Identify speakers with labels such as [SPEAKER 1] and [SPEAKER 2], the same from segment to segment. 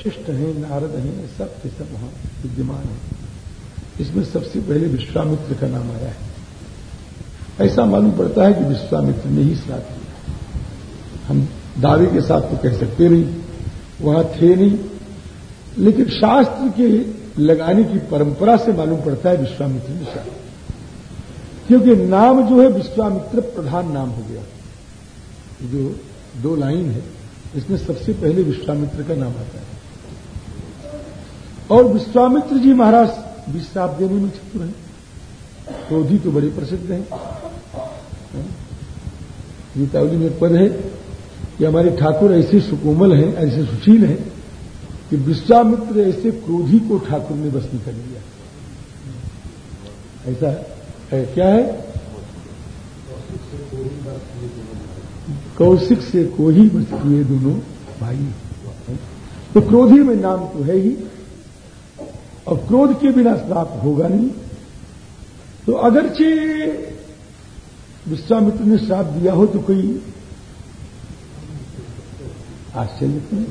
[SPEAKER 1] वशिष्ठ हैं, नारद हैं सब के सब वहाँ विद्यमान हैं। इसमें सबसे पहले विश्वामित्र का नाम आया है। ऐसा मालूम पड़ता है कि विश्वामित्र ने ही श्राद्ध किया हम दावे के साथ तो कह सकते नहीं, वहाँ थे नहीं। लेकिन शास्त्र के लगाने की परंपरा से मालूम पड़ता है विश्वामित्र ने श्राद्ध क्योंकि नाम जो है, विश्वामित्र प्रधान नाम हो गया। जो दो लाइन है, इसमें सबसे पहले विश्वामित्र का नाम आता है। और विश्वामित्र जी महाराज विश्राप देने में चतुर हैं। क्रोधी तो बड़े प्रसिद्ध हैं। गीतावली में पद है कि हमारे ठाकुर ऐसे सुकोमल हैं, ऐसे सुशील हैं कि विश्वामित्र ऐसे क्रोधी को ठाकुर ने बस नहीं कर लिया। ऐसा है। क्या है? कौशिक से को ही बच किए दोनों भाई। तो क्रोधी में नाम तो है ही। और क्रोध के बिना श्राप होगा नहीं। तो अगरचे विश्वामित्र ने श्राप दिया हो तो कोई आश्चर्य नहीं।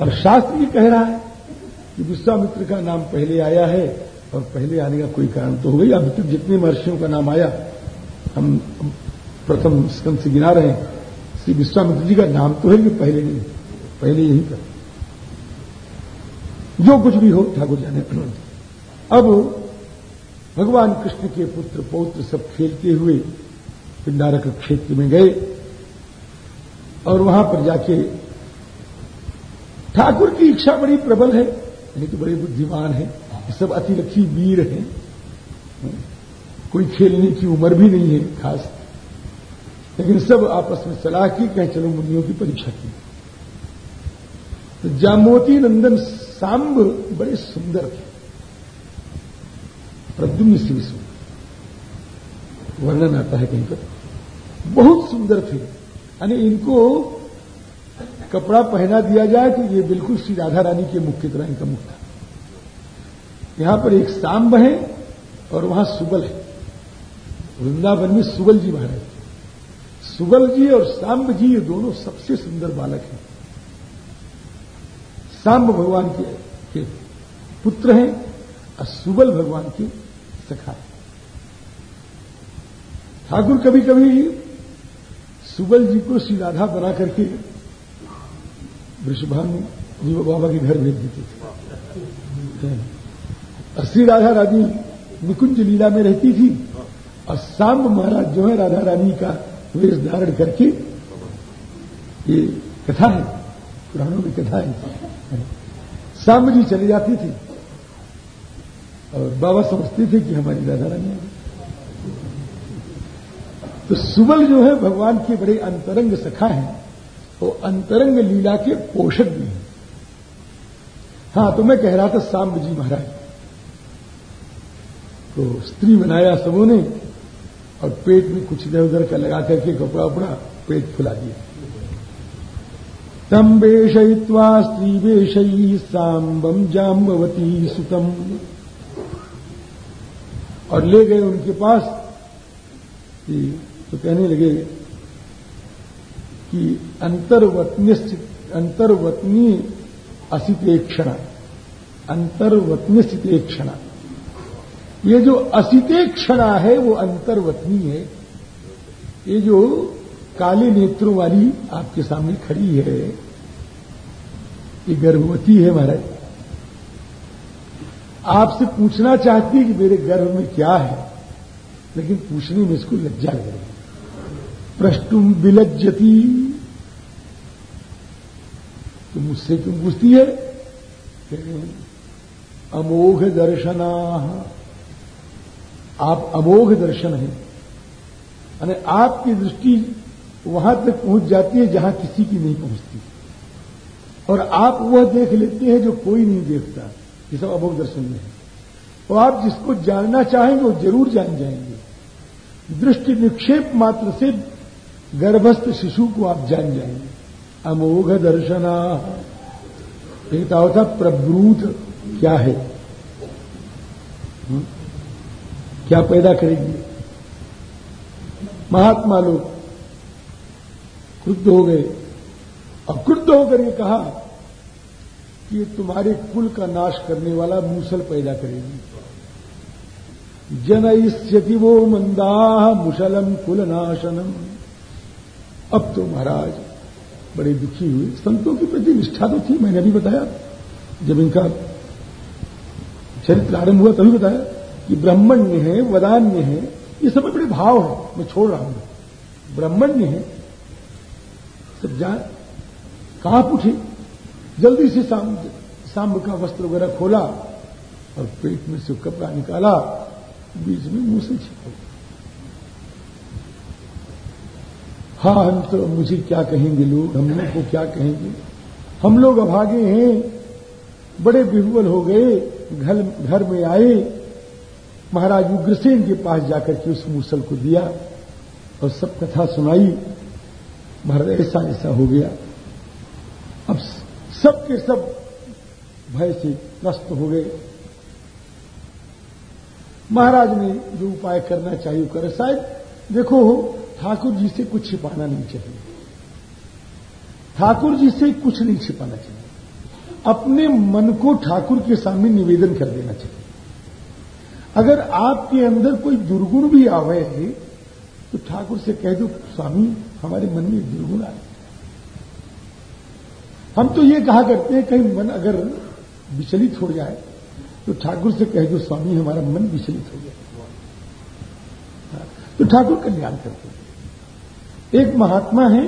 [SPEAKER 1] और शास्त्र ये कह रहा है कि विश्वामित्र का नाम पहले आया है और पहले आने का कोई कारण तो हो। गई अभी तक जितने महर्षियों का नाम आया, हम प्रथम स्कंद से गिना रहे हैं। श्री विश्वामित्र जी का नाम तो है कि पहले नहीं, पहले यही पर। जो कुछ भी हो, ठाकुर जाने अब भगवान कृष्ण के पुत्र पौत्र सब खेलते हुए पिंडारक क्षेत्र में गए और वहाँ पर जाके ठाकुर की इच्छा बड़ी प्रबल है, यानी तो बड़े बुद्धिमान है सब अतिरक्षी वीर हैं। कोई खेलने की उम्र भी नहीं है खास। लेकिन सब आपस में सलाह की, कहें, चलो मुनियों की परीक्षा की। तो जामोती नंदन सांब बड़े सुंदर थे। प्रद्युम्न से विश्व वर्णन आता है कहीं पर। बहुत सुंदर थे। यानी इनको कपड़ा पहना दिया जाए तो ये बिल्कुल श्री राधा रानी के मुख की तरह इनका मुख था। यहाँ पर एक सांब है और वहाँ सुबल है। वृंदावन में सुबल जी महाराज सुबल जी और सांब जी, ये दोनों सबसे सुंदर बालक हैं। सांब भगवान के, के पुत्र हैं और सुबल भगवान के सखा है ठाकुर कभी कभी सुबल जी को श्री राधा बना करके वृषभानु जी बाबा के घर भेज देते थे। और श्री राधा रानी निकुंज लीला में रहती थी और सांब महाराज जो है राधा रानी का वेश धारण करके ये कथा है पुराणों में कथा है। जी चली जाती थी। और बाबा समझते थे कि हमारी राधा रानी तो सुबल जो है, भगवान के बड़े अंतरंग सखा हैं। वो अंतरंग लीला के पोषक भी हैं। हाँ तो मैं कह रहा था सांब जी महाराज। तो स्त्री बनाया सबों ने और पेट में कुछ इधर उधर का लगा करके कपड़ा उपड़ा पेट फुला दिया। तम वेशयित्वा स्त्रीवेशयी सांबम जाम्बवती सुतम। और ले गए उनके पास तो कहने लगे कि अंतर्वत्नी अंतर्वत्नी असितेक्षण अंतर्वत्नी ये जो असितेक्षणा है, वो अंतर्वत्नी है। ये जो काले नेत्रों वाली आपके सामने खड़ी है। ये गर्भवती है महाराज। आपसे पूछना चाहती कि मेरे गर्भ में क्या है, लेकिन पूछने में इसको लज्जा लग रही प्रष्टुम विलज्जती। तो मुझसे क्यों पूछती है? अमोघ दर्शना। आप अमोघ दर्शन हैं। यानी आपकी दृष्टि वहाँ तक पहुँच जाती है जहाँ किसी की नहीं पहुँचती। और आप वह देख लेते हैं जो कोई नहीं देखता, ये सब अभोग दर्शन में है। और आप जिसको जानना चाहेंगे, वो ज़रूर जान जाएँगे। दृष्टि निक्षेप मात्र से गर्भस्थ शिशु को आप जान जाएँगे। अमोघ दर्शना। कहता होता प्रब्रूत क्या है? हुँ? क्या पैदा करेगी? महात्मा लोग। क्रुद्ध हो गए। और क्रुद्ध होकर ये कहा कि तुम्हारे कुल का नाश करने वाला मूसल पैदा करेगी। जन जनयिष्यति वो मंदा मुसलम कुल नाशनम अब तो महाराज, बड़े दुखी हुए। संतों के प्रति निष्ठा तो थी, मैंने अभी बताया। जब इनका चरित्र आरंभ हुआ तभी बताया कि ब्राह्मण्य है, वदान्य है। ये सब बड़े भाव है, मैं छोड़ रहा हूँ। ब्राह्मण्य है सब जाए कहाँ पूछे जल्दी से सांब का वस्त्र वगैरह खोला और पेट में से कपड़ा निकाला, बीच में मुँह से छिपा। हाँ हम तो मुझे क्या कहेंगे लोग? हम लोग को क्या कहेंगे? हम लोग अभागे हैं, बड़े विह्वल हो गए, घर घर में आए, महाराज उग्रसेन के पास जाकर के उस मूसल को दिया और सब कथा सुनाई। महाराज ऐसा ऐसा हो गया। अब सब के सब भय से त्रस्त हो गए। महाराज ने जो उपाय करना चाहिए करे। शायद देखो, ठाकुर जी से कुछ छिपाना नहीं चाहिए। ठाकुर जी से कुछ नहीं छिपाना चाहिए। अपने मन को ठाकुर के सामने निवेदन कर देना चाहिए। अगर आपके अंदर कोई दुर्गुण भी आवे तो ठाकुर से कह दो, स्वामी हमारे मन में दुर्गुण आ हम तो ये कहा करते हैं, कहीं मन अगर विचलित हो जाए तो ठाकुर से कह दो स्वामी हमारा मन विचलित हो गया। तो ठाकुर कल्याण करते हैं। एक महात्मा है,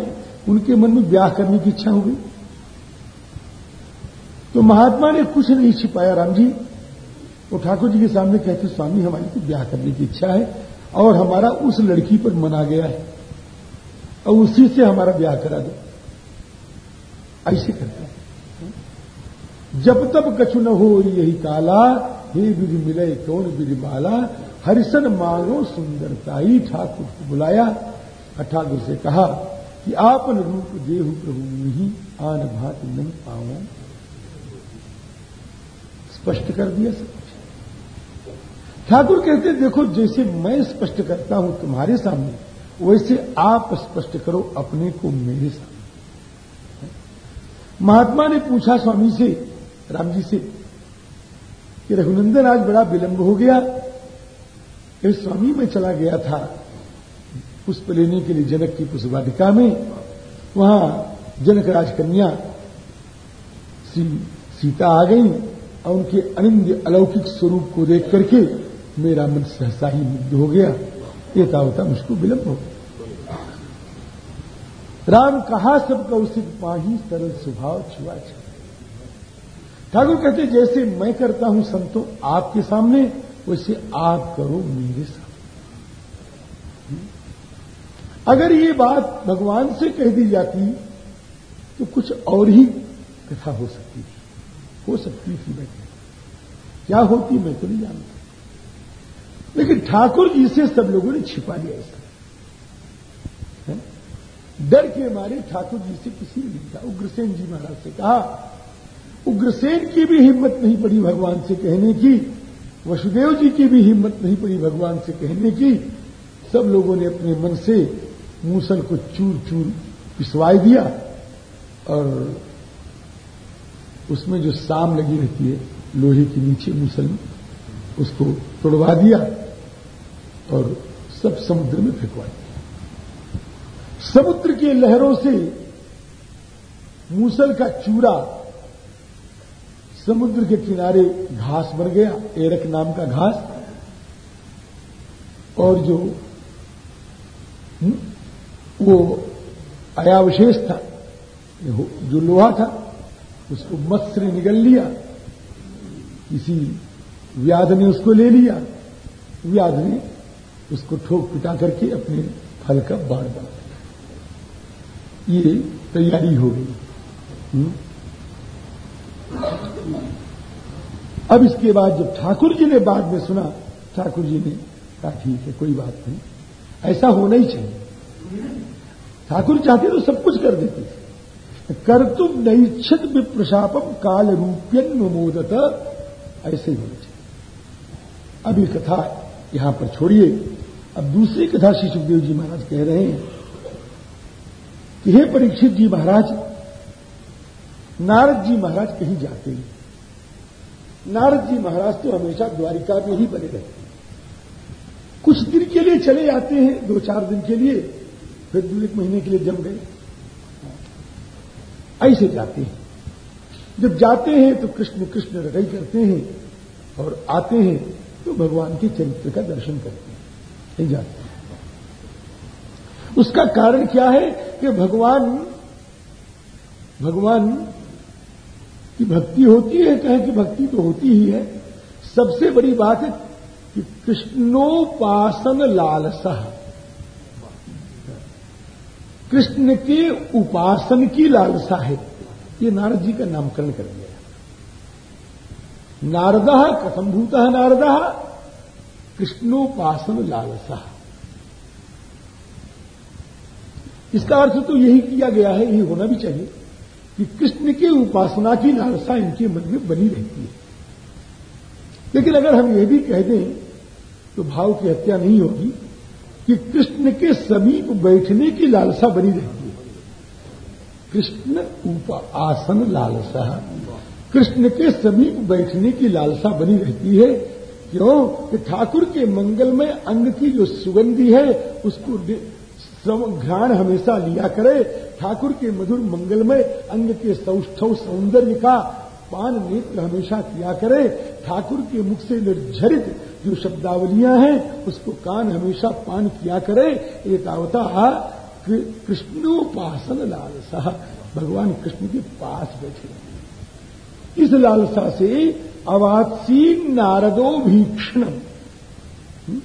[SPEAKER 1] उनके मन में ब्याह करने की इच्छा हो गई। तो महात्मा ने कुछ नहीं छिपाया, राम जी। वो ठाकुर जी के सामने कहते, स्वामी, हमारी तो ब्याह करने की इच्छा है और हमारा उस लड़की पर मन आ गया है। और उसी से हमारा ब्याह करा दो। ऐसे करते हैं। जब तब कछु न हो यही काला, हे विधि मिले कौन विधि माला हरिशन मांगो सुंदरताई ठाकुर को बुलाया। और ठाकुर से कहा कि आपन रूप देहु प्रभु नहीं आन भात नहीं पाओ स्पष्ट कर दिया सब कुछ। ठाकुर कहते, देखो, जैसे मैं स्पष्ट करता हूँ तुम्हारे सामने वैसे आप स्पष्ट करो अपने को मेरे सामने महात्मा ने पूछा स्वामी से, राम जी से, कि रघुनंदन आज बड़ा विलंब हो गया। स्वामी में चला गया था पुष्प लेने के लिए जनक की पुष्पाधिका में। वहाँ जनक राजकन्या श्री सीता आ गई और उनके अनिंद अलौकिक स्वरूप को देख करके मेरा मन सहसा ही मुग्ध हो गया। ये होता मुझको विलंब हो गया। राम कहा सबका उचित पाही सरल स्वभाव छुआ छुआ। ठाकुर कहते, जैसे मैं करता हूँ संतो आपके सामने, वैसे आप करो मेरे सामने। अगर ये बात भगवान से कह दी जाती तो कुछ और ही कथा हो सकती थी। हो सकती थी मैं क्या होती मैं तो नहीं जानता। लेकिन ठाकुर जी से सब लोगों ने छिपा लिया इसका। डर के मारे ठाकुर जी से किसी ने लिखा। उग्रसेन जी महाराज से कहा, उग्रसेन की भी हिम्मत नहीं पड़ी भगवान से कहने की। वसुदेव जी की भी हिम्मत नहीं पड़ी भगवान से कहने की। सब लोगों ने अपने मन से मूसल को चूर चूर पिसवाई दिया और उसमें जो साम लगी रहती है, लोहे के नीचे मूसल में, उसको तोड़वा दिया और सब समुद्र में फेंकवा दिया। समुद्र की लहरों से मूसल का चूरा समुद्र के किनारे घास बन गया एरक नाम का घास। और जो हम्म, वो अयावशेष था जो लोहा था उसको मत्स्य ने निगल लिया। किसी व्याध ने उसको ले लिया। व्याध ने उसको ठोक पिटा करके अपने फल का बाढ़ बना ये तैयारी हो गई। हम्म। अब इसके बाद जब ठाकुर जी ने बाद में सुना, ठाकुर जी ने कहा, ठीक है, कोई बात नहीं। ऐसा होना ही चाहिए। ठाकुर चाहते तो सब कुछ कर देते कर तुम नैच्छत विप्रशापम काल रूप्यन मोदत ऐसे ही होना चाहिए। अब ये कथा यहाँ पर छोड़िए। अब दूसरी कथा श्री सुखदेव जी महाराज कह रहे हैं। कि हे परीक्षित जी महाराज, नारद जी महाराज कहीं जाते नहीं। नारद जी महाराज तो हमेशा द्वारिका में ही बने रहते हैं। कुछ दिन के लिए चले जाते हैं, दो चार दिन के लिए, फिर दो एक महीने के लिए जम गए। ऐसे जाते हैं। जब जाते हैं तो कृष्ण कृष्ण रटाई करते हैं और आते हैं तो भगवान के चरित्र का दर्शन करते हैं। जाते हैं। उसका कारण क्या है कि भगवान भगवान की भक्ति होती है, कहें कि भक्ति तो होती ही है। सबसे बड़ी बात है कि कृष्णोपासन लालसा। कृष्ण के उपासन की लालसा है। ये नारद जी का नामकरण कर दिया नारद कथम भूत नारद कृष्णोपासन लालसा। इसका अर्थ तो यही किया गया है, यही होना भी चाहिए कि कृष्ण की उपासना की लालसा इनके मन में बनी रहती है। लेकिन अगर हम यह भी कह दें तो भाव की हत्या नहीं होगी कि कृष्ण के समीप बैठने की लालसा बनी रहती है। कृष्ण उप आसन लालसा। कृष्ण के समीप बैठने की लालसा बनी रहती है। क्यों? कि ठाकुर के मंगल में अंग की जो सुगंधी है, उसको घ्राण हमेशा लिया करे। ठाकुर के मधुर मंगलमय, अंग के सौष्ठव सौंदर्य का पान नेत्र हमेशा किया करे। ठाकुर के मुख से निर्झरित जो शब्दावलियाँ हैं, उसको कान हमेशा पान किया करे। एतावता कृष्णोपासन लालसा। भगवान कृष्ण के पास बैठे। इस लालसा से अवात्सीन नारदो भीक्षणम। हम्म?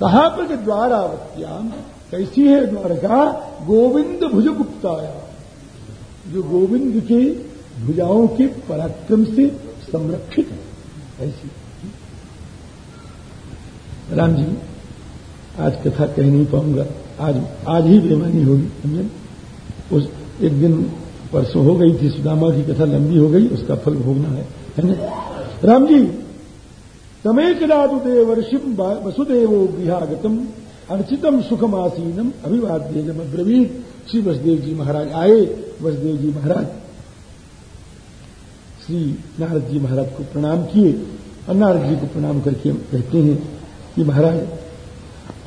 [SPEAKER 1] कहा पर द्वारावत्याम कैसी है द्वारका? गोविंद भुज गुप्ताया जो गोविंद के भुजाओं के पराक्रम से संरक्षित है, ऐसी। राम जी, आज कथा कह नहीं पाऊँगा। आज आज ही बेमानी होगी, समझे? उस एक दिन परसों हो गई थी, सुदामा की कथा लंबी हो गई, उसका फल भोगना है है ना? राम जी तमेक राजुदेव ऋषिम वसुदेवो गृहागतम। अर्चितम सुखमासीनम अभिवाद्य जब अब्रवीत श्री वसुदेव जी महाराज आए वसुदेव जी महाराज। श्री नारद जी महाराज को प्रणाम किए और नारद जी को प्रणाम करके कहते हैं कि महाराज,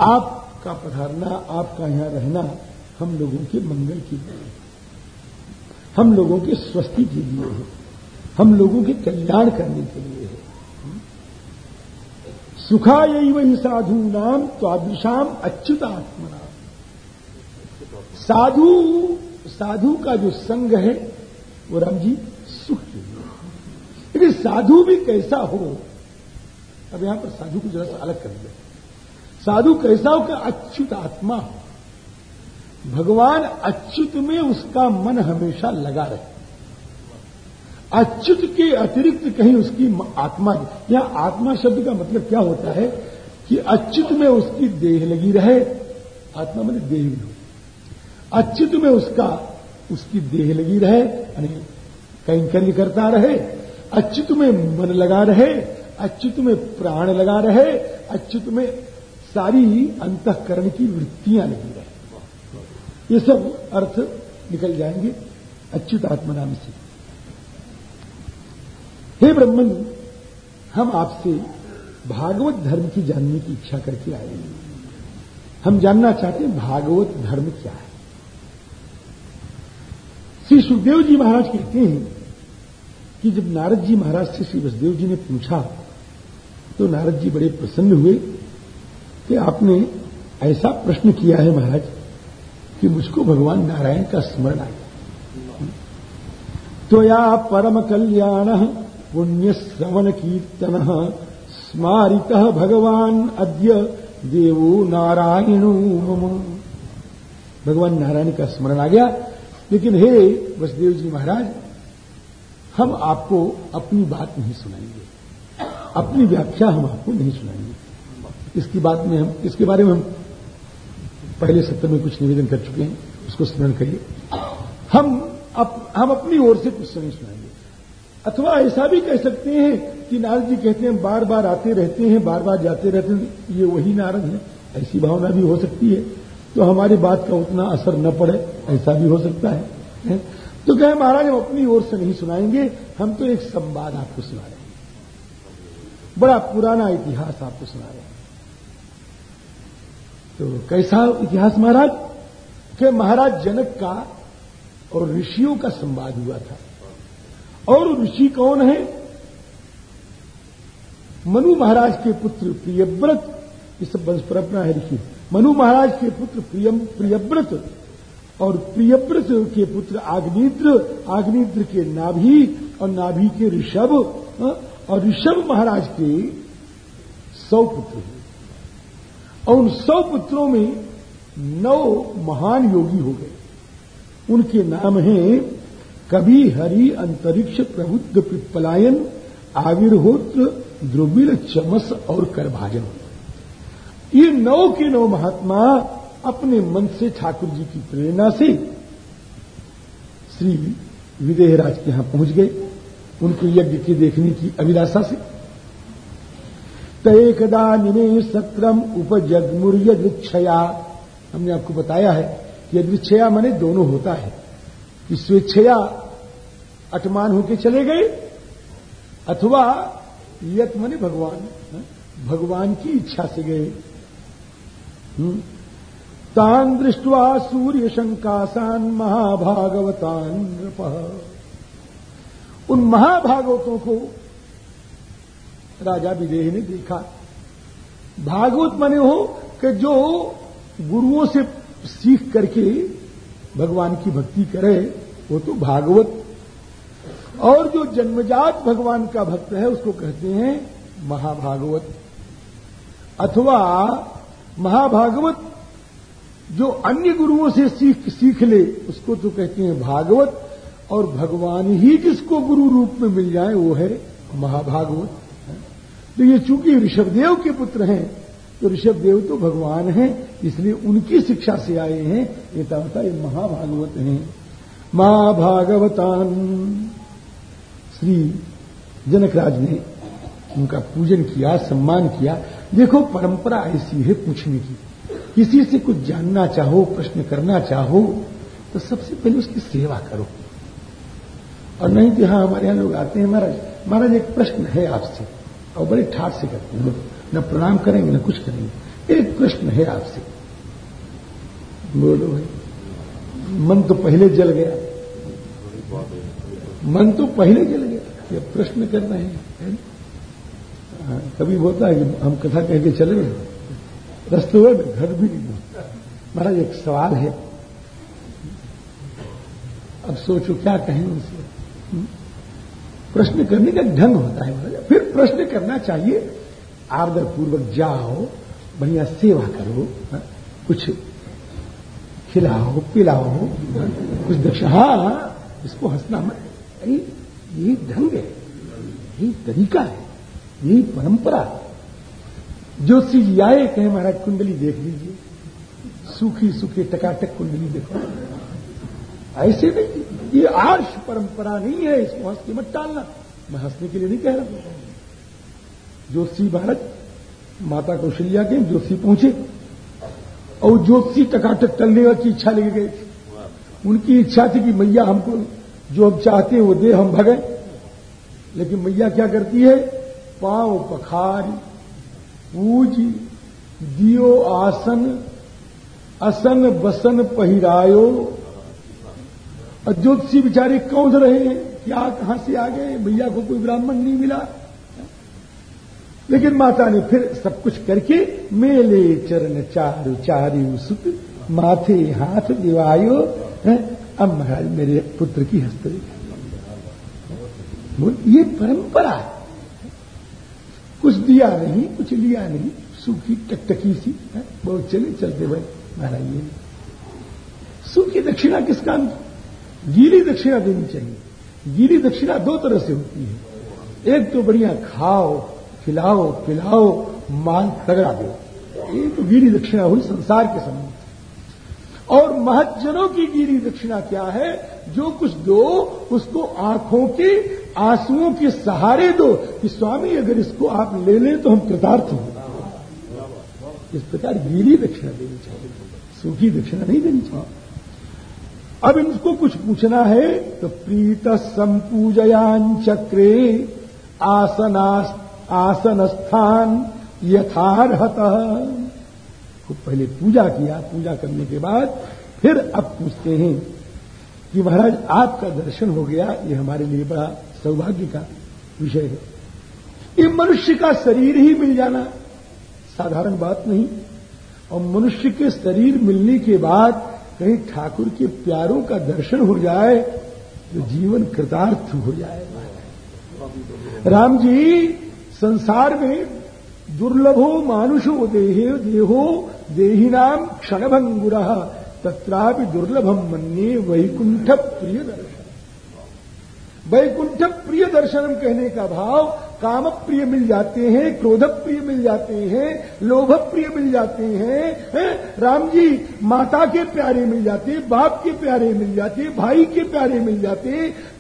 [SPEAKER 1] आपका पधारना, आपका यहाँ रहना हम लोगों के मंगल के लिए हम लोगों के स्वस्थि के लिए है। हम लोगों के कल्याण करने के लिए सुखा यही वही साधु नाम त्वादृशाम अच्युत आत्मना साधु साधु का जो संग है, वो राम जी सुख के लिए लेकिन साधु भी कैसा हो, अब यहाँ पर साधु को जरा सा अलग कर दिया साधु कैसा हो कि अच्युत आत्मा हो? भगवान अच्युत में उसका मन हमेशा लगा रहे। अच्युत के अतिरिक्त कहीं उसकी आत्मा या आत्मा शब्द का मतलब क्या होता है कि अच्युत में उसकी देह लगी रहे, आत्मा मैंने देह भी हो अच्युत में उसका, उसकी देह लगी रहे, यानी कैंकर्य करता रहे, अच्युत में मन लगा रहे, अच्युत में प्राण लगा रहे, अच्युत में सारी अंतकरण की वृत्तियाँ लगी रहे। ये सब अर्थ निकल जाएँगे अच्युत आत्मा नाम से। हे ब्रह्मन, हम आपसे भागवत धर्म की जानने की इच्छा करके आए हैं। हम जानना चाहते हैं भागवत धर्म क्या है। श्री सुखदेव जी महाराज कहते हैं कि जब नारद जी महाराज से श्री वसुदेव जी ने पूछा तो नारद जी बड़े प्रसन्न हुए कि आपने ऐसा प्रश्न किया है महाराज कि मुझको भगवान नारायण का स्मरण आया तो या परम कल्याण पुण्य श्रवण कीर्तन स्मारित भगवान अद्य देवो नारायण भगवान नारायण का स्मरण आ गया। लेकिन हे वसुदेव जी महाराज हम आपको अपनी बात नहीं सुनाएँगे। अपनी व्याख्या हम आपको नहीं सुनाएँगे। इसकी बात में हम इसके बारे में हम पहले सत्र में कुछ निवेदन कर चुके हैं उसको स्मरण करिए। हम अप, हम अपनी ओर से कुछ नहीं सुनाएँगे। अथवा ऐसा भी कह सकते हैं कि नारद जी कहते हैं बार बार आते रहते हैं बार बार जाते रहते हैं ये वही नारद है। ऐसी भावना भी हो सकती है। तो हमारी बात का उतना असर न पड़े ऐसा भी हो सकता है, है? तो कहे महाराज हम अपनी ओर से नहीं सुनाएँगे हम तो एक संवाद आपको सुना रहे हैं। बड़ा पुराना इतिहास आपको सुना रहे हैं। तो कैसा इतिहास महाराज? कि महाराज जनक का और ऋषियों का संवाद हुआ था। और ऋषि कौन है? मनु महाराज के पुत्र प्रियव्रत। इस वंश परंपरा है ऋषि। मनु महाराज के पुत्र प्रियम प्रियव्रत और प्रियव्रत के पुत्र आग्निद्र आग्निद्र के नाभि और नाभि के ऋषभ हाँ, और ऋषभ महाराज के सौ पुत्र हैं। और उन सौ पुत्रों में नौ महान योगी हो गए। उनके नाम हैं कवि हरि अंतरिक्ष प्रबुद्ध पिप्पलायन आविर्होत्र द्रुबिल चमस और करभाजन। ये नौ के नौ महात्मा अपने मन से ठाकुर जी की प्रेरणा से श्री विदेहराज के यहाँ पहुँच गए। उनको यज्ञ के देखने की अभिलाषा से। तयकदा निमे सत्रम उपजगमुर यदृक्षया हमने आपको बताया है कि यदृक्षया माने दोनों होता है। कि स्वेच्छया अटमान होके चले गए। अथवा यत मने भगवान भगवान की इच्छा से गए। हम्म। तान दृष्टवा सूर्य शंकासान महाभागवतान उन महाभागवतों को राजा विदेह ने देखा। भागवत मने हो कि जो गुरुओं से सीख करके भगवान की भक्ति करे, वो तो भागवत और जो जन्मजात भगवान का भक्त है, उसको कहते हैं महाभागवत। अथवा महाभागवत जो अन्य गुरुओं से सीख सीख ले, उसको तो कहते हैं भागवत, और भगवान ही जिसको गुरु रूप में मिल जाए, वो है महाभागवत। तो ये चूँकि ऋषभदेव के पुत्र हैं तो ऋषभदेव तो भगवान हैं, इसलिए उनकी शिक्षा से आए हैं, ये तावता ये महाभागवत हैं। महाभागवतान श्री जनकराज ने उनका पूजन किया, सम्मान किया। देखो, परंपरा ऐसी है पूछने की। किसी से कुछ जानना चाहो, प्रश्न करना चाहो तो सबसे पहले उसकी सेवा करो। और नहीं कि हाँ हमारे यहाँ लोग आते हैं, महाराज महाराज, एक प्रश्न है आपसे। और बड़े ठाट से करते हैं न प्रणाम करेंगे, न कुछ करेंगे। एक प्रश्न है आपसे। बोलो भाई। मन तो पहले जल गया। मन तो पहले जल गया। ये प्रश्न कर रहे हैं हाँ, कभी बोलता है कि हम कथा कह के चले गए रस्ते हुए घर भी नहीं महाराज एक सवाल है। अब सोचो क्या कहें उनसे? हम्म? प्रश्न करने का ढंग होता है महाराज। फिर प्रश्न करना चाहिए आदर पूर्वक जाओ बढ़िया सेवा करो हा? कुछ खिलाओ पिलाओ कुछ दक्षा हाँ इसको हंसना मत। यही ढंग है यही तरीका है यही परंपरा ज्योति जी आए, कहे महाराज, कुंडली देख लीजिए। सूखी सूखी, टकाटक कुंडली देखो। ऐसे नहीं ये आर्ष परंपरा नहीं है, इसको हंस के मत टालना। मैं हंसने के लिए नहीं कह रहा ज्योतिषी भारत, माता कौशल्या के ज्योतिषी पहुँचे और ज्योतिषी टकाटक टलने की इच्छा लेके गए। उनकी इच्छा थी कि मैया हमको जो हम चाहते हैं वो दे हम भगे। लेकिन मैया क्या करती है? पाँव पखारी, पूज, दियो आसन, असन बसन पहिरायो। और ज्योतिषी बेचारे कौन रहे हैं? क्या, कहाँ से आ गए? भैया को कोई ब्राह्मण नहीं मिला। लेकिन माता ने फिर सब कुछ करके मेले चरण चारु चारु सुत, माथे हाथ दिवायो अब महाराज मेरे पुत्र की हस्त ये परंपरा है। कुछ दिया नहीं, कुछ लिया नहीं। सूखी टकटकी सी, है? बहुत चले, चलते भाई। महाराज ये। सूखी दक्षिणा किस काम की? गीली दक्षिणा देनी चाहिए। गीली दक्षिणा दो तरह से होती है। एक तो बढ़िया खाओ, खिलाओ, पिलाओ माल तगड़ा दो। ये तो गिरी दक्षिणा हुई संसार के संबंध। और महजनों की गिरी दक्षिणा क्या है? जो कुछ दो, उसको आँखों के आंसुओं के सहारे दो कि स्वामी, अगर इसको आप ले लें तो हम कृतार्थ हों। इस प्रकार गीली दक्षिणा देनी चाहिए। सूखी दक्षिणा नहीं देनी चाहिए। अब इनको कुछ पूछना है तो प्रीत संपूजयान चक्रे आसन स्थान यथारहत। को पहले पूजा किया, पूजा करने के बाद फिर अब पूछते हैं कि महाराज, आपका दर्शन हो गया, ये हमारे लिए बड़ा सौभाग्य का विषय है। ये मनुष्य का शरीर ही मिल जाना साधारण बात नहीं। और मनुष्य के शरीर मिलने के बाद कहीं ठाकुर के प्यारों का दर्शन हो जाए तो जीवन कृतार्थ हो जाए। राम जी, संसार में दुर्लभो मानुषो देहे, देहो देहिनाम क्षणभंगुर तत्रापि दुर्लभम मन्ये वैकुंठ प्रिय दर्शन वैकुंठ प्रिय दर्शनम कहने का भाव काम प्रिय मिल जाते हैं क्रोध प्रिय मिल जाते हैं लोभ प्रिय मिल जाते हैं, है? राम जी, माता के प्यारे मिल जाते, बाप के प्यारे मिल जाते, भाई के प्यारे मिल जाते,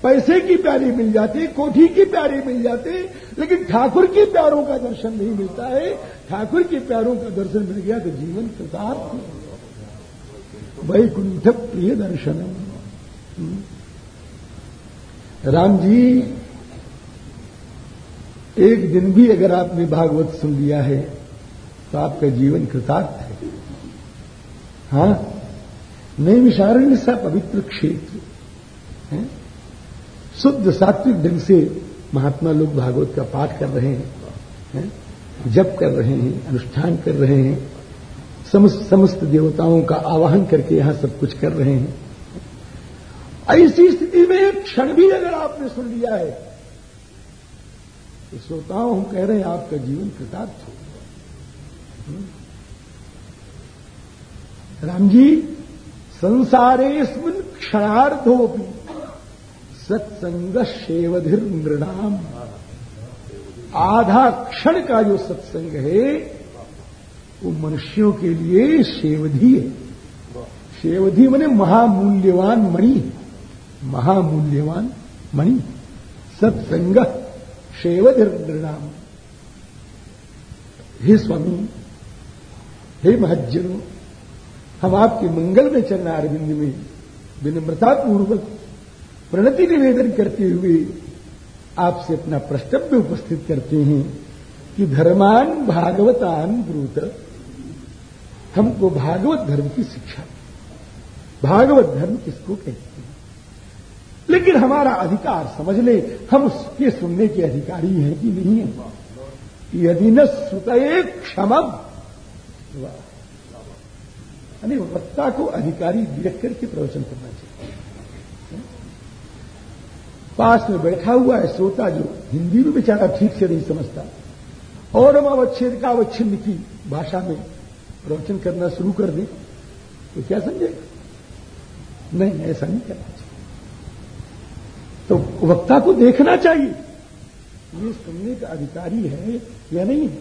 [SPEAKER 1] पैसे के प्यारे मिल जाते, कोठी के प्यारे मिल जाते, लेकिन ठाकुर के प्यारों का दर्शन नहीं मिलता है। ठाकुर के प्यारों का दर्शन मिल गया तो जीवन कृतार्थ वैकुंठ प्रिय दर्शन। राम जी एक दिन भी अगर आपने भागवत सुन लिया है तो आपका जीवन कृतार्थ है। हाँ? नहीं विशारण्य सा पवित्र क्षेत्र, है? शुद्ध सात्विक ढंग से महात्मा लोग भागवत का पाठ कर रहे हैं, है? जप कर रहे हैं, अनुष्ठान कर रहे हैं, समस्त समस्त देवताओं का आवाहन करके यहाँ सब कुछ कर रहे हैं। ऐसी स्थिति में एक क्षण भी अगर आपने सुन लिया है तो श्रोताओं, हम कह रहे हैं, आपका जीवन कृतार्थ हो राम जी संसारे स्मिन क्षणार्धोपी सत्संग शेवधिर नृणाम आधा क्षण का जो सत्संग है, वो मनुष्यों के लिए शेवधि है। शेवधि मने महामूल्यवान मणि महामूल्यवान मणि। सत्संग शेवधिर नृणाम हे स्वामी हे महज्जनों हम आपके मंगल में चलना अरविंद में विनम्रतापूर्वक प्रणति निवेदन करते हुए आपसे अपना प्रष्टव्य उपस्थित करते हैं कि धर्मान भागवतान ब्रूत हमको भागवत धर्म की शिक्षा भागवत धर्म किसको कहते लेकिन हमारा अधिकार समझ ले, हम उसके सुनने के अधिकारी हैं कि नहीं है। यदि न सुत क्षमम। यानी वक्ता को अधिकारी देख करके प्रवचन करना चाहिए। पास में बैठा हुआ है श्रोता जो हिंदी में बेचारा ठीक से नहीं समझता। और हम अवच्छेद का अवच्छिन्न की भाषा में प्रवचन करना शुरू कर दें तो क्या समझेगा? नहीं, ऐसा नहीं करना चाहिए। तो वक्ता को देखना चाहिए। ये सुनने का अधिकारी है या नहीं? है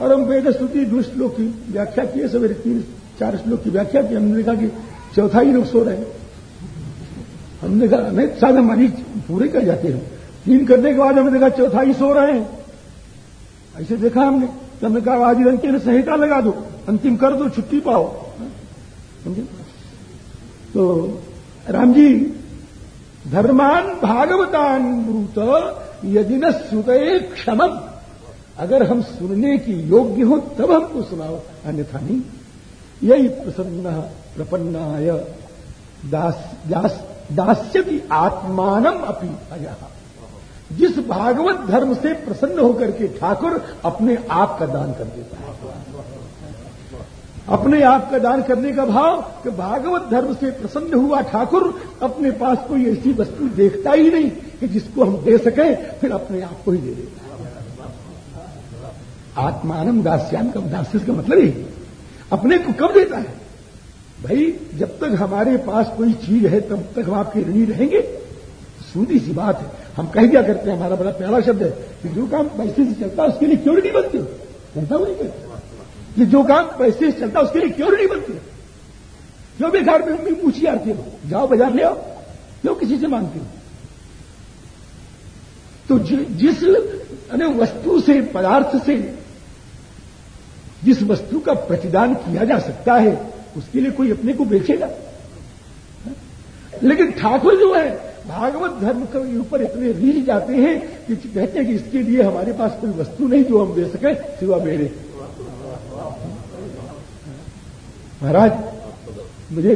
[SPEAKER 1] और हम वेद स्तुति दो श्लोक की व्याख्या किए, सवेरे तीन, चार श्लोक की व्याख्या की। हमने कहा कि चौथाई लोग सो रहे हैं। हमने कहा, नहीं शायद हमारी पूरे कर जाते हैं। तीन करने के बाद हमने देखा चौथाई सो रहे हैं। ऐसे देखा हमने। तो हमने कहा, आज रंग अंतिम संहिता लगा दो। अंतिम कर दो, छुट्टी पाओ। समझे? तो राम जी धर्मान भागवतान ब्रूत यदि न सुतए क्षमम। अगर हम सुनने की योग्य हो तब हमको सुनाओ अन्यथा नहीं। यही प्रसन्न प्रपन्नाय। दास, दास, दास्यति आत्मानम अपनी जिस भागवत धर्म से प्रसन्न होकर के ठाकुर अपने आप का दान कर देता है। अपने आप का दान करने का भाव कि भागवत धर्म से प्रसन्न हुआ ठाकुर अपने पास कोई ऐसी वस्तु देखता ही नहीं कि जिसको हम दे सकें, फिर अपने आप को ही दे देता आत्मानम दास्यान का दास्य का मतलब ही अपने को कब देता है? भाई, जब तक हमारे पास कोई चीज़ है, तब तक हम आपके ऋणी रहेंगे। सूदी सी बात है। हम कह क्या करते हैं, हमारा बड़ा प्यारा शब्द है कि जो काम पैसे से चलता है, उसके लिए क्यों नहीं बनती? हूँ नहीं कि जो काम पैसे से चलता उसके लिए क्यों नहीं बनती? है क्यों बेकार में पूछी आती हो, जाओ बाज़ार ले आओ, क्यों किसी से मांगते हो? तो जिस वस्तु से, पदार्थ से, जिस वस्तु का प्रतिदान किया जा सकता है, उसके लिए कोई अपने को बेचेगा? लेकिन ठाकुर जो है, भागवत धर्म के ऊपर इतने रील जाते हैं कि कहते हैं कि इसके लिए हमारे पास कोई वस्तु नहीं जो हम दे सके, सिवा मेरे। महाराज, मुझे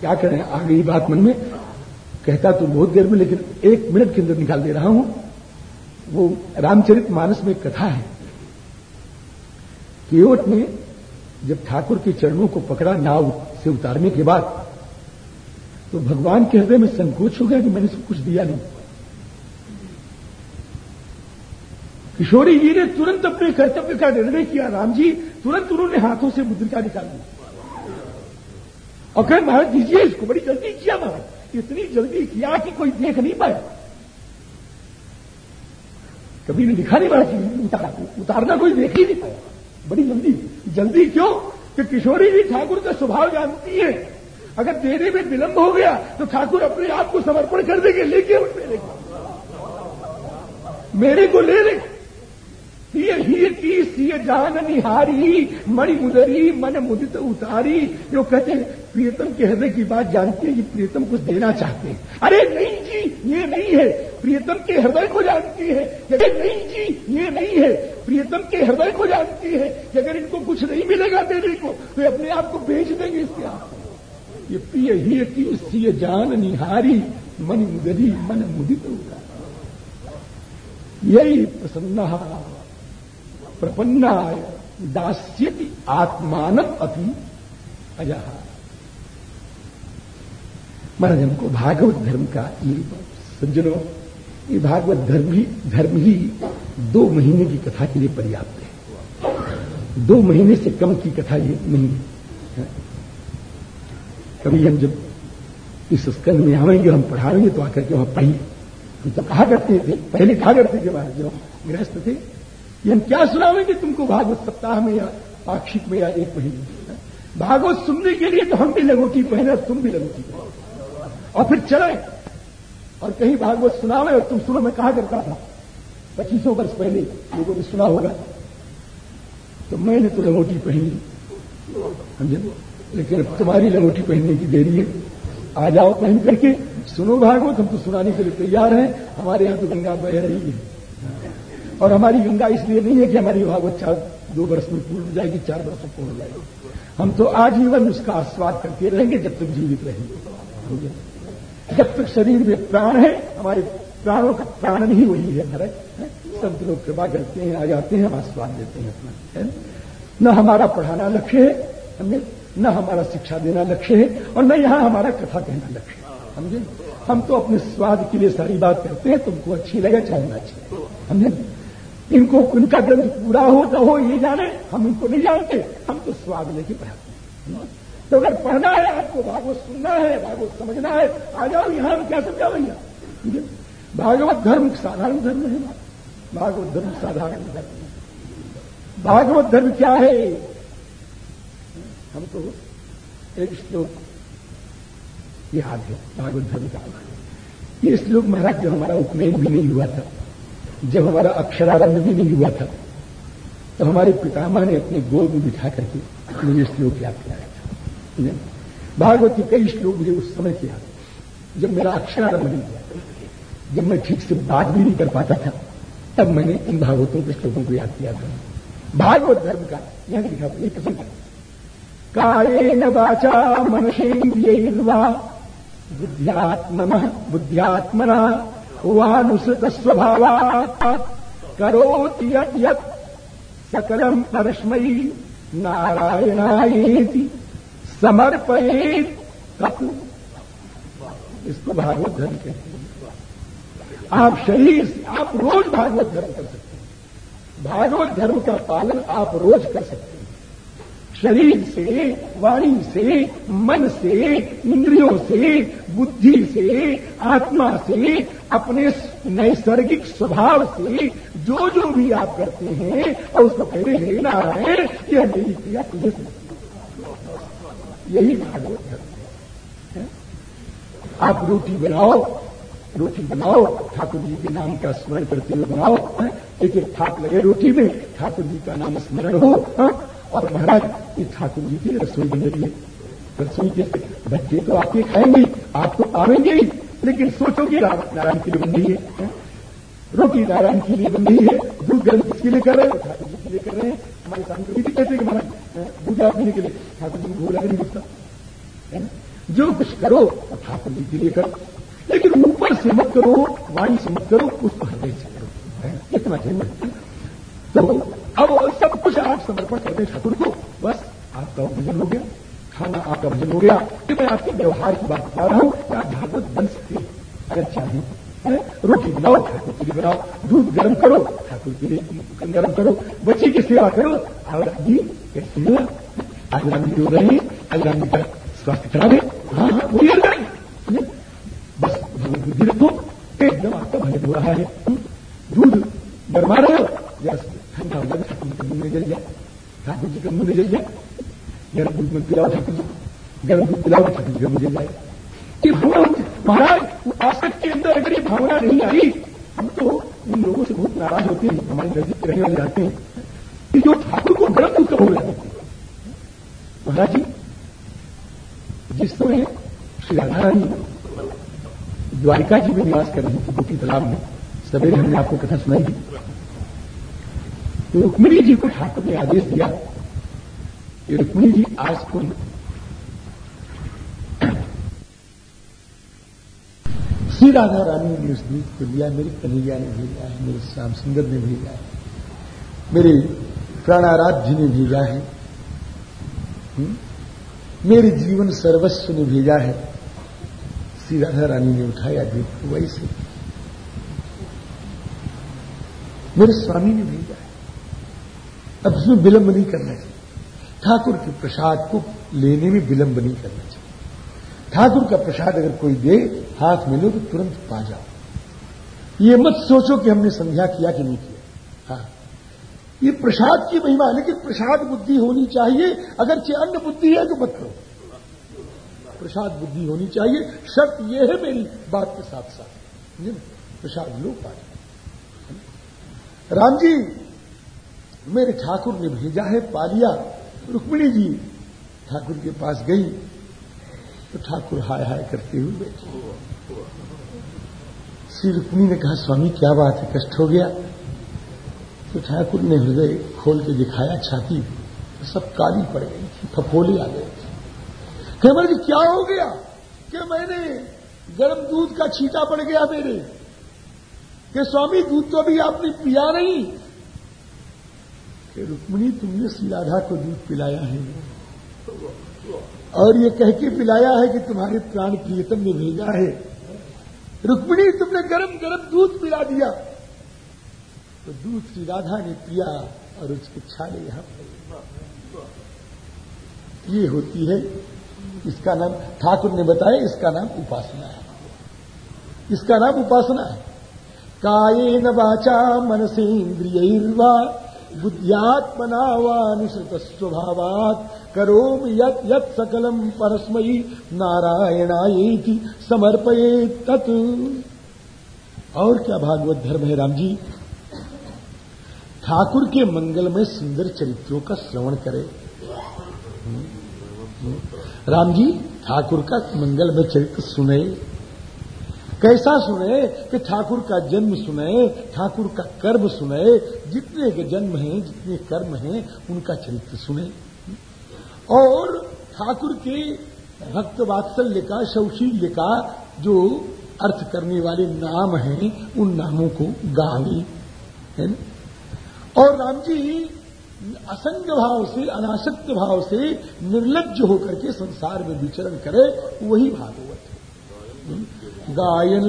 [SPEAKER 1] क्या करें? आ गई बात मन में, कहता तो बहुत देर में, लेकिन एक मिनट के अंदर निकाल दे रहा हूँ। वो रामचरित मानस में कथा है। केवट ने जब ठाकुर के चरणों को पकड़ा नाव से उतारने के बाद तो भगवान के हृदय में संकोच हो गया कि मैंने सब कुछ दिया नहीं। किशोरी जी ने तुरंत अपने कर्तव्य का निर्णय किया। राम जी तुरंत उन्होंने हाथों से मुद्रिका निकाल दी। और कहे, महाराज, दीजिए इसको। बड़ी जल्दी किया महाराज। इतनी जल्दी किया कि कोई देख नहीं पाया। कभी ने लिखा नहीं महाराज उतारा, उतारना कोई देख ही नहीं पाया। बड़ी जल्दी जल्दी क्यों? कि किशोरी जी ठाकुर का स्वभाव जानती है। अगर देने में विलंब हो गया तो ठाकुर अपने आप को समर्पण कर देंगे लेके उठ मेरे को मेरे को ले ले सिय ही की सिय जान निहारी मणि मुदरी, मन मुदित उतारी। जो कहते हैं प्रियतम के हृदय की बात जानते हैं कि प्रियतम कुछ देना चाहते हैं। अरे नहीं जी, ये नहीं है। प्रियतम के हृदय को जानती है। अरे नहीं जी, ये नहीं है। प्रियतम के हृदय को जानती है कि अगर इनको कुछ नहीं मिलेगा देने को तो अपने आप को बेच देंगे इसके आप ये प्रिय ही की सिय जान निहारी मन मुदरी, मन मुदित उतारी। यही प्रसन्न प्रपन्नाय, दास्यति आत्मानव अपनी अजह महाराज, हमको भागवत धर्म का ये सज्जनों ये भागवत धर्म ही धर्म ही दो महीने की कथा के लिए पर्याप्त है। दो महीने से कम की कथा ये नहीं है। कभी हम जब इस स्कंद में आवेंगे हम पढ़ाएँगे तो आकर के वहाँ पढ़िए। हम तो कहा करते थे, पहले कहा करते थे महाराज, जो गृहस्थ थे। ये हम क्या सुनावेंगे? तुमको भागवत सप्ताह में या पाक्षिक में या एक महीने भागवत सुनने के लिए तो हम भी लगोटी पहने और तुम भी लगोटी पहने और फिर चले, और कहीं भागवत सुनावे और तुम सुनो, मैं कहा करता था, पच्चीसों वर्ष पहले लोगों ने सुना होगा तो मैंने तो लगोटी पहनी, समझे? लेकिन तुम्हारी लगोटी पहनने की देरी है। आ जाओ पहन करके, सुनो भागवत, हम तो सुनाने के लिए तैयार हैं, हमारे यहाँ तो गंगा बह रही है। और हमारी गंगा इसलिए नहीं है कि हमारी भागवत चार, दो वर्ष में पूर्ण हो जाएगी, चार वर्ष में पूर्ण हो जाएगी। हम तो आजीवन उसका आस्वाद करते रहेंगे जब तक जीवित रहेंगे। जब तक शरीर में प्राण है, हमारे प्राणों का प्राण नहीं वही है महाराज संत लोग कृपा करते हैं, आ जाते हैं, हम आस्वाद देते हैं अपना न हमारा पढ़ाना लक्ष्य है समझे न हमारा शिक्षा देना लक्ष्य है, और न यहाँ हमारा कथा कहना लक्ष्य है, समझे? हम तो अपने स्वाद के लिए सारी बात करते हैं, तुमको अच्छी लगे चाहे ना अच्छी हमने इनको उनका ग्रंथ पूरा हो तो हो, ये जाने, हम इनको नहीं जानते। हम तो स्वाद लेके पढ़ाते हैं। तो अगर पढ़ना है, आपको भागवत सुनना है, भागवत समझना है, आ जाओ यहाँ हम क्या समझा भैया? भागवत धर्म साधारण धर्म है भागवत धर्म साधारण धर्म है। भागवत धर्म क्या है? हम तो एक श्लोक याद है, भागवत धर्म का। ये श्लोक महाराज जो हमारा उपनयन भी नहीं हुआ था। जब हमारा अक्षरारंभ भी नहीं हुआ था तो हमारे पितामह ने अपने गोद में बिठा करके मुझे श्लोक याद कराया था। भागवत के कई श्लोक मुझे उस समय किया जब मेरा अक्षरारंभ नहीं हुआ, जब मैं ठीक से बात भी नहीं कर पाता था, तब मैंने इन भागवतों के श्लोकों को याद किया था। भागवत धर्म का यहाँ लिखा एक काले कालेन वाचा मनसेन्द्रियैर्वा बुद्ध्यात्मन, बुद्ध्यात्मना वानुसृत स्वभावात् करोति यत् सकलम परस्मयी नारायणायेति समर्पयेत कपु इसको भागवत धर्म कहते हैं। आप शरीर से, आप रोज भागवत धर्म कर सकते हैं। भागवत धर्म का पालन आप रोज कर सकते हैं। शरीर से, वाणी से, मन से, इंद्रियों से, बुद्धि से, आत्मा से, अपने नैसर्गिक स्वभाव से जो जो भी आप करते हैं, और उसको लेना है यह मेरी क्रिया तुझे यही भागवत है। आप रोटी बनाओ रोटी बनाओ, ठाकुर जी के नाम का स्मरण करते हुए बनाओ। एक एक थाप लगे रोटी में, ठाकुर जी का नाम स्मरण हो? और महाराज ये ठाकुर जी की रसोई बन रही है रसोई के बच्चे तो आपके खाएँगे, आप तो आवेंगे ही, लेकिन सोचोगे नारायण के लिए बंदी है रोटी नारायण के लिए बंदी है दूध गर्म किसके लिए कर रहे हैं? ठाकुर जी के लिए कर रहे हैं। हमारे संस्कृति भी कहते हैं हमारा दूध पीने के लिए। ठाकुर जी को भूला नहीं दिखता जो कुछ करो, ठाकुर जी के लिए करो। लेकिन ऊपर से मत करो, वाणी से मत करो उसको हृदय से करो इतना चाहिए तो अब सब कुछ आप समर्पण करते ठाकुर को बस, आपका भजन हो गया। खाना आपका भजन हो गया। कि मैं आपके व्यवहार की बात बता रहा हूँ। आप भागवत बन सकते अगर चाहिए रोटी बनाओ, ठाकुर के लिए बनाओ। दूध गर्म करो, ठाकुर के लिए गर्म करो। बच्चे की सेवा करो। और कैसे रहे हैं आज का स्वास्थ्य खराब है? हाँ हाँ वही बस बुद्धि रखो एकदम आपका भजन हो रहा है। दूध गरमा रहे। हो हो महाराज आसक्त के अंदर अगर ये भावना नहीं आई हम तो उन लोगों से बहुत नाराज़ होते हैं हमारे नज़दीक रहने वाले जाते हैं कि जो ठाकुर को का भोग लगाते महाराज जी जिस समय श्री राधा द्वारिका जी में निवास कर रही थी गोपी तालाब में सवेरे हमने आपको कथा सुनाई थी तो रुक्मिणी जी को ठाकुर ने आदेश दिया। कि रुक्मिणी जी आज को श्री राधा रानी ने उस दूध को लिया, मेरी कन्हैया ने भेजा है मेरे श्याम सुंदर ने भेजा है मेरे प्राणाराध्य ने भेजा है मेरे जीवन सर्वस्व ने भेजा है। श्री राधा रानी ने उठाया दूध को वैसे मेरे स्वामी ने भेजा। अब उसमें विलंब नहीं करना चाहिए। ठाकुर के प्रसाद को लेने में विलंब नहीं करना चाहिए। ठाकुर का प्रसाद अगर कोई दे, हाथ में लो तो तुरंत पा जाओ। ये मत सोचो कि हमने संध्या किया कि नहीं किया। हाँ। ये प्रसाद की महिमा है लेकिन प्रसाद बुद्धि होनी चाहिए। अगर चे अन्य बुद्धि है तो मत करो। प्रसाद बुद्धि होनी चाहिए। शर्त यह है मेरी बात के साथ साथ प्रसाद लो पाए राम जी मेरे ठाकुर ने भेजा है पालिया। रुक्मिणी जी, ठाकुर के पास गई। तो ठाकुर हाय हाय करते हुए बैठे। श्री रुक्मिणी ने कहा, स्वामी, क्या बात है? कष्ट हो गया। तो ठाकुर ने हृदय खोल के दिखाया, छाती, सब काली पड़ गई थी, फफोले आ गए थे। कह जी, क्या हो गया? कि मैंने गर्म दूध का छीटा पड़ गया मेरे। कि स्वामी, दूध तो अभी आपने पिया नहीं। कि रुक्मिणी, तुमने श्री राधा को दूध पिलाया है। और ये कह के पिलाया है कि तुम्हारे प्राण प्रियतम ने भेजा है। रुक्मिणी, तुमने गरम गरम दूध पिला दिया। तो दूध श्री राधा ने पिया और उसके छाले यहाँ पर ये होती है, इसका नाम ठाकुर ने बताया, इसका नाम उपासना है। इसका नाम उपासना है। काये न वाचा मनसेन्द्रियर्वा बुद्ध्यात्मना वानुसृत स्वभावात करोम यत यत सकलम परस्मयी नारायणायेति समर्पये तत्। और क्या भागवत धर्म है राम जी? ठाकुर के मंगल में सुंदर चरित्रों का श्रवण करें। राम जी, ठाकुर का मंगल में चरित्र सुने। कैसा सुने कि ठाकुर का जन्म सुने, ठाकुर का कर्म सुने, जितने के जन्म हैं, जितने कर्म हैं, उनका चरित्र सुने। और ठाकुर के भक्त वात्सल्य का, शौशील्य का जो अर्थ करने वाले नाम हैं, उन नामों को गावे है और राम जी असंग भाव से, अनासक्त भाव से निर्लज होकर के संसार में विचरण करे, वही भागवत है। गायन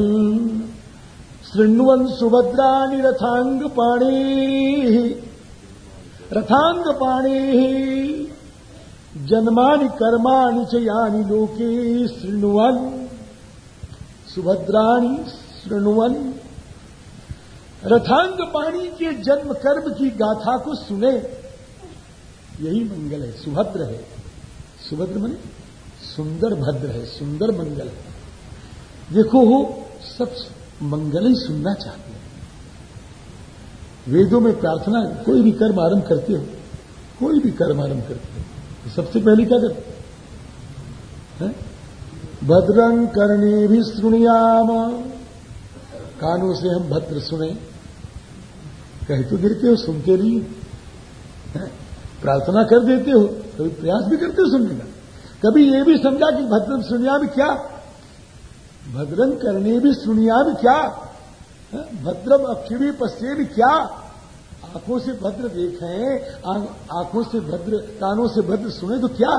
[SPEAKER 1] सुभद्राणि रथांग पाणी रथांग पाणी जन्मानि कर्माणि च यानि लोके शृण्वन। सुभद्राणि रथांग पाणी के जन्म कर्म की गाथा को सुने। यही मंगल है, सुभद्र है। सुभद्र मन सुंदर भद्र है, सुंदर मंगल है। देखो हो सब मंगल ही सुनना चाहते हैं। वेदों में प्रार्थना कोई भी कर्म आरंभ करते हो, कोई भी कर्म आरंभ करते हो तो सबसे पहले क्या करते भद्रं करने भी सुनियाम कानों से हम भद्र सुने, कह तो देते हो, सुनते नहीं प्रार्थना कर देते हो, कभी प्रयास भी करते हो सुनने का। कभी ये भी समझा कि भद्रम सुनिया भी क्या? भद्रम करने भी सुनिया भी क्या? भद्रम अक्षवी पश्चे भी क्या? आँखों से भद्र देखें आँखों से भद्र, कानों से भद्र सुने तो क्या?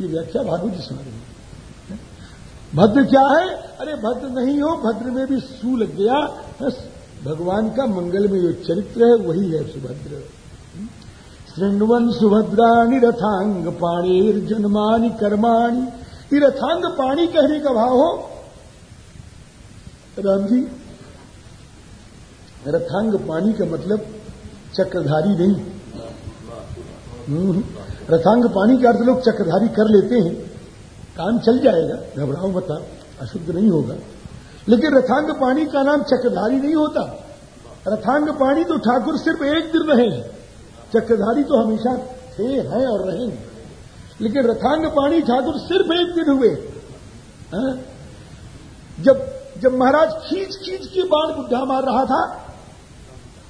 [SPEAKER 1] ये व्याख्या भागु जी सुना रही भद्र क्या है? अरे भद्र नहीं हो, भद्र में भी सू लग गया। भगवान का मंगल में जो चरित्र है, वही है सुभद्र। श्रृण्वन सुभद्राणी रथांग पाणी जन्मानी कर्माणी रथांग पाणी कहने का भाव हो राम जी रथांग पानी का मतलब चक्रधारी नहीं। हम्म। रथांग पानी के अर्थ लोग चक्रधारी कर लेते हैं। काम चल जाएगा, घबराओ मत अशुद्ध नहीं होगा। लेकिन रथांग पानी का नाम चक्रधारी नहीं होता। रथांग पानी तो ठाकुर सिर्फ़ एक दिन रहे हैं। चक्रधारी तो हमेशा थे, हैं और रहेंगे। लेकिन रथांग पानी ठाकुर सिर्फ़ एक दिन हुए। हाँ? जब जब महाराज खींच खींच के बाण बुढ़ा मार रहा था,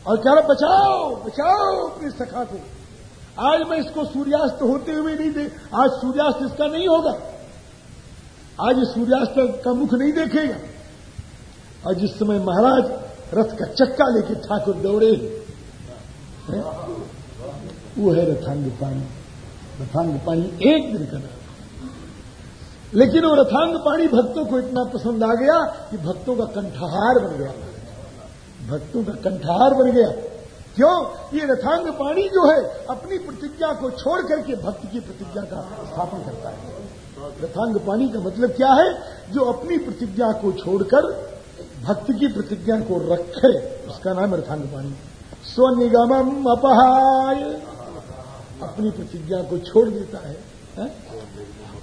[SPEAKER 1] और कह रहा, बचाओ बचाओ अपने सखा को। आज मैं इसको सूर्यास्त होते हुए नहीं दे, आज सूर्यास्त इसका नहीं होगा। आज सूर्यास्त का मुख नहीं देखेगा। और जिस समय महाराज रथ का चक्का लेके ठाकुर दौड़े वो है रथांग पानी। रथांग पानी एक दिन का नाम लेकिन वो रथांग पानी भक्तों को इतना पसंद आ गया कि भक्तों का कंठहार बन गया। भक्तों का कंठहार बन गया। क्यों? ये रथांग पानी जो है अपनी प्रतिज्ञा को छोड़ करके भक्त की प्रतिज्ञा का स्थापन करता है। रथांग पानी का मतलब क्या है? जो अपनी प्रतिज्ञा को छोड़कर भक्त की प्रतिज्ञा को रखे। उसका नाम रथांग पानी स्वनिगम अपहाय। अपनी प्रतिज्ञा को छोड़ देता है, है?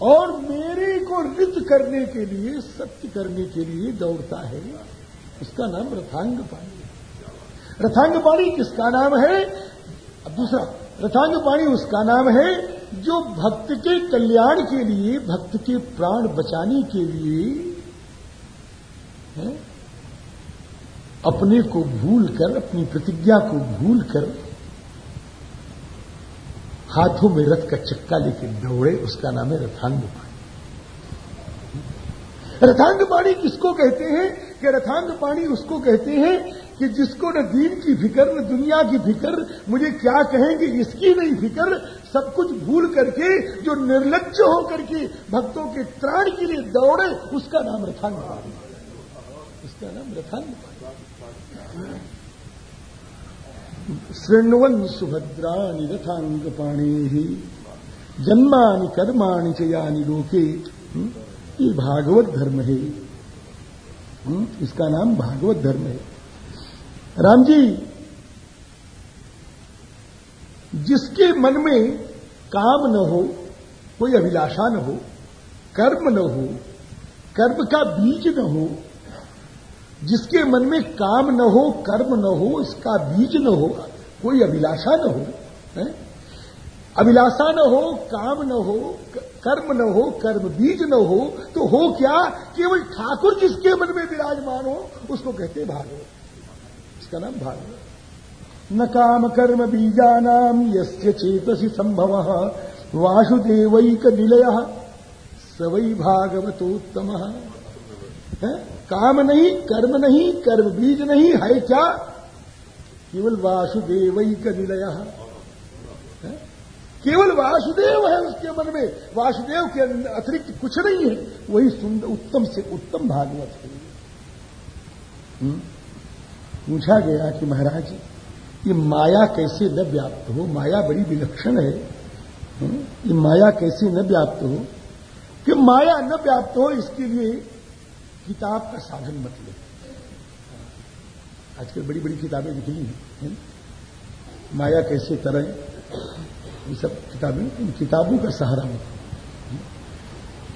[SPEAKER 1] और मेरे को रित करने के लिए, सत्य करने के लिए दौड़ता है। उसका नाम रथांग पाणी रथांग पाणी किसका नाम है? अब दूसरा रथांग पाणी उसका नाम है जो भक्त के कल्याण के लिए, भक्त के प्राण बचाने के लिए, है? अपने को भूल कर अपनी प्रतिज्ञा को भूल कर हाथों में रथ का चक्का लेके दौड़े, उसका नाम है रथांग पाणी रथांग पाणी किसको कहते हैं? कि रथांग पाणी उसको कहते हैं कि जिसको न दीन की फ़िक्र, न दुनिया की फ़िक्र, मुझे क्या कहेंगे, इसकी नहीं फ़िक्र, सब कुछ भूल करके, जो निर्लज होकर के भक्तों के त्राण के लिए दौड़े, उसका नाम रथांग पाणी उसका नाम रथांग पाणी शृण्वन सुभद्राणी रथांग जन्मानि कर्माणि च यानी लोके? ये भागवत धर्म है? इसका नाम भागवत धर्म है। राम जी, जिसके मन में काम न हो, कोई अभिलाषा न हो, कर्म न हो, कर्म का बीज न हो जिसके मन में काम न हो, कर्म न हो, इसका बीज न हो, कोई अभिलाषा न हो, है? अभिलाषा न हो, काम न हो कर्म न हो, कर्म बीज न हो तो हो क्या? केवल ठाकुर जिसके मन में विराजमान हो, उसको कहते भागवत इसका नाम भागवत न काम कर्म बीजा नाम यस्य चेतसी संभव, वासुदेवैक निलय सवई भागवतोत्तम। काम नहीं, कर्म नहीं, कर्म बीज नहीं, है क्या? केवल वासुदेवैक निलय। केवल वासुदेव है उसके मन में। वासुदेव के अतिरिक्त कुछ नहीं है। वही सुंदर उत्तम से उत्तम भागवत है? पूछा गया कि महाराज, ये माया कैसे न व्याप्त हो? माया बड़ी विलक्षण है? ये माया कैसे न व्याप्त हो? कि माया न व्याप्त हो, इसके लिए किताब का साधन मत ले। आजकल बड़ी बड़ी किताबें लिखी हैं माया कैसे तरह ये सब किताबें, इन किताबों का सहारा मत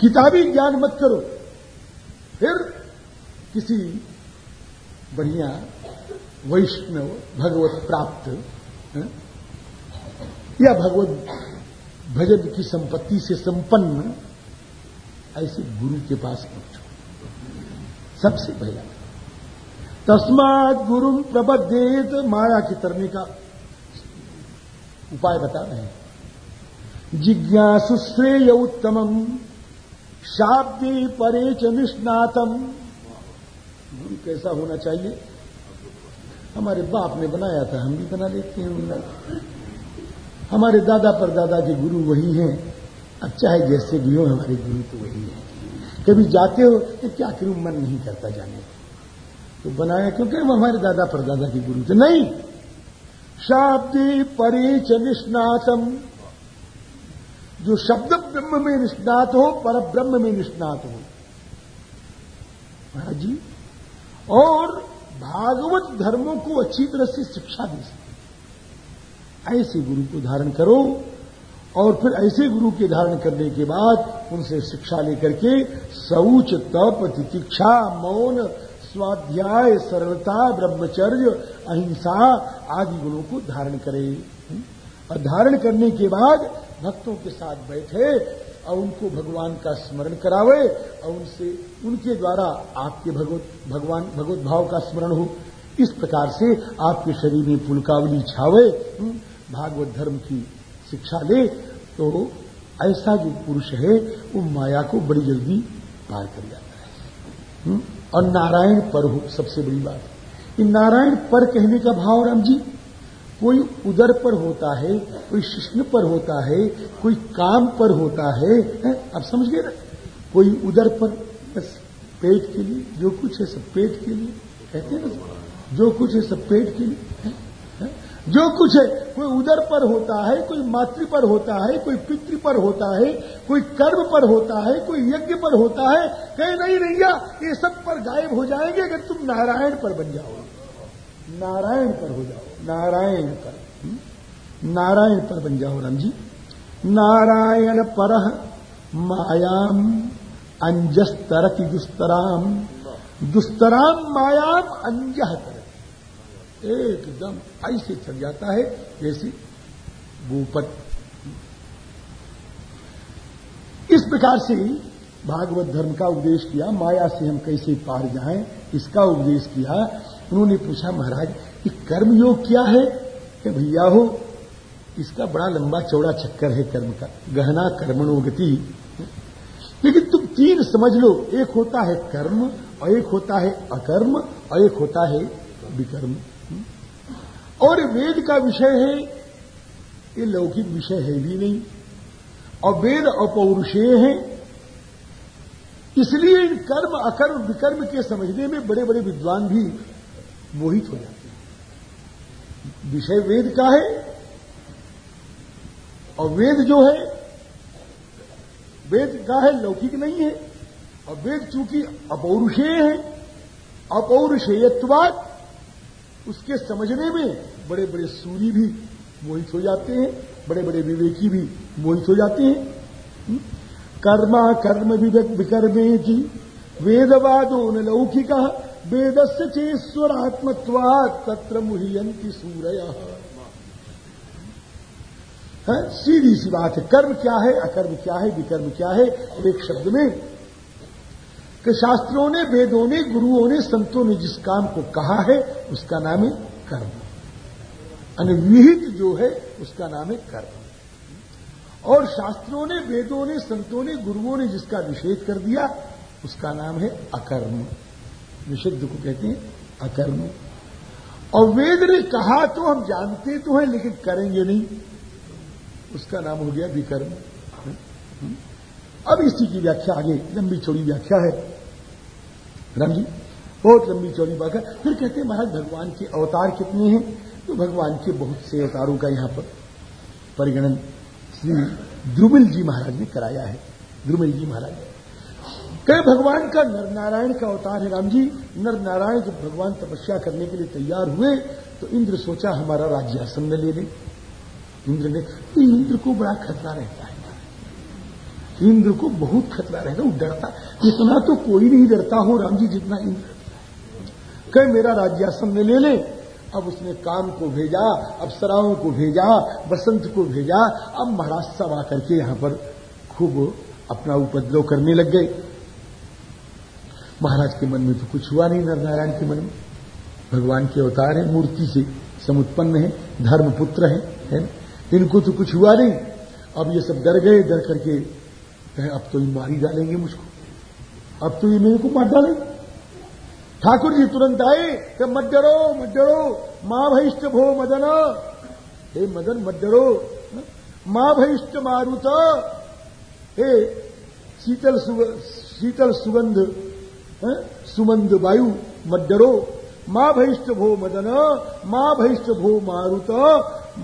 [SPEAKER 1] किताबी ज्ञान मत करो। फिर किसी बढ़िया वैष्णव भगवत प्राप्त, है? या भगवत भजन की संपत्ति से संपन्न, ऐसे गुरु के पास पहुंचो सबसे पहला। तस्मात गुरु प्रबद्धेत माया की तरने का उपाय बता रहे हैं। जिज्ञासु श्रेय उत्तम, शाब्दी परे च निष्णातम। गुरु कैसा होना चाहिए? हमारे बाप ने बनाया था, हम भी बना लेते हैं हमारे दादा पर दादा के गुरु वही हैं। अब चाहे जैसे भी हो, हमारे गुरु तो वही है। कभी जाते हो तो क्या करूँ, मन नहीं करता जाने तो बनाया, क्योंकि हम हमारे दादा पर दादा के गुरु थे। नहीं। शाब्दी परे च निष्णातम। जो शब्द ब्रह्म में निष्णात हो पर ब्रह्म में निष्णात हो। महाराज जी, और भागवत धर्मों को अच्छी तरह से शिक्षा दे सके ऐसे गुरु को धारण करो। और फिर ऐसे गुरु के धारण करने के बाद उनसे शिक्षा लेकर के शौच तप तितिक्षा मौन स्वाध्याय सरलता ब्रह्मचर्य अहिंसा आदि गुणों को धारण करे। और धारण करने के बाद भक्तों के साथ बैठे और उनको भगवान का स्मरण करावे और उनसे उनके द्वारा आपके भगवत भगवान भगवत भाव का स्मरण हो। इस प्रकार से आपके शरीर में पुलकावली छावे। हम्म, भागवत धर्म की शिक्षा ले तो ऐसा जो पुरुष है वो माया को बड़ी जल्दी पार कर जाता है। और नारायण पर हो सबसे बड़ी बात। इन नारायण पर कहने का भाव राम जी कोई उदर पर होता है कोई शिष्ण पर होता है कोई काम पर होता है, है? अब समझ गए ना? कोई उदर पर बस पेट के लिए जो कुछ है सब पेट के लिए कहते हैं ना? जो कुछ है सब पेट के लिए? जो कुछ है, कोई उदर पर होता है, कोई मातृ पर होता है, कोई पितृ पर होता है, कोई कर्म पर होता है, कोई यज्ञ पर होता है, कहे, नहीं रैया, ये सब पर गायब हो जाएँगे अगर तुम नारायण पर बन जाओ। नारायण पर हो जाओ, नारायण पर। हम्म? नारायण पर बन जाओ राम जी। नारायण पर मायाम अंजस्तर की दुस्तराम। दुस्तराम मायाम अंजह कर एकदम ऐसे चल जाता है, जैसे गोपत इस प्रकार से भागवत धर्म का उपदेश किया, माया से हम कैसे पार जाएँ, इसका उपदेश किया। उन्होंने पूछा, महाराज कि कर्म योग क्या है? कि भैया हो, इसका बड़ा लंबा चौड़ा चक्कर है कर्म का, गहना कर्मणोगति लेकिन तुम तीन समझ लो, एक होता है कर्म, और एक होता है अकर्म, और एक होता है विकर्म और वेद का विषय है, ये लौकिक विषय है भी नहीं। और वेद अपौरुषेय है, इसलिए इन कर्म, अकर्म, विकर्म के समझने में बड़े बड़े विद्वान भी मोहित हो जाते हैं। विषय वेद का है, और वेद जो है, वेद का है लौकिक नहीं है, और वेद चूँकि अपौरुषेय है अपौरुषेयत्वाद उसके समझने में बड़े बड़े सूरी भी मोहित हो जाते हैं बड़े बड़े विवेकी भी मोहित हो जाते हैं। हम्म? कर्मा, कर्म विवेक, विकर्मे की वेदवादो न लौकिक लौकिका वेदस्य चेश्वरात्मत्वात् तत्र मुहियंती सूरय। सीधी सी बात है, कर्म क्या है, अकर्म क्या है, विकर्म क्या है एक शब्द में। कि शास्त्रों ने, वेदों ने, गुरुओं ने, संतों ने जिस काम को कहा है, उसका नाम है कर्म। अनविहित जो है, उसका नाम है कर्म। और शास्त्रों ने, वेदों ने, संतों ने, गुरुओं ने जिसका निषेध कर दिया, उसका नाम है अकर्म। निषिद्ध को कहते हैं अकर्म। और वेद ने कहा तो हम जानते तो हैं, लेकिन करेंगे नहीं। उसका नाम हो गया विकर्म। अब इसी की व्याख्या आगे, लंबी चौड़ी व्याख्या है। राम जी, बहुत लंबी चौड़ी व्याख्या फिर कहते हैं, महाराज, भगवान के अवतार कितने हैं? तो भगवान के बहुत से अवतारों का यहाँ पर परिगणन श्री द्रुमिल जी महाराज ने कराया है। द्रुमिल जी महाराज कह, भगवान का नर नारायण का अवतार है राम जी। नर नारायण जब भगवान तपस्या करने के लिए तैयार हुए तो इंद्र सोचा हमारा राज्यासन में ले ले। इंद्र ने इंद्र को बड़ा खतरा रहता है। इंद्र को बहुत खतरा रहता वो डरता इतना तो कोई नहीं डरता हो राम जी जितना इंद्र कह, मेरा राज्यासन में ले ले अब उसने काम को भेजा अप्सराओं को भेजा बसंत को भेजा अब महाराज सब आकर के यहाँ पर खूब अपना उपद्रव करने लग गए। महाराज के मन में तो कुछ हुआ नहीं नरनारायण के मन में। भगवान के अवतार है मूर्ति से समुत्पन्न है धर्म पुत्र है, है इनको तो कुछ हुआ नहीं। अब ये सब डर गए डर करके कहे अब तो ये मारी डालेंगे मुझको। अब तो ये मेरे को मार डालेंगे। ठाकुर जी तुरंत आए कि मत डरो मत डरो माँ भैष्ट भो मदन। हे मदन मत डरो माँ भैष्ट मारुत। हे शीतल शीतल सुगंध सुमंद वायु मत डरो माँ भैष्ट भो मदन, माँ भैष्ट भो मारुत,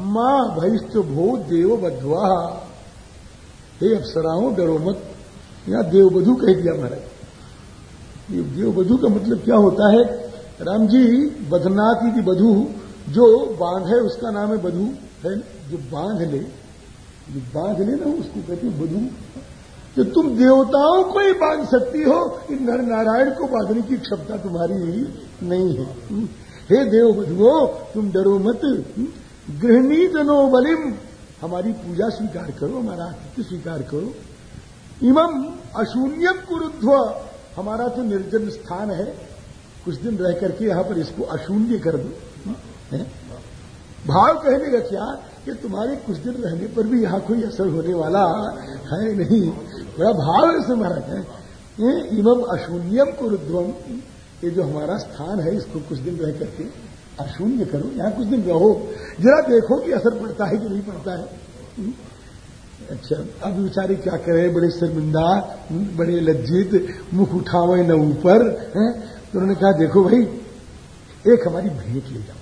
[SPEAKER 1] माँ भैष्ट भो देव बधवा। हे अप्सराओं, डरो मत। यहाँ देवबधु कह दिया महाराज। ये देवबधु का मतलब क्या होता है? राम जी बदनाथी की बधु, जो बाँध है, उसका नाम है बधु, है जो बाँध ले, जो बाँध ले ना, उसको कहते हैं बधु। कि तुम देवताओं को ही बाँध सकती हो इन नर नारायण को बांधने की क्षमता तुम्हारी नहीं है। हे देव बधुओ, तुम डरो मत। गृहणी जनो बलिम। हमारी पूजा स्वीकार करो, हमारा आतिथ्य स्वीकार करो। इमम अशून्यम कुरुध्व। हमारा तो निर्जन स्थान है, कुछ दिन रह करके यहाँ पर इसको अशून्य कर दो भाव कहने का क्या? कि तुम्हारे कुछ दिन रहने पर भी यहाँ कोई असर होने वाला है नहीं। बड़ा भाव से महाराज, है? ये इमम अशून्यम को रुद्रम ये जो हमारा स्थान है, इसको कुछ दिन रह करके अशून्य करो। यहाँ कुछ दिन रहो। जरा देखो कि असर पड़ता है कि नहीं पड़ता है। अच्छा अब बेचारे क्या करे? बड़े शर्मिंदा बड़े लज्जित, मुख उठावे न ऊपर तो उन्होंने कहा, देखो भाई, एक हमारी भेंट ले जाओ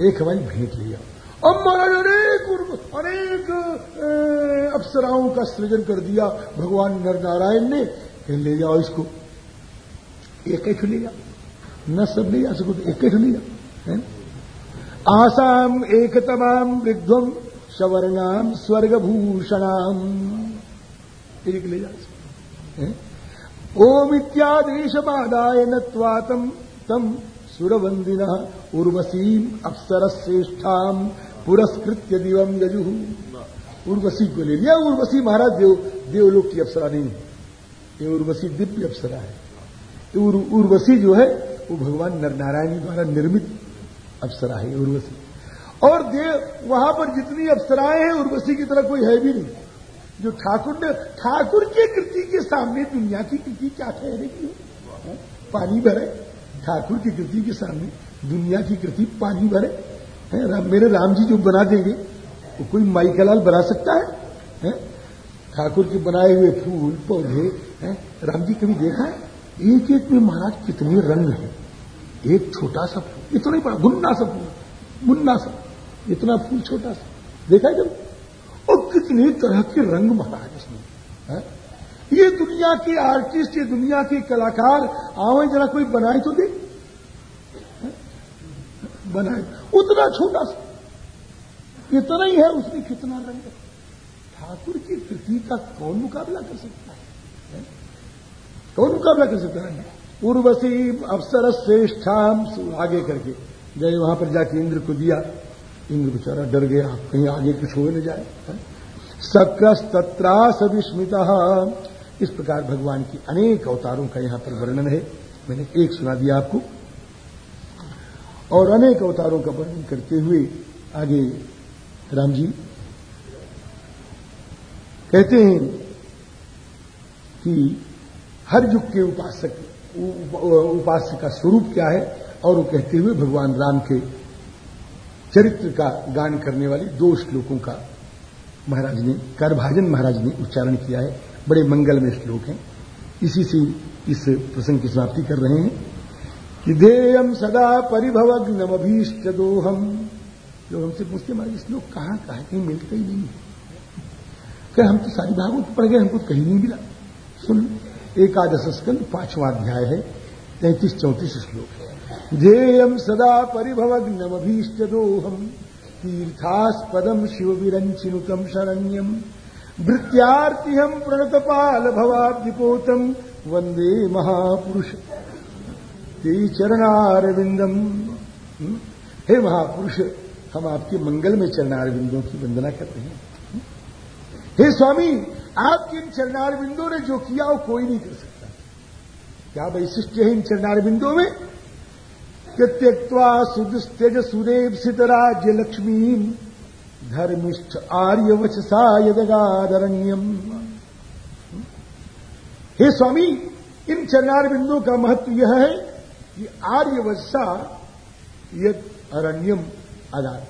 [SPEAKER 1] एक हमारी भेंट ले जाओ अब महाराज अनेक अनेक अप्सराओं का सृजन कर दिया भगवान नर नारायण ने। फिर ले जाओ इसको, एक एक ले जाओ। न सब ले जा सको तो एक एक ले जाओ आसाम एक तमाम वृद्धम सवर्णाम स्वर्गभूषणाम ले जा ओम इत्यादेश बाधाय तम सुरवंदिन उर्वशीम अप्सर श्रेष्ठाम पुरस्कृत्य दिवम यजु। उर्वशी को ले लिया, उर्वशी महाराज देव, देवलोक की अप्सरा नहीं है। ये उर्वशी दिव्य अप्सरा है। तो उर्वशी जो है, वो भगवान नरनारायण द्वारा निर्मित अप्सरा है, उर्वशी। और देव वहाँ पर जितनी अप्सराएँ हैं उर्वशी की तरह कोई है भी नहीं। जो ठाकुर ने ठाकुर की कृति के सामने दुनिया की कृति क्या ठहरेगी पानी भरे। ठाकुर की कृति के सामने दुनिया की कृति पानी भरे। है? राम, मेरे राम जी जो बना देंगे वो कोई माई का लाल बना सकता है, है? ठाकुर के बनाए हुए फूल पौधे हैं? राम जी कभी देखा है? एक एक में महाराज कितने रंग हैं। एक छोटा सा फूल इतना ही बड़ा गुन्ना सा फूल मुन्ना सा। इतना फूल छोटा सा। देखा है जब? और कितने तरह के रंग महाराज इसमें? ये दुनिया के आर्टिस्ट ये दुनिया के कलाकार आवे जरा कोई बनाए तो दे। बनाए। उतना छोटा सा। इतना ही है, उसमें कितना रंग ठाकुर की कृति का कौन मुकाबला कर सकता है? कौन मुकाबला कर सकता है? उर्वशी अवसर श्रेष्ठाम आगे करके। गए वहाँ पर जाके इंद्र को दिया। इंद्र बेचारा डर गया, कहीं आगे कुछ हो न जाए सक्रस तत्रास विस्मिता इस प्रकार भगवान की अनेक अवतारों का यहाँ पर वर्णन है। मैंने एक सुना दिया आपको। और अनेक अवतारों का वर्णन करते हुए आगे राम जी कहते हैं कि हर युग के उपासक उपास्य का स्वरूप क्या है? और वो कहते हुए भगवान राम के चरित्र का गान करने वाले दो श्लोकों का महाराज ने करभाजन महाराज ने उच्चारण किया है। बड़े मंगल में श्लोक हैं। इसी से इस प्रसंग की समाप्ति कर रहे हैं कि देयम सदा परिभवग्नमभीष्ट दोहम। लोग हमसे पूछते महाराज श्लोक कहाँ कहा है? कहीं मिलता ही नहीं है। हम तो सारी भागवत पढ़ गए, हमको कहीं नहीं मिला। सुन, एकादश स्कंद, पांचवा अध्याय है। तैतीस चौतीस श्लोक है। ध्येयम सदा परिभवग्नमभीष्ट दोहम तीर्थास्पदम शिव विरंचिनुतम शरण्यम, भृत्यार्तिहम प्रणतपाल भवाब्धिपोतम वंदे महापुरुष। ते चरणारविंदम? हे? महापुरुष, हम आपके मंगल में चरणारविंदों की वंदना करते हैं? हे? स्वामी, आपके इन चरणार बिंदु ने जो किया वो कोई नहीं कर सकता। क्या वैशिष्ट है इन चरणार बिंदु में? कि त्यक्वा सुदस्त्यज सुरेप्सित राज्य लक्ष्मी धर्मिष्ठ आर्य वचसा यदगादरण्यम। हे स्वामी, इन चरणार बिंदु का महत्व यह है कि आर्य यद अरण्यम आधार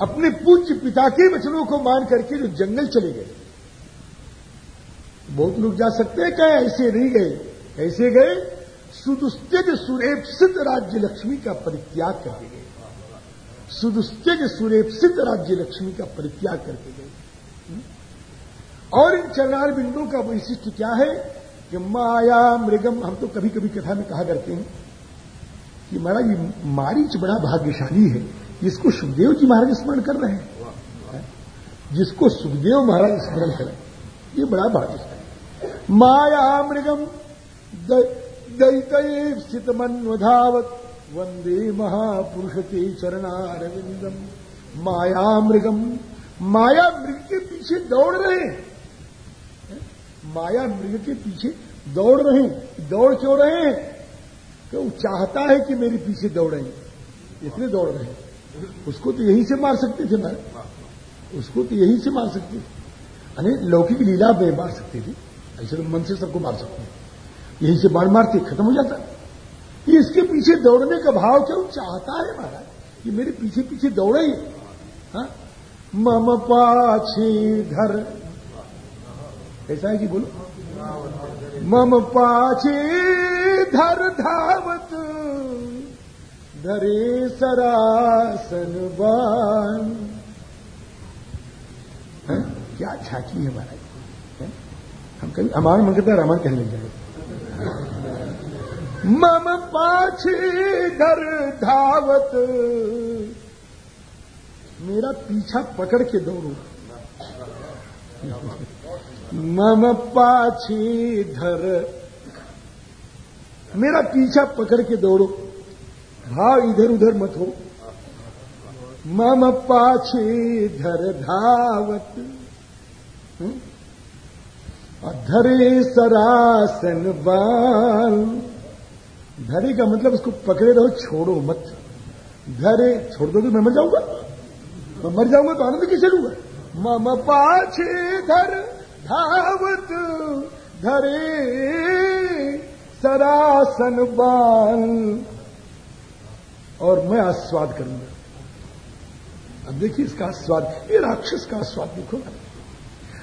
[SPEAKER 1] अपने पूज्य पिता के वचनों को मान करके जो जंगल चले गए। बहुत लोग जा सकते हैं क्या ऐसे नहीं गए। कैसे गए सुदुस्त्यज सुरेप्सित राज्य लक्ष्मी का परित्याग करके गए। सुदुस्त्यज सुरेप्सित राज्य लक्ष्मी का परित्याग करके गए। और इन चरणार बिंदुओं का वैशिष्ट क्या है? कि माया, मृगम, हम तो कभी कभी कथा में कहा करते हैं कि महाराज, ये मारीच बड़ा भाग्यशाली है। जिसको सुखदेव जी महाराज स्मरण कर रहे हैं। जिसको सुखदेव महाराज स्मरण करें ये बड़ा भाग्यशाली माया, मृगम मनवधावत वंदे महापुरुष के चरणारविंदम माया मृगम माया मृग के पीछे दौड़ रहे माया मृग के पीछे दौड़ रहे दौड़ क्यों रहे हैं? तो चाहता है कि मेरे पीछे दौड़े? इसलिए दौड़ रहे उसको तो यहीं से मार सकते थे मैं उसको तो यहीं से मार सकते थे। अरे लौकिक लीला में मार सकते थे। ऐसे तो मन से सबको मार सकते हैं। यहीं से बाढ़ मारते खत्म हो जाता ये इसके पीछे दौड़ने का भाव क्यों चाहता है महाराज? ये मेरे पीछे पीछे दौड़े ही। हाँ? मम पाछे धर। ऐसा है कि बोलो? मम पाछे धर धावत। धरे सरासन बान हाँ? क्या झाकी है महाराज? हाँ? हम कभी हमारे मन करता रामायण कहने लग जाए मम पाछे घर धावत। मेरा पीछा पकड़ के दौड़ो। मम पाछे धर। मेरा पीछा पकड़ के दौड़ो। भाव इधर उधर मत हो। मम पाछे धर धावत। धरे सरासन बाल धरे का मतलब उसको पकड़े रहो, छोड़ो मत। धरे, छोड़ दो तो मैं मर जाऊँगा। मैं मर जाऊँगा तो आनंद कैसे लूँगा? मम पाछे धर धावत, धरे सरासन बाल और मैं आस्वाद करूँगा। अब देखिए इसका आस्वाद, ये राक्षस का आस्वाद देखो।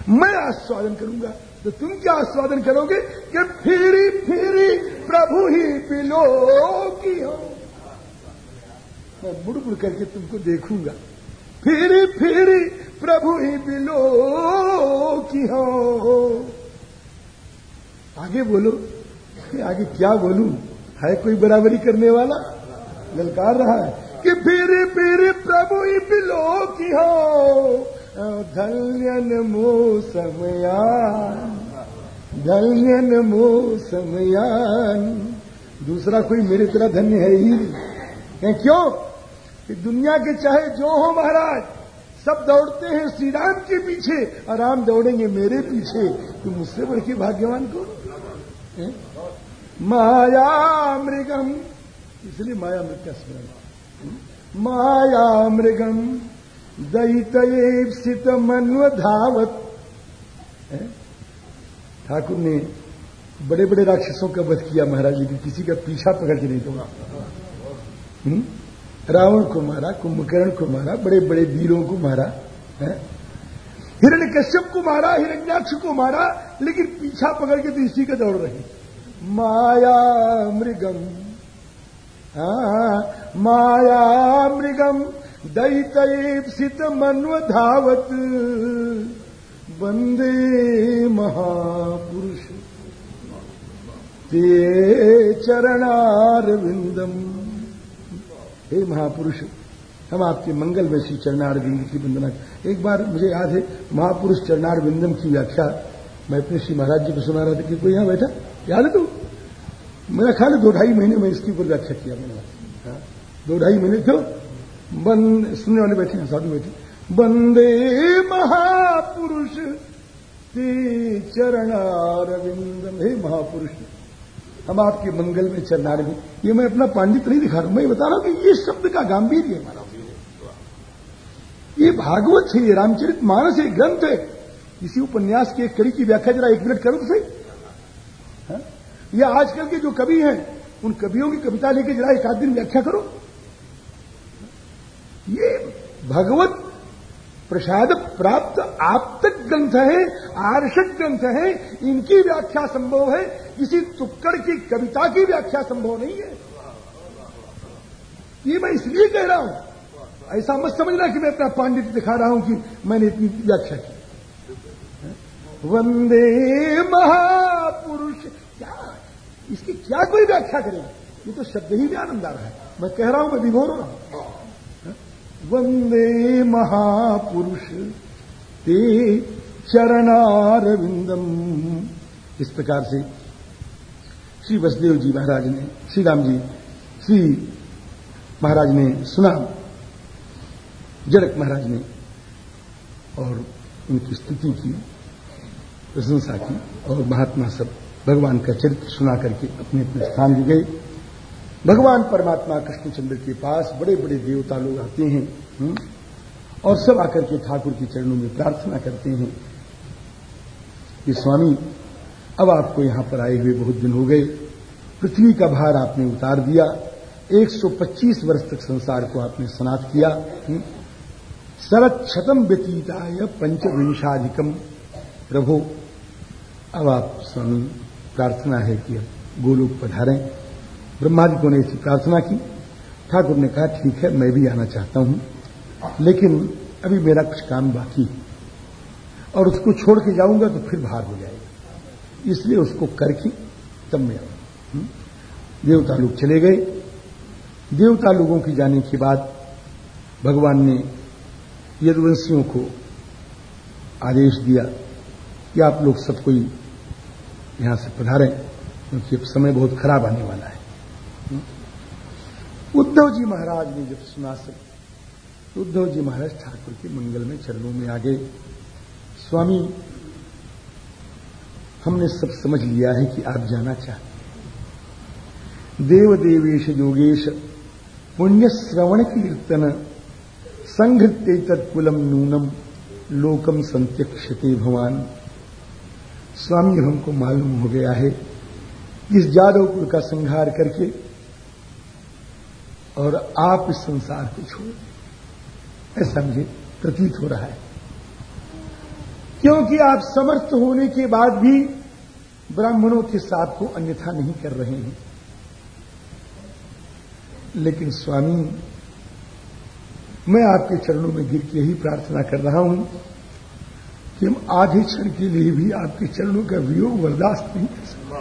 [SPEAKER 1] मैं आस्वादन करूँगा। तो तुम क्या आस्वादन करोगे कि फिरी फिरी प्रभु ही पिलो की हो? मैं मुड़ मुड़ करके तुमको देखूँगा। फिरी फिरी प्रभु ही पिलो की हो। आगे बोलो आगे क्या बोलूँ? है कोई बराबरी करने वाला? ललकार रहा है कि फिर फिर प्रभु ही पिलो की हो। धन्यन मोसमयान धन्यन मोसमयान दूसरा कोई मेरी तरह धन्य है ही नहीं। क्यों? कि दुनिया के चाहे जो हो महाराज, सब दौड़ते हैं श्री राम के पीछे और राम दौड़ेंगे मेरे पीछे। तो मुझसे बढ़ के भाग्यवान को माया मृगम। इसलिए माया मृग का स्मरण। माया मृगम। दयित मन्व धावत ठाकुर ने बड़े बड़े राक्षसों का वध किया महाराज, लेकिन किसी का पीछा पकड़ के नहीं दूँगा? रावण को मारा, कुंभकर्ण को मारा बड़े बड़े वीरों को मारा हिरण्य कश्यप को मारा, हिरण्याक्ष को मारा, लेकिन पीछा पकड़ के तो इसी का दौड़ रहे। माया मृगम। हाँ। माया मृगम। दैतैप्सित मन्वधावत वंदे महापुरुष ते चरणार विंदम हे महापुरुष हम आपके मंगल में श्री चरणार विंद की वंदना एक बार मुझे याद है महापुरुष चरणार विंदम की व्याख्या मैं अपने श्री महाराज जी को सुना रहा था कि कोई यहाँ बैठा याद है तू मेरा ख्याल दो ढाई महीने में इसके ऊपर व्याख्या किया मैंने दो ढाई महीने क्यों बंद सुनने वाले बैठे हैं साधु बैठे बंदे महापुरुष चरणारविंदम हे महापुरुष, हम आपके मंगल में चरणारविंद ये मैं अपना पांडित नहीं दिखा रहा हूँ, मैं बता रहा हूँ कि ये शब्द का गांधीर्य है हमारा। ये भागवत है, ये रामचरित मानस एक ग्रंथ है। इसी उपन्यास की एक कड़ी की व्याख्या जरा एक मिनट करो तो सही? या आजकल के जो कवि हैं, उन कवियों की कविता लेके जरा एक आध दिन व्याख्या करो। भगवत प्रसाद प्राप्त आपतक ग्रंथ है, आर्षक ग्रंथ है, इनकी व्याख्या संभव है, किसी तुक्कड़ की कविता की व्याख्या संभव नहीं है। ये मैं इसलिए कह रहा हूँ, ऐसा मत समझना कि मैं अपना पांडित्य दिखा रहा हूँ कि मैंने इतनी व्याख्या की। वंदे महापुरुष, क्या? इसकी क्या कोई व्याख्या करेगा? ये तो शब्द ही भी आनंद आ रहा है। मैं कह रहा हूँ, मैं विभोर हो रहा हूँ। वंदे महापुरुष। ते चरणारविंदम इस प्रकार से श्री वसुदेव जी महाराज ने, श्री राम जी, श्री महाराज ने सुना। जनक महाराज ने और उनकी स्तुति की, प्रशंसा की और महात्मा सब भगवान का चरित्र सुना करके अपने अपने स्थान गए। भगवान परमात्मा कृष्णचंद्र के पास बड़े बड़े देवता लोग आते हैं हुँ? हम्म? और सब आकर के ठाकुर के चरणों में प्रार्थना करते हैं कि स्वामी, अब आपको यहाँ पर आए हुए बहुत दिन हो गए पृथ्वी का भार आपने उतार दिया 125 वर्ष तक संसार को आपने स्नात किया हम्म? शरत छतम व्यतीताय पंचविंशाधिकम प्रभो, अब आप स्वामी, प्रार्थना है कि गोलोक पधारें ब्रह्मादिकों ने ऐसी प्रार्थना की। ठाकुर ने कहा, ठीक है, मैं भी आना चाहता हूँ। लेकिन अभी मेरा कुछ काम बाकी है और उसको छोड़ के जाऊँगा तो फिर भार हो जाएगा। इसलिए उसको करके तब मैं आऊँगा। हम्म? देवता लोग चले गए। देवता लोगों की जाने के बाद भगवान ने यदुवंशियों को आदेश दिया कि आप लोग सब कोई यहाँ से पधारें, क्योंकि अब समय बहुत खराब आने वाला है। उद्धव जी महाराज ने जब सुना सब तो उद्धव जी महाराज ठाकुर के मंगल में चरणों में आ गए स्वामी, हमने सब समझ लिया है कि आप जाना चाहते देव देवेश योगेश पुण्य श्रवण कीर्तन संघृत्य तत्कुलम नूनम, लोकम संत्यक्षते भगवान स्वामी, हमको मालूम हो गया है, इस जादवपुर का संहार करके और आप इस संसार को छोड़ ऐसा मुझे प्रतीत हो रहा है। क्योंकि आप समर्थ होने के बाद भी ब्राह्मणों के साथ को अन्यथा नहीं कर रहे हैं। लेकिन स्वामी मैं आपके चरणों में गिर के ही प्रार्थना कर रहा हूँ कि हम आधे क्षण के लिए भी आपके चरणों का वियोग बर्दाश्त नहीं कर सकते।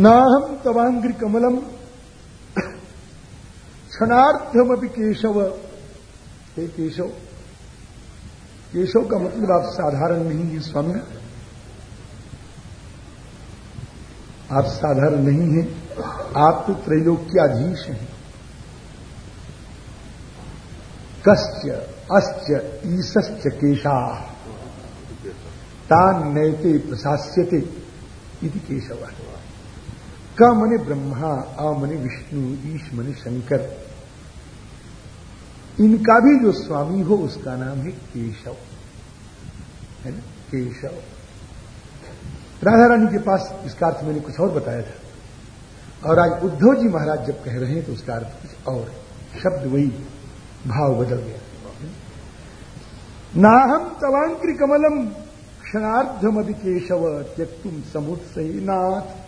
[SPEAKER 1] ना हम तवांग्र कमलम क्षणार्थम अभी केशव। हे केशव केशव का मतलब आप साधारण नहीं है, स्वामी। आप साधारण नहीं हैं, आप तो त्रैलोक्याधीश हैं। कस्य अश्च ईश्च केशा। तान नयते, प्रशास्यते इति केशव। क मने ब्रह्मा अ मने विष्णु, ईश मने शंकर। इनका भी जो स्वामी हो, उसका नाम है केशव। है ना? केशव। राधा रानी के पास इसका अर्थ मैंने कुछ और बताया था। और आज उद्धव जी महाराज जब कह रहे हैं तो उसका अर्थ कुछ और शब्द वही भाव बदल गया। नाहम तवांक्रि कमलम क्षणार्धम अभी केशव, त्यक्तुम सही नाथ।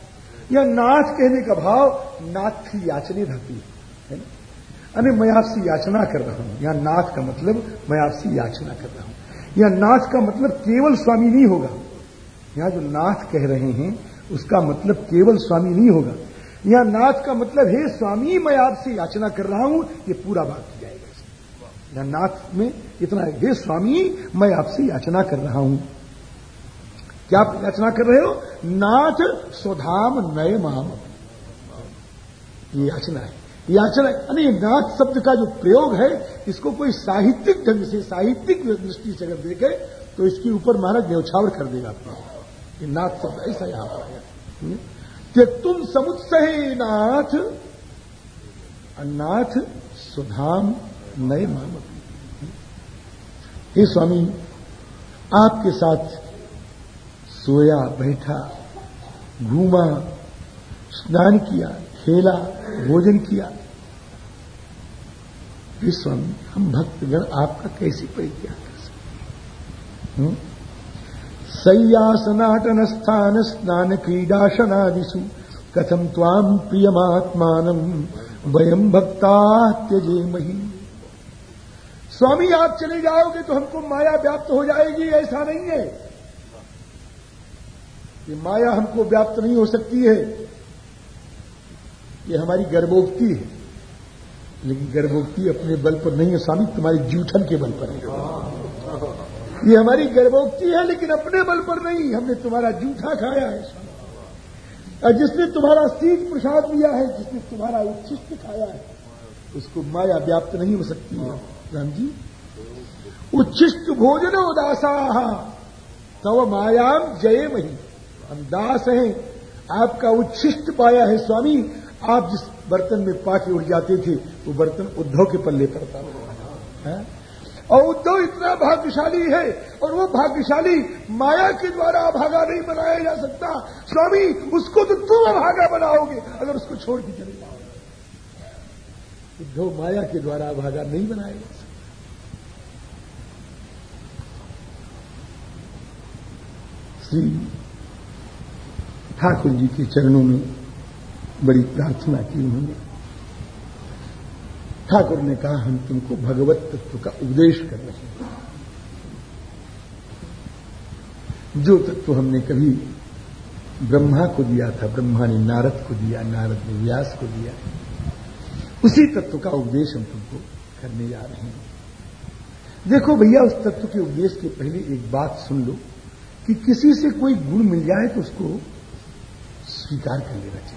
[SPEAKER 1] या नाथ कहने का भाव नाथ की याचने रहती है। अरे मैं आपसे याचना कर रहा हूँ। यहाँ नाथ का मतलब मैं आपसे याचना कर रहा हूँ। या नाथ का मतलब केवल स्वामी नहीं होगा। यहाँ जो नाथ कह रहे हैं, उसका मतलब केवल स्वामी नहीं होगा। या नाथ का मतलब हे स्वामी, मैं आपसे याचना कर रहा हूँ। ये पूरा बात यहाँ नाथ में इतना हे स्वामी, मैं आपसे याचना कर रहा हूँ। क्या आप याचना कर रहे हो? नाथ स्वधाम नय माम ये याचना है। याचना यानी नाथ शब्द का जो प्रयोग है, इसको कोई साहित्यिक ढंग से, साहित्यिक दृष्टि से अगर देखे तो इसके ऊपर महाराज न्यौछावर कर देगा ये नाथ शब्द ऐसा यहाँ पर तुम समुत्सहे नाथ। अन्नाथ सुधाम नए माम हे स्वामी, आपके साथ सोया, बैठा, घूमा, स्नान किया, खेला भोजन किया। स्वामी, हम भक्तगण आपका कैसे परित्याग कर सकते हम्म? सय्यासनाटन स्थान स्नान क्रीडाशनादिशु कथम ताम प्रियमात्मान वयम भक्ता त्यजे मही। स्वामी, आप चले जाओगे तो हमको माया व्याप्त हो जाएगी, ऐसा नहीं है। ये माया हमको व्याप्त नहीं हो सकती है। ये हमारी गर्भोक्ति है। लेकिन गर्भोक्ति अपने बल पर नहीं है, स्वामी, तुम्हारी जूठन के बल पर है। ये हमारी गर्भोक्ति है, लेकिन अपने बल पर नहीं। हमने तुम्हारा जूठा खाया है और जिसने तुम्हारा सीख प्रसाद लिया है, जिसने तुम्हारा उच्छिष्ट खाया है, उसको माया व्याप्त नहीं हो सकती है। राम जी, उच्छिष्ट भोजन उदासा तव मायाम जय मही हम दास हैं, आपका उच्छिष्ट पाया है, स्वामी। आप जिस बर्तन में पाके उड़ जाते थे, वो बर्तन उद्धव के पल्ले पड़ता और उद्धव इतना भाग्यशाली है, और वो भाग्यशाली माया के द्वारा अभागा नहीं बनाया जा सकता। स्वामी, उसको तो तुम अभागा बनाओगे, अगर उसको छोड़ के चले जाओ। उद्धव माया के द्वारा अभागा नहीं बनाया जा सकता। श्री ठाकुर जी के चरणों में बड़ी प्रार्थना की उन्होंने। ठाकुर ने कहा, हम तुमको भगवत तत्व का उपदेश कर रहे हैं। जो तत्व हमने कभी ब्रह्मा को दिया था, ब्रह्मा ने नारद को दिया, नारद ने व्यास को दिया, उसी तत्व का उपदेश हम तुमको करने जा रहे हैं। देखो भैया, उस तत्व के उपदेश के पहले एक बात सुन लो कि किसी से कोई गुण मिल जाए तो उसको स्वीकार कर लेना चाहिए।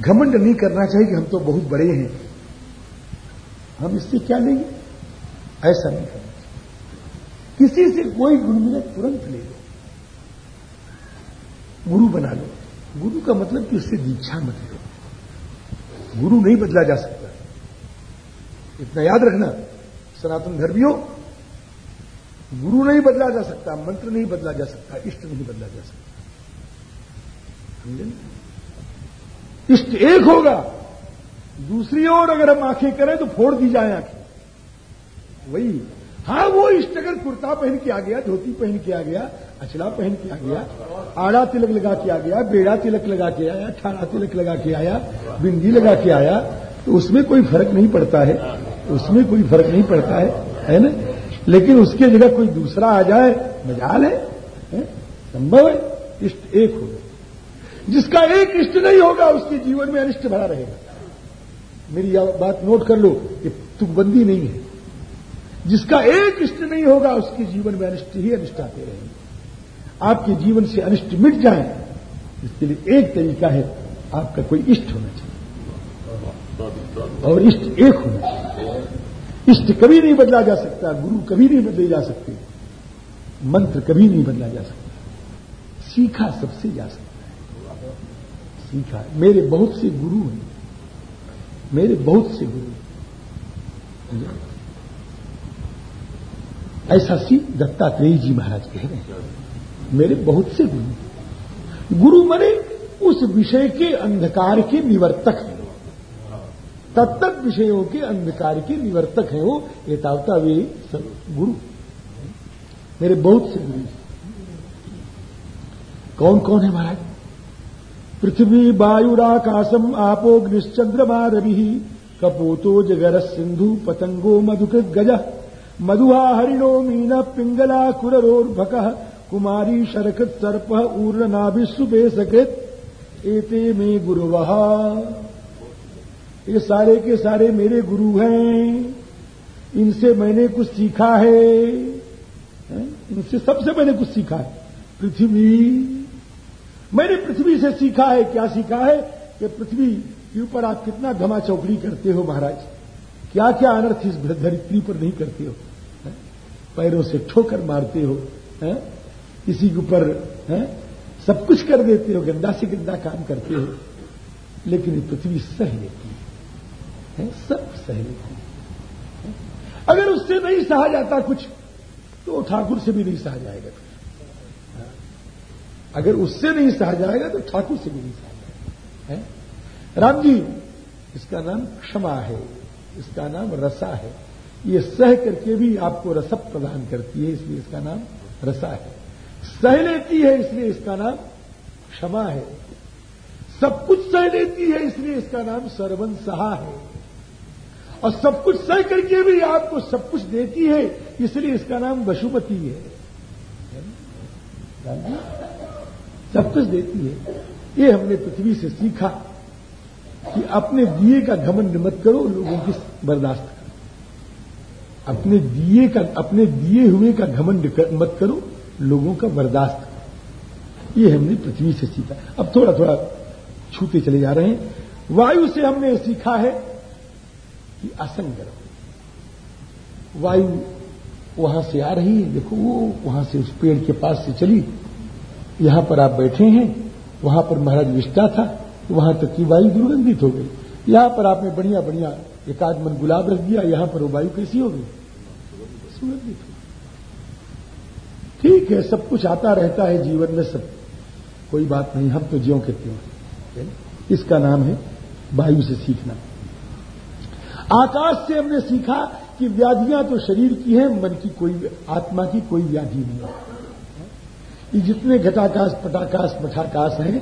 [SPEAKER 1] घमंड नहीं करना चाहिए कि हम तो बहुत बड़े हैं। हम इससे क्या लेंगे? ऐसा नहीं करना चाहिए। किसी से कोई गुण मिले, तुरंत ले लो। गुरु बना लो। गुरु का मतलब कि उससे दीक्षा मत लो। गुरु नहीं बदला जा सकता। इतना याद रखना, सनातन धर्मियों, गुरु नहीं बदला जा सकता, मंत्र नहीं बदला जा सकता, इष्ट नहीं बदला जा सकता। समझे इष्ट एक होगा। दूसरी ओर अगर हम आँखें करें तो फोड़ दी जाए आँखें। वही। हाँ वो इष्ट अगर कुर्ता पहन के आ गया धोती पहन के आ गया अचला पहन के आ गया आड़ा तिलक लगा के आ गया बेड़ा तिलक लगा के आया ठाड़ा तिलक लगा के आया बिंदी लगा के आया तो उसमें कोई फ़र्क नहीं पड़ता है। उसमें कोई फ़र्क नहीं पड़ता है है ना? लेकिन उसके जगह कोई दूसरा आ जाए मजाल है, है? संभव है इष्ट एक होगा। जिसका एक इष्ट नहीं होगा, उसके जीवन में अनिष्ट भरा रहेगा। मेरी बात नोट कर लो कि तुम बंदी नहीं है। जिसका एक इष्ट नहीं होगा, उसके जीवन में अनिष्ट ही अनिष्ट आते रहेंगे। आपके जीवन से अनिष्ट मिट जाए, इसके लिए एक तरीका है, आपका कोई इष्ट होना चाहिए। और इष्ट एक होना चाहिए। इष्ट कभी नहीं बदला जा सकता, गुरु कभी नहीं बदले जा सकते, मंत्र कभी नहीं बदला जा सकता। सीखा सबसे जा सकता। सीखा है। मेरे बहुत से गुरु हैं। मेरे बहुत से गुरु ऐसा सी दत्तात्रेय जी महाराज कह रहे हैं। मेरे बहुत से गुरु गुरु मने उस विषय के अंधकार के निवर्तक हैं। तत्त विषयों के अंधकार के निवर्तक हैं वो एतावता वे गुरु। मेरे बहुत से गुरु कौन कौन है महाराज? पृथ्वी वायुराकाशम आपो ग्निश्चंद्रमा रवि कपोतो जगर सिंधु पतंगो मधुकृत गज मधुहा हरिणो मीन पिंगला कुररोर्भक कुमारी शरकृत सर्प ऊर्ण नाभिस्सुपे सकृत एते में गुरुवहा ये सारे के सारे मेरे गुरु हैं। इनसे मैंने कुछ सीखा है? इनसे सबसे मैंने कुछ सीखा है। पृथ्वी मैंने पृथ्वी से सीखा है क्या सीखा है? कि पृथ्वी के ऊपर आप कितना घमा चौकड़ी करते हो महाराज? क्या क्या अनर्थ इस धरित्री पर नहीं करते हो? है? पैरों से ठोकर मारते हो है? किसी के ऊपर सब कुछ कर देते हो गंदा से गंदा काम करते हो। लेकिन पृथ्वी सह लेती है, है? सब सह लेती है अगर उससे नहीं सहा जाता कुछ तो ठाकुर से भी नहीं सहा जाएगा। अगर उससे नहीं सहा जाएगा तो ठाकुर से भी नहीं सहा जाएगा? राम जी इसका नाम क्षमा है, इसका नाम रसा है। ये सह करके भी आपको रसप प्रदान करती है, इसलिए इसका नाम रसा है। सह लेती है, इसलिए इसका नाम क्षमा है। सब कुछ सह लेती है, इसलिए इसका नाम सरवन सहा है। और सब कुछ सह करके भी आपको सब कुछ देती है, इसलिए इसका नाम वसुमती है। सब कुछ देती है। ये हमने पृथ्वी से सीखा कि अपने दिए का घमंड मत करो लोगों की बर्दाश्त करो। अपने दिए का अपने दिए हुए का कर, मत करो लोगों का बर्दाश्त करो। ये हमने पृथ्वी से सीखा। अब थोड़ा थोड़ा छूते चले जा रहे हैं। वायु से हमने सीखा है कि असंग रहो वायु वहाँ से आ रही है देखो वो वहाँ से उस पेड़ के पास से चली। यहाँ पर आप बैठे हैं, वहाँ पर महाराज विष्टा था, वहाँ तक की वायु दुर्गंधित हो गई। यहाँ पर आपने बढ़िया बढ़िया एक गुलाब रख दिया, यहाँ पर वो वायु कैसी हो गई? सुगंधित हो ठीक है, सब कुछ आता रहता है जीवन में सब। कोई बात नहीं, हम तो ज्यो के त्यों इसका नाम है वायु से सीखना। आकाश से हमने सीखा कि व्याधियाँ तो शरीर की है, मन की कोई आत्मा की कोई व्याधि नहीं है। ये जितने घटाकाश, पटाकाश मठाकाश हैं,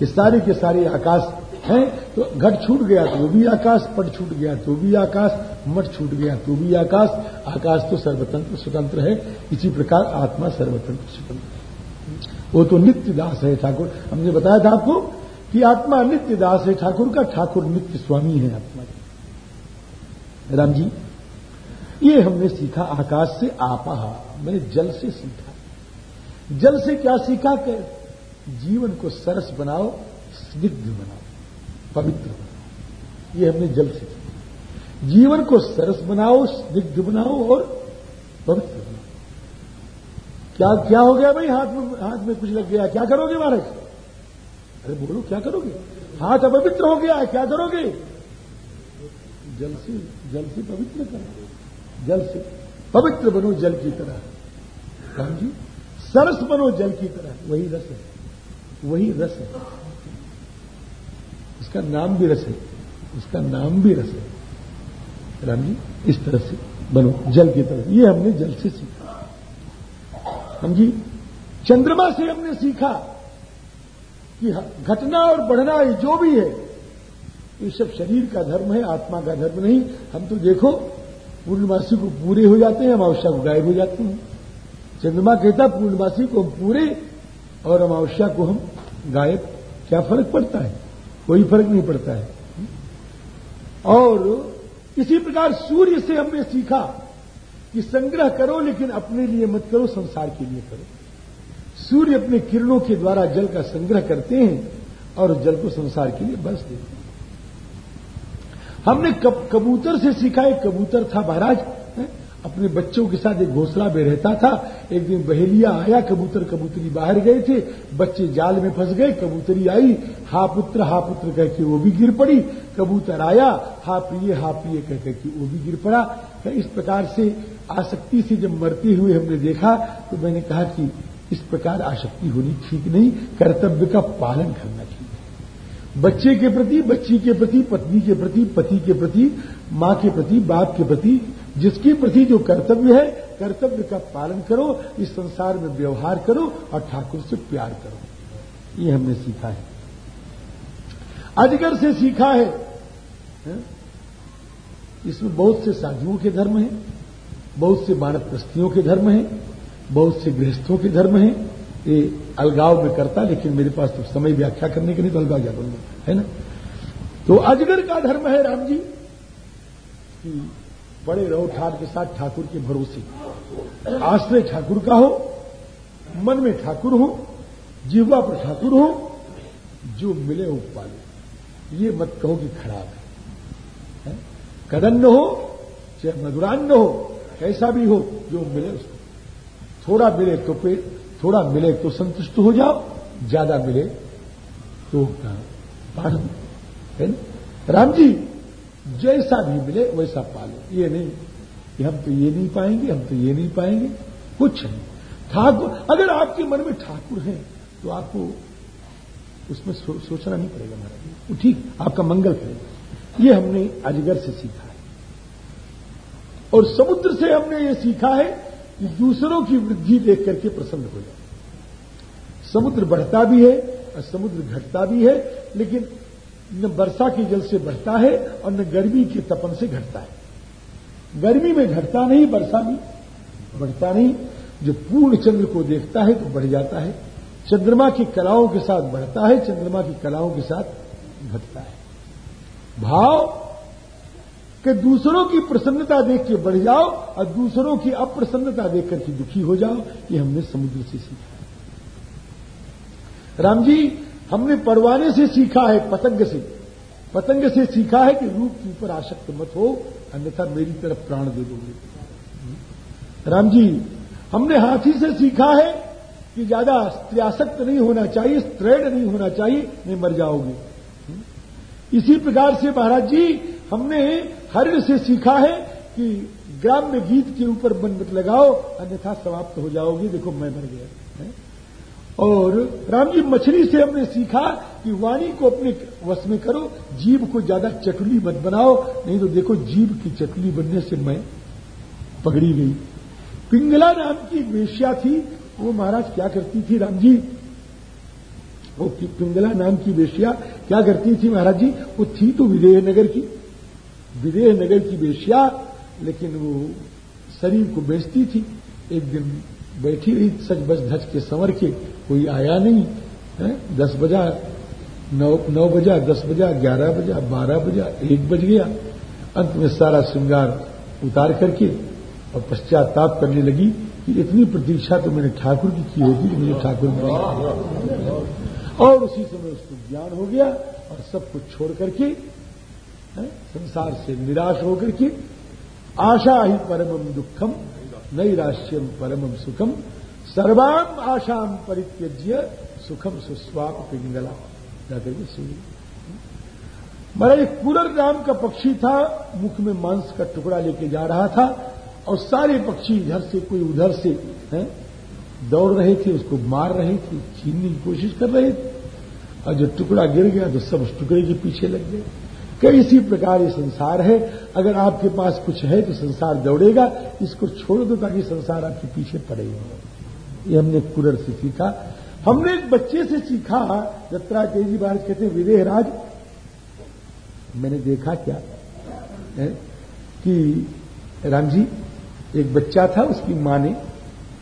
[SPEAKER 1] ये सारे के सारे आकाश हैं तो घट छूट गया तो भी आकाश, पट छूट गया तो भी आकाश मठ छूट गया तो भी आकाश। आकाश तो सर्वतंत्र स्वतंत्र है, इसी प्रकार आत्मा सर्वतंत्र स्वतंत्र है। वो तो नित्य दास है ठाकुर। हमने बताया था आपको कि आत्मा नित्य दास है ठाकुर का, ठाकुर नित्य स्वामी है आत्मा। का राम जी ये हमने सीखा आकाश से आपा मैंने जल से सीखा। जल से क्या सीखा कि? जीवन को सरस बनाओ, स्निग्ध बनाओ, पवित्र बनाओ। ये हमने जल से सीखा। जीवन को सरस बनाओ, स्निग्ध बनाओ और पवित्र बनाओ। क्या क्या हो गया भाई हाथ में हाथ में कुछ लग गया? क्या करोगे महाराज? अरे बोलो, क्या करोगे? हाथ अपवित्र हो गया क्या करोगे? जल से जल से पवित्र करो। जल से पवित्र बनो जल की तरह। राम जी? सरस बनो जल की तरह। वही रस है। वही रस है। इसका नाम भी रस है। उसका नाम भी रस है। राम जी, इस तरह से बनो, जल की तरह। ये हमने जल से सीखा। हम जी, चंद्रमा से हमने सीखा कि घटना और बढ़ना ये जो भी है, ये सब शरीर का धर्म है, आत्मा का धर्म नहीं। हम तो देखो, पूर्णमासी को पूरे हो जाते हैं, अमावस्या को गायब हो जाते हैं। चंद्रमा कहता पूर्णमासी को हम पूरे और अमावस्या को हम गायब। क्या फ़र्क पड़ता है? कोई फ़र्क नहीं पड़ता है। और इसी प्रकार सूर्य से हमने सीखा कि संग्रह करो लेकिन अपने लिए मत करो संसार के लिए करो। सूर्य अपने किरणों के द्वारा जल का संग्रह करते हैं और जल को संसार के लिए बस देते हैं। हमने कब, कबूतर से सीखा एक कबूतर था महाराज अपने बच्चों के साथ एक घोसला में रहता था। एक दिन बहेलिया आया, कबूतर कबूतरी बाहर गए थे। बच्चे जाल में फंस गए, कबूतरी आई। हा पुत्र हा पुत्र कह के वो भी गिर पड़ी। कबूतर आया, हा प्रिय हा प्रिय कह के वो भी गिर पड़ा। तो इस प्रकार से आसक्ति से जब मरते हुए हमने देखा तो मैंने कहा कि इस प्रकार आसक्ति होनी ठीक नहीं, कर्तव्य का पालन करना ठीक बच्चे के प्रति, बच्ची के प्रति, पत्नी के प्रति, पति के प्रति, माँ के प्रति, बाप के प्रति जिसके प्रति जो कर्तव्य है कर्तव्य का पालन करो इस संसार में व्यवहार करो और ठाकुर से प्यार करो। ये हमने सीखा है। अजगर से सीखा है, है? इसमें बहुत से साधुओं के धर्म हैं बहुत से मानव प्रस्तियों के धर्म हैं बहुत से गृहस्थों के धर्म हैं। ये अलगाव में करता लेकिन मेरे पास तो समय व्याख्या करने के लिए तो अलगाव जा है ना? तो अजगर का धर्म है राम जी बड़े रहो ठाट के साथ ठाकुर के भरोसे। आश्रय ठाकुर का हो मन में ठाकुर हो जीवा पर ठाकुर हो जो मिले वो पाले। ये मत कहो कि खराब है, है? कदन्न हो चाहे मधुरान्न हो कैसा भी हो जो मिले उसको। थोड़ा मिले तो पे थोड़ा मिले तो संतुष्ट हो जाओ ज़्यादा मिले तो है ना? राम जी। जैसा भी मिले वैसा पालो। ये नहीं। कि हम तो ये नहीं पाएँगे हम तो ये नहीं पाएँगे। कुछ नहीं। ठाकुर अगर आपके मन में ठाकुर है तो आपको उसमें सो, सोचना नहीं पड़ेगा महाराज वो ठीक आपका मंगल करेगा ये हमने अजगर से सीखा है। और समुद्र से हमने ये सीखा है कि दूसरों की वृद्धि देख करके प्रसन्न हो जाए समुद्र बढ़ता भी है और समुद्र घटता भी है लेकिन न वर्षा के जल से बढ़ता है और न गर्मी के तपन से घटता है। गर्मी में घटता नहीं, वर्षा भी बढ़ता नहीं। जो पूर्ण चंद्र को देखता है तो बढ़ जाता है। चंद्रमा की कलाओं के साथ बढ़ता है, चंद्रमा की कलाओं के साथ घटता है। भाव कि दूसरों की प्रसन्नता देख के बढ़ जाओ और दूसरों की अप्रसन्नता देख करके दुखी हो जाओ, ये हमने समुद्र से सीखा। राम जी हमने पड़वाने से सीखा है, पतंग से। पतंग से सीखा है कि रूप के ऊपर आसक्त मत हो, अन्यथा मेरी तरफ़ प्राण दे दोगे राम जी, हमने हाथी से सीखा है कि ज़्यादा स्त्रियासक्त नहीं होना चाहिए स्त्रेड नहीं होना चाहिए, नहीं मर जाओगे। इसी प्रकार से महाराज जी, हमने हरिण से सीखा है कि ग्राम्य गीत के ऊपर मन मत लगाओ, अन्यथा समाप्त हो जाओगे, देखो मैं मर गया। और राम जी मछली से हमने सीखा कि वाणी को अपने वश में करो जीव को ज़्यादा चटुली मत बनाओ, नहीं तो देखो जीव की चटुली बनने से मैं पकड़ी गई पिंगला नाम की एक वेश्या थी, वो महाराज क्या करती थी राम जी? वो पिंगला नाम की वेश्या क्या करती थी महाराज जी? वो थी तो विदेह नगर की। विदेह नगर की वेश्या, लेकिन वो शरीर को बेचती थी। एक दिन बैठी रही सच बस धच के संवर के, कोई आया नहीं, है? दस बजा, नौ नौ बजा, दस बजा, ग्यारह बजा, बारह बजा, एक बज गया। अंत में सारा श्रृंगार उतार करके और पश्चाताप करने लगी कि इतनी प्रतीक्षा तो मैंने ठाकुर की की होगी कि मुझे ठाकुर और उसी समय उसको ज्ञान हो गया और सब कुछ छोड़ करके संसार से निराश होकर के, आशा ही परमम दुखम नैराश्यम परमम सुखम सर्वाम आशाम परित्यज्य सुखम सुस्वाप पिंगला जाकर के सुनी मेरा एक कुरर नाम का पक्षी था, मुख में मांस का टुकड़ा लेके जा रहा था, और सारे पक्षी इधर से, कोई उधर से दौड़ रहे थे, उसको मार रहे थे, छीनने की कोशिश कर रहे थे। और जब टुकड़ा गिर गया तो सब उस टुकड़े के पीछे लग गए। कई इसी प्रकार ये संसार है। अगर आपके पास कुछ है तो संसार दौड़ेगा। इसको छोड़ दो ताकि संसार आपके पीछे पड़ेगा ये हमने कुरर से सीखा। हमने एक बच्चे से सीखा जत्रा तेज़ी महाराज कहते हैं, विदेह राज। मैंने देखा क्या? है? कि राम जी एक बच्चा था, उसकी माँ ने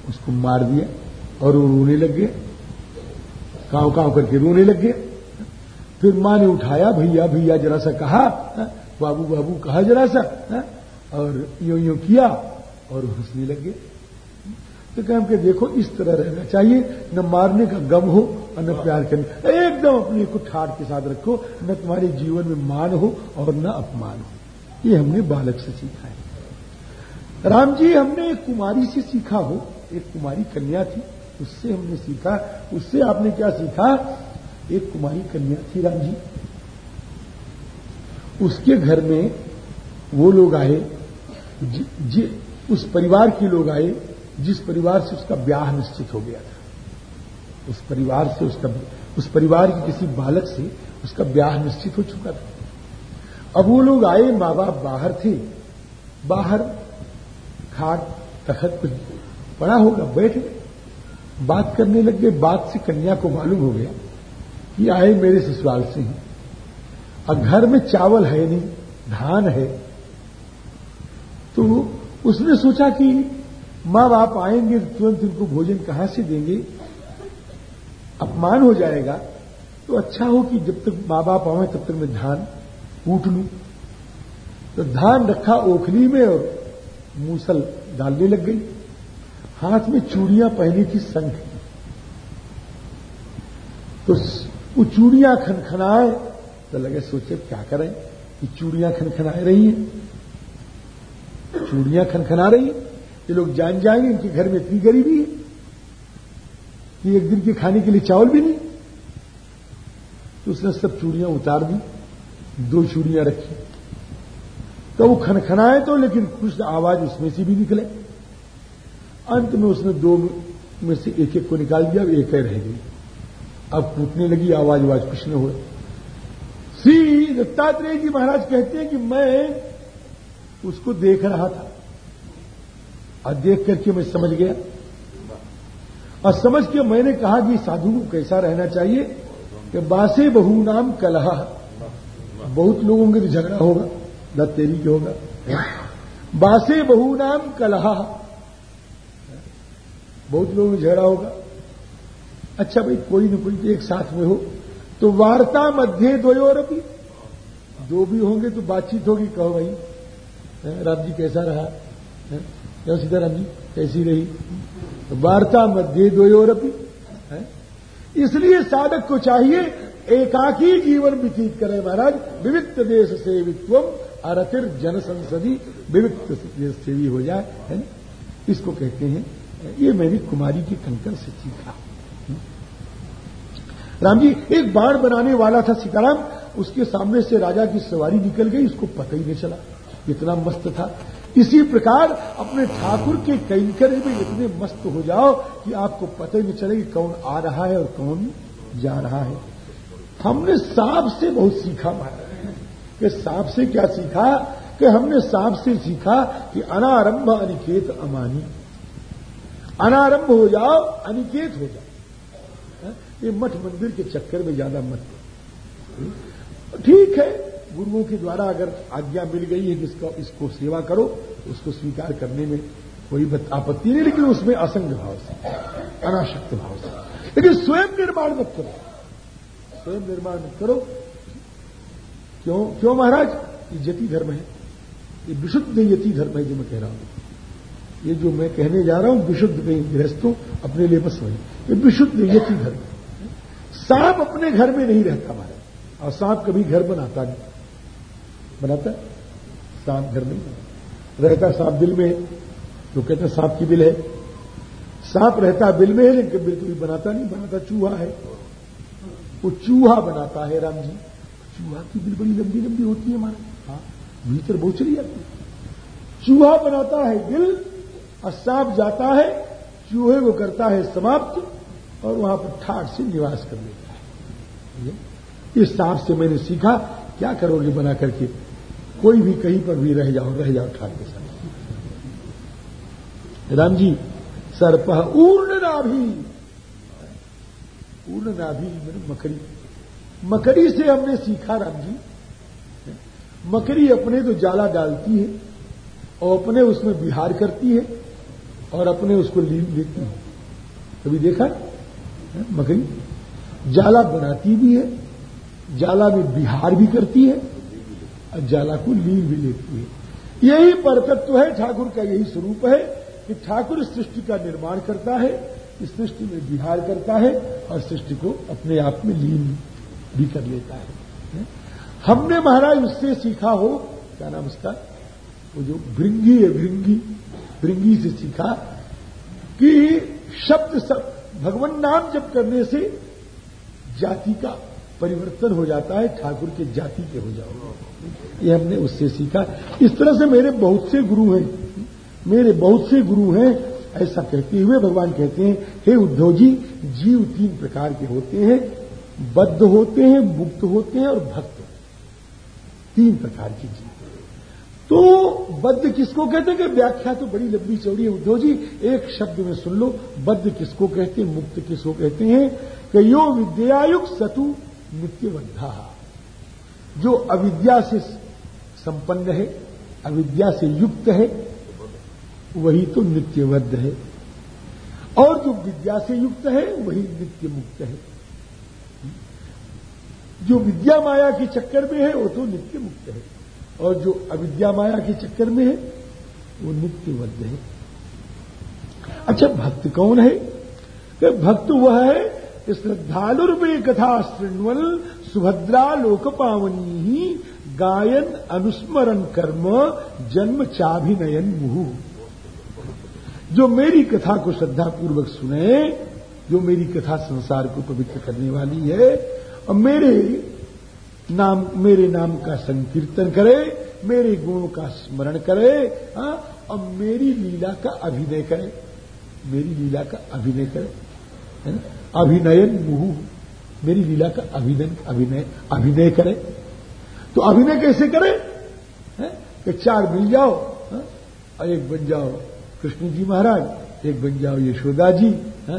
[SPEAKER 1] उसको मार दिया और वो रोने लग गया। काव काव करके रोने लग गया। फिर माँ ने उठाया, भैया भैया, जरा सा कहा बाबू बाबू, कहा जरा सा, है? और यो यो किया और हंसने लग। तो कह के देखो, इस तरह रहना चाहिए, न मारने का गम हो और न प्यार करने एकदम अपने को ठाट के साथ रखो, न तुम्हारे जीवन में मान हो और न अपमान हो। ये हमने बालक से सीखा है। राम जी, हमने एक कुमारी से सीखा हो। एक कुमारी कन्या थी, उससे हमने सीखा। उससे आपने क्या सीखा? एक कुमारी कन्या थी राम जी उसके घर में वो लोग आए उस परिवार के लोग आए, जिस परिवार से उसका ब्याह निश्चित हो गया था। उस परिवार से उसका, उस परिवार के किसी बालक से उसका ब्याह निश्चित हो चुका था। अब वो लोग आए माँ बाप बाहर थे। बाहर खाट, तखत कुछ पड़ा होगा, बैठ बात करने लग गए, बात से कन्या को मालूम हो गया। कि आए मेरे ससुराल से ही। और घर में चावल है नहीं, धान है। तो उसने सोचा कि माँ बाप आएँगे तुरंत इनको भोजन कहाँ से देंगे? अपमान हो जाएगा। तो अच्छा हो कि जब तक माँ बाप आवे तब तक मैं धान कूट लू। तो धान रखा ओखली में और मूसल डालने लग गई। हाथ में चूड़ियाँ पहनी थी संख तो वो चूड़ियाँ खनखनाए तो लगे सोचे क्या करें? कि चूड़ियाँ खनखना रही हैं। चूड़ियाँ खनखना रही ये लोग जान जाएँगे, इनके घर में इतनी गरीबी है। कि एक दिन के खाने के लिए चावल भी नहीं। तो उसने सब चूड़ियाँ उतार दी, दो चूड़ियाँ रखी। तो वो खनखनाए तो लेकिन कुछ आवाज़ उसमें से भी निकले। अंत में उसने दो में से एक एक को निकाल दिया एक ही रह गई। अब कूटने लगी आवाज़ आवाज़ कुछ न हुए श्री दत्तात्रेय जी महाराज कहते हैं कि मैं उसको देख रहा था। और देख करके मैं समझ गया। और समझ के मैंने कहा कि साधु को कैसा रहना चाहिए कि बासे बहु नाम कलहा। बहुत लोगों के तो झगड़ा होगा दत्त तेरी के होगा। बासे बहु नाम कलहा। बहुत लोगों में झगड़ा होगा। अच्छा भाई, कोई न कोई तो एक साथ में हो। तो वार्ता मध्य द्वयोर अभी दो भी होंगे तो बातचीत होगी, कहो भाई। राम जी कैसा रहा? क्यों सीताराम जी, कैसी रही? तो वार्ता मध्य द्वयोर अभी इसलिए साधक को चाहिए एकाकी जीवन व्यतीत करे महाराज। विविध देश से सेवित्व अरतिर जन संसदी विविध देश से भी हो जाए, है इसको कहते हैं। ये मैंने कुमारी के कंकर से सीखा। राम जी एक बाण बनाने वाला था सीताराम। उसके सामने से राजा की सवारी निकल गई, उसको पता ही नहीं चला। इतना मस्त था। इसी प्रकार अपने ठाकुर के कैंकर में इतने मस्त हो जाओ कि आपको पता ही नहीं चले कि कौन आ रहा है और कौन जा रहा है। हमने सांप से बहुत सीखा, महाराज। कि सांप से क्या सीखा? कि हमने सांप से सीखा कि अनारंभ अनिकेत अमानी। अनारंभ हो जाओ, अनिकेत हो जाओ। ये मठ मंदिर के चक्कर में ज़्यादा मत ठीक है, गुरुओं के द्वारा अगर आज्ञा मिल गई है कि इसको सेवा करो, उसको स्वीकार करने में कोई आपत्ति नहीं, लेकिन उसमें असंग भाव से, अनाशक्त भाव से। लेकिन स्वयं निर्माण मत करो। स्वयं निर्माण मत करो। क्यों? क्यों महाराज? ये जति धर्म है। ये विशुद्ध यति धर्म है जो मैं कह रहा हूँ। ये जो मैं कहने जा रहा हूँ, विशुद्ध नहीं गृहस्थों अपने लिए बस वही। ये विशुद्ध यति धर्म सांप अपने घर में नहीं रहता महाराज और सांप कभी घर बनाता नहीं। बनाता? सांप घर में रहता सांप दिल में तो कहते हैं सांप की बिल है। सांप रहता बिल में है, लेकिन बिल कभी बनाता नहीं। बनाता चूहा है। वो चूहा बनाता है, राम जी। चूहा की बिल बड़ी लंबी लंबी होती है हमारे। हाँ भीतर बहुत चली जाती है। चूहा बनाता है बिल और सांप जाता है, चूहे को करता है समाप्त, और वहाँ पर ठाट से निवास कर लेता इस सांप से मैंने सीखा, क्या करोगे बना करके? कोई भी कहीं पर भी रह जाओ रह जाओ ठाट के साथ। राम जी, सर्प ऊर्ण नाभि। ऊर्ण नाभि मैंने मकड़ी। मकड़ी से हमने सीखा, राम जी। मकड़ी अपने तो जाला डालती है और अपने उसमें बिहार करती है और अपने उसको लीन लेती है। कभी देखा मकड़ी? जाला बनाती भी है, जाला में बिहार भी करती है, और जाला को लीन भी लेती है। यही परतत्व है, ठाकुर का यही स्वरूप है कि ठाकुर सृष्टि का निर्माण करता है, इस सृष्टि में बिहार करता है, और सृष्टि को अपने आप में लीन भी कर लेता है? हमने महाराज उससे सीखा हो, क्या नाम उसका? वो जो भृंगी है, भृंगी भृंगी से सीखा कि शब्द सब, भगवान नाम जप करने से जाति का परिवर्तन हो जाता है, ठाकुर के जाति के हो जाओ। ये हमने उससे सीखा। इस तरह से मेरे बहुत से गुरु हैं। मेरे बहुत से गुरु हैं, ऐसा कहते हुए भगवान कहते हैं, हे उद्धव जी, जीव तीन प्रकार के होते हैं। बद्ध होते हैं, मुक्त होते हैं और भक्त तीन प्रकार के जीव। तो बद्ध किसको कहते हैं? कि व्याख्या तो बड़ी लंबी चौड़ी है उद्धव जी। एक शब्द में सुन लो। बद्ध किसको कहते हैं? मुक्त किसको कहते हैं? कि यो विद्यायुक्त सतु नित्यबद्धा। जो अविद्या से संपन्न है, अविद्या से युक्त है, वही तो नित्यबद्ध है। और जो विद्या से युक्त है, वही नित्य मुक्त है। जो विद्या माया के चक्कर में है, वो तो नित्य मुक्त है। और जो अविद्या माया के चक्कर में है, वो नित्यबद्ध है। अच्छा भक्त कौन है? भक्त वह है श्रद्धालुर्वे कथा श्रृणवल सुभद्रा लोक पावनी ही गायन अनुस्मरण कर्म, जन्म चाभिनयन मुहु जो मेरी कथा को श्रद्धापूर्वक सुने, जो मेरी कथा संसार को पवित्र करने वाली है, और मेरे नाम मेरे नाम का संकीर्तन करे, मेरे गुणों का स्मरण करे, हा? और मेरी लीला का अभिनय करे मेरी लीला का अभिनय करे, है ना अभिनयन मुहु। मेरी लीला का अभिनय अभिनय अभिनय करे। तो अभिनय कैसे करे? है? कि चार मिल जाओ है? और एक बन जाओ कृष्ण जी महाराज एक बन जाओ यशोदा जी है?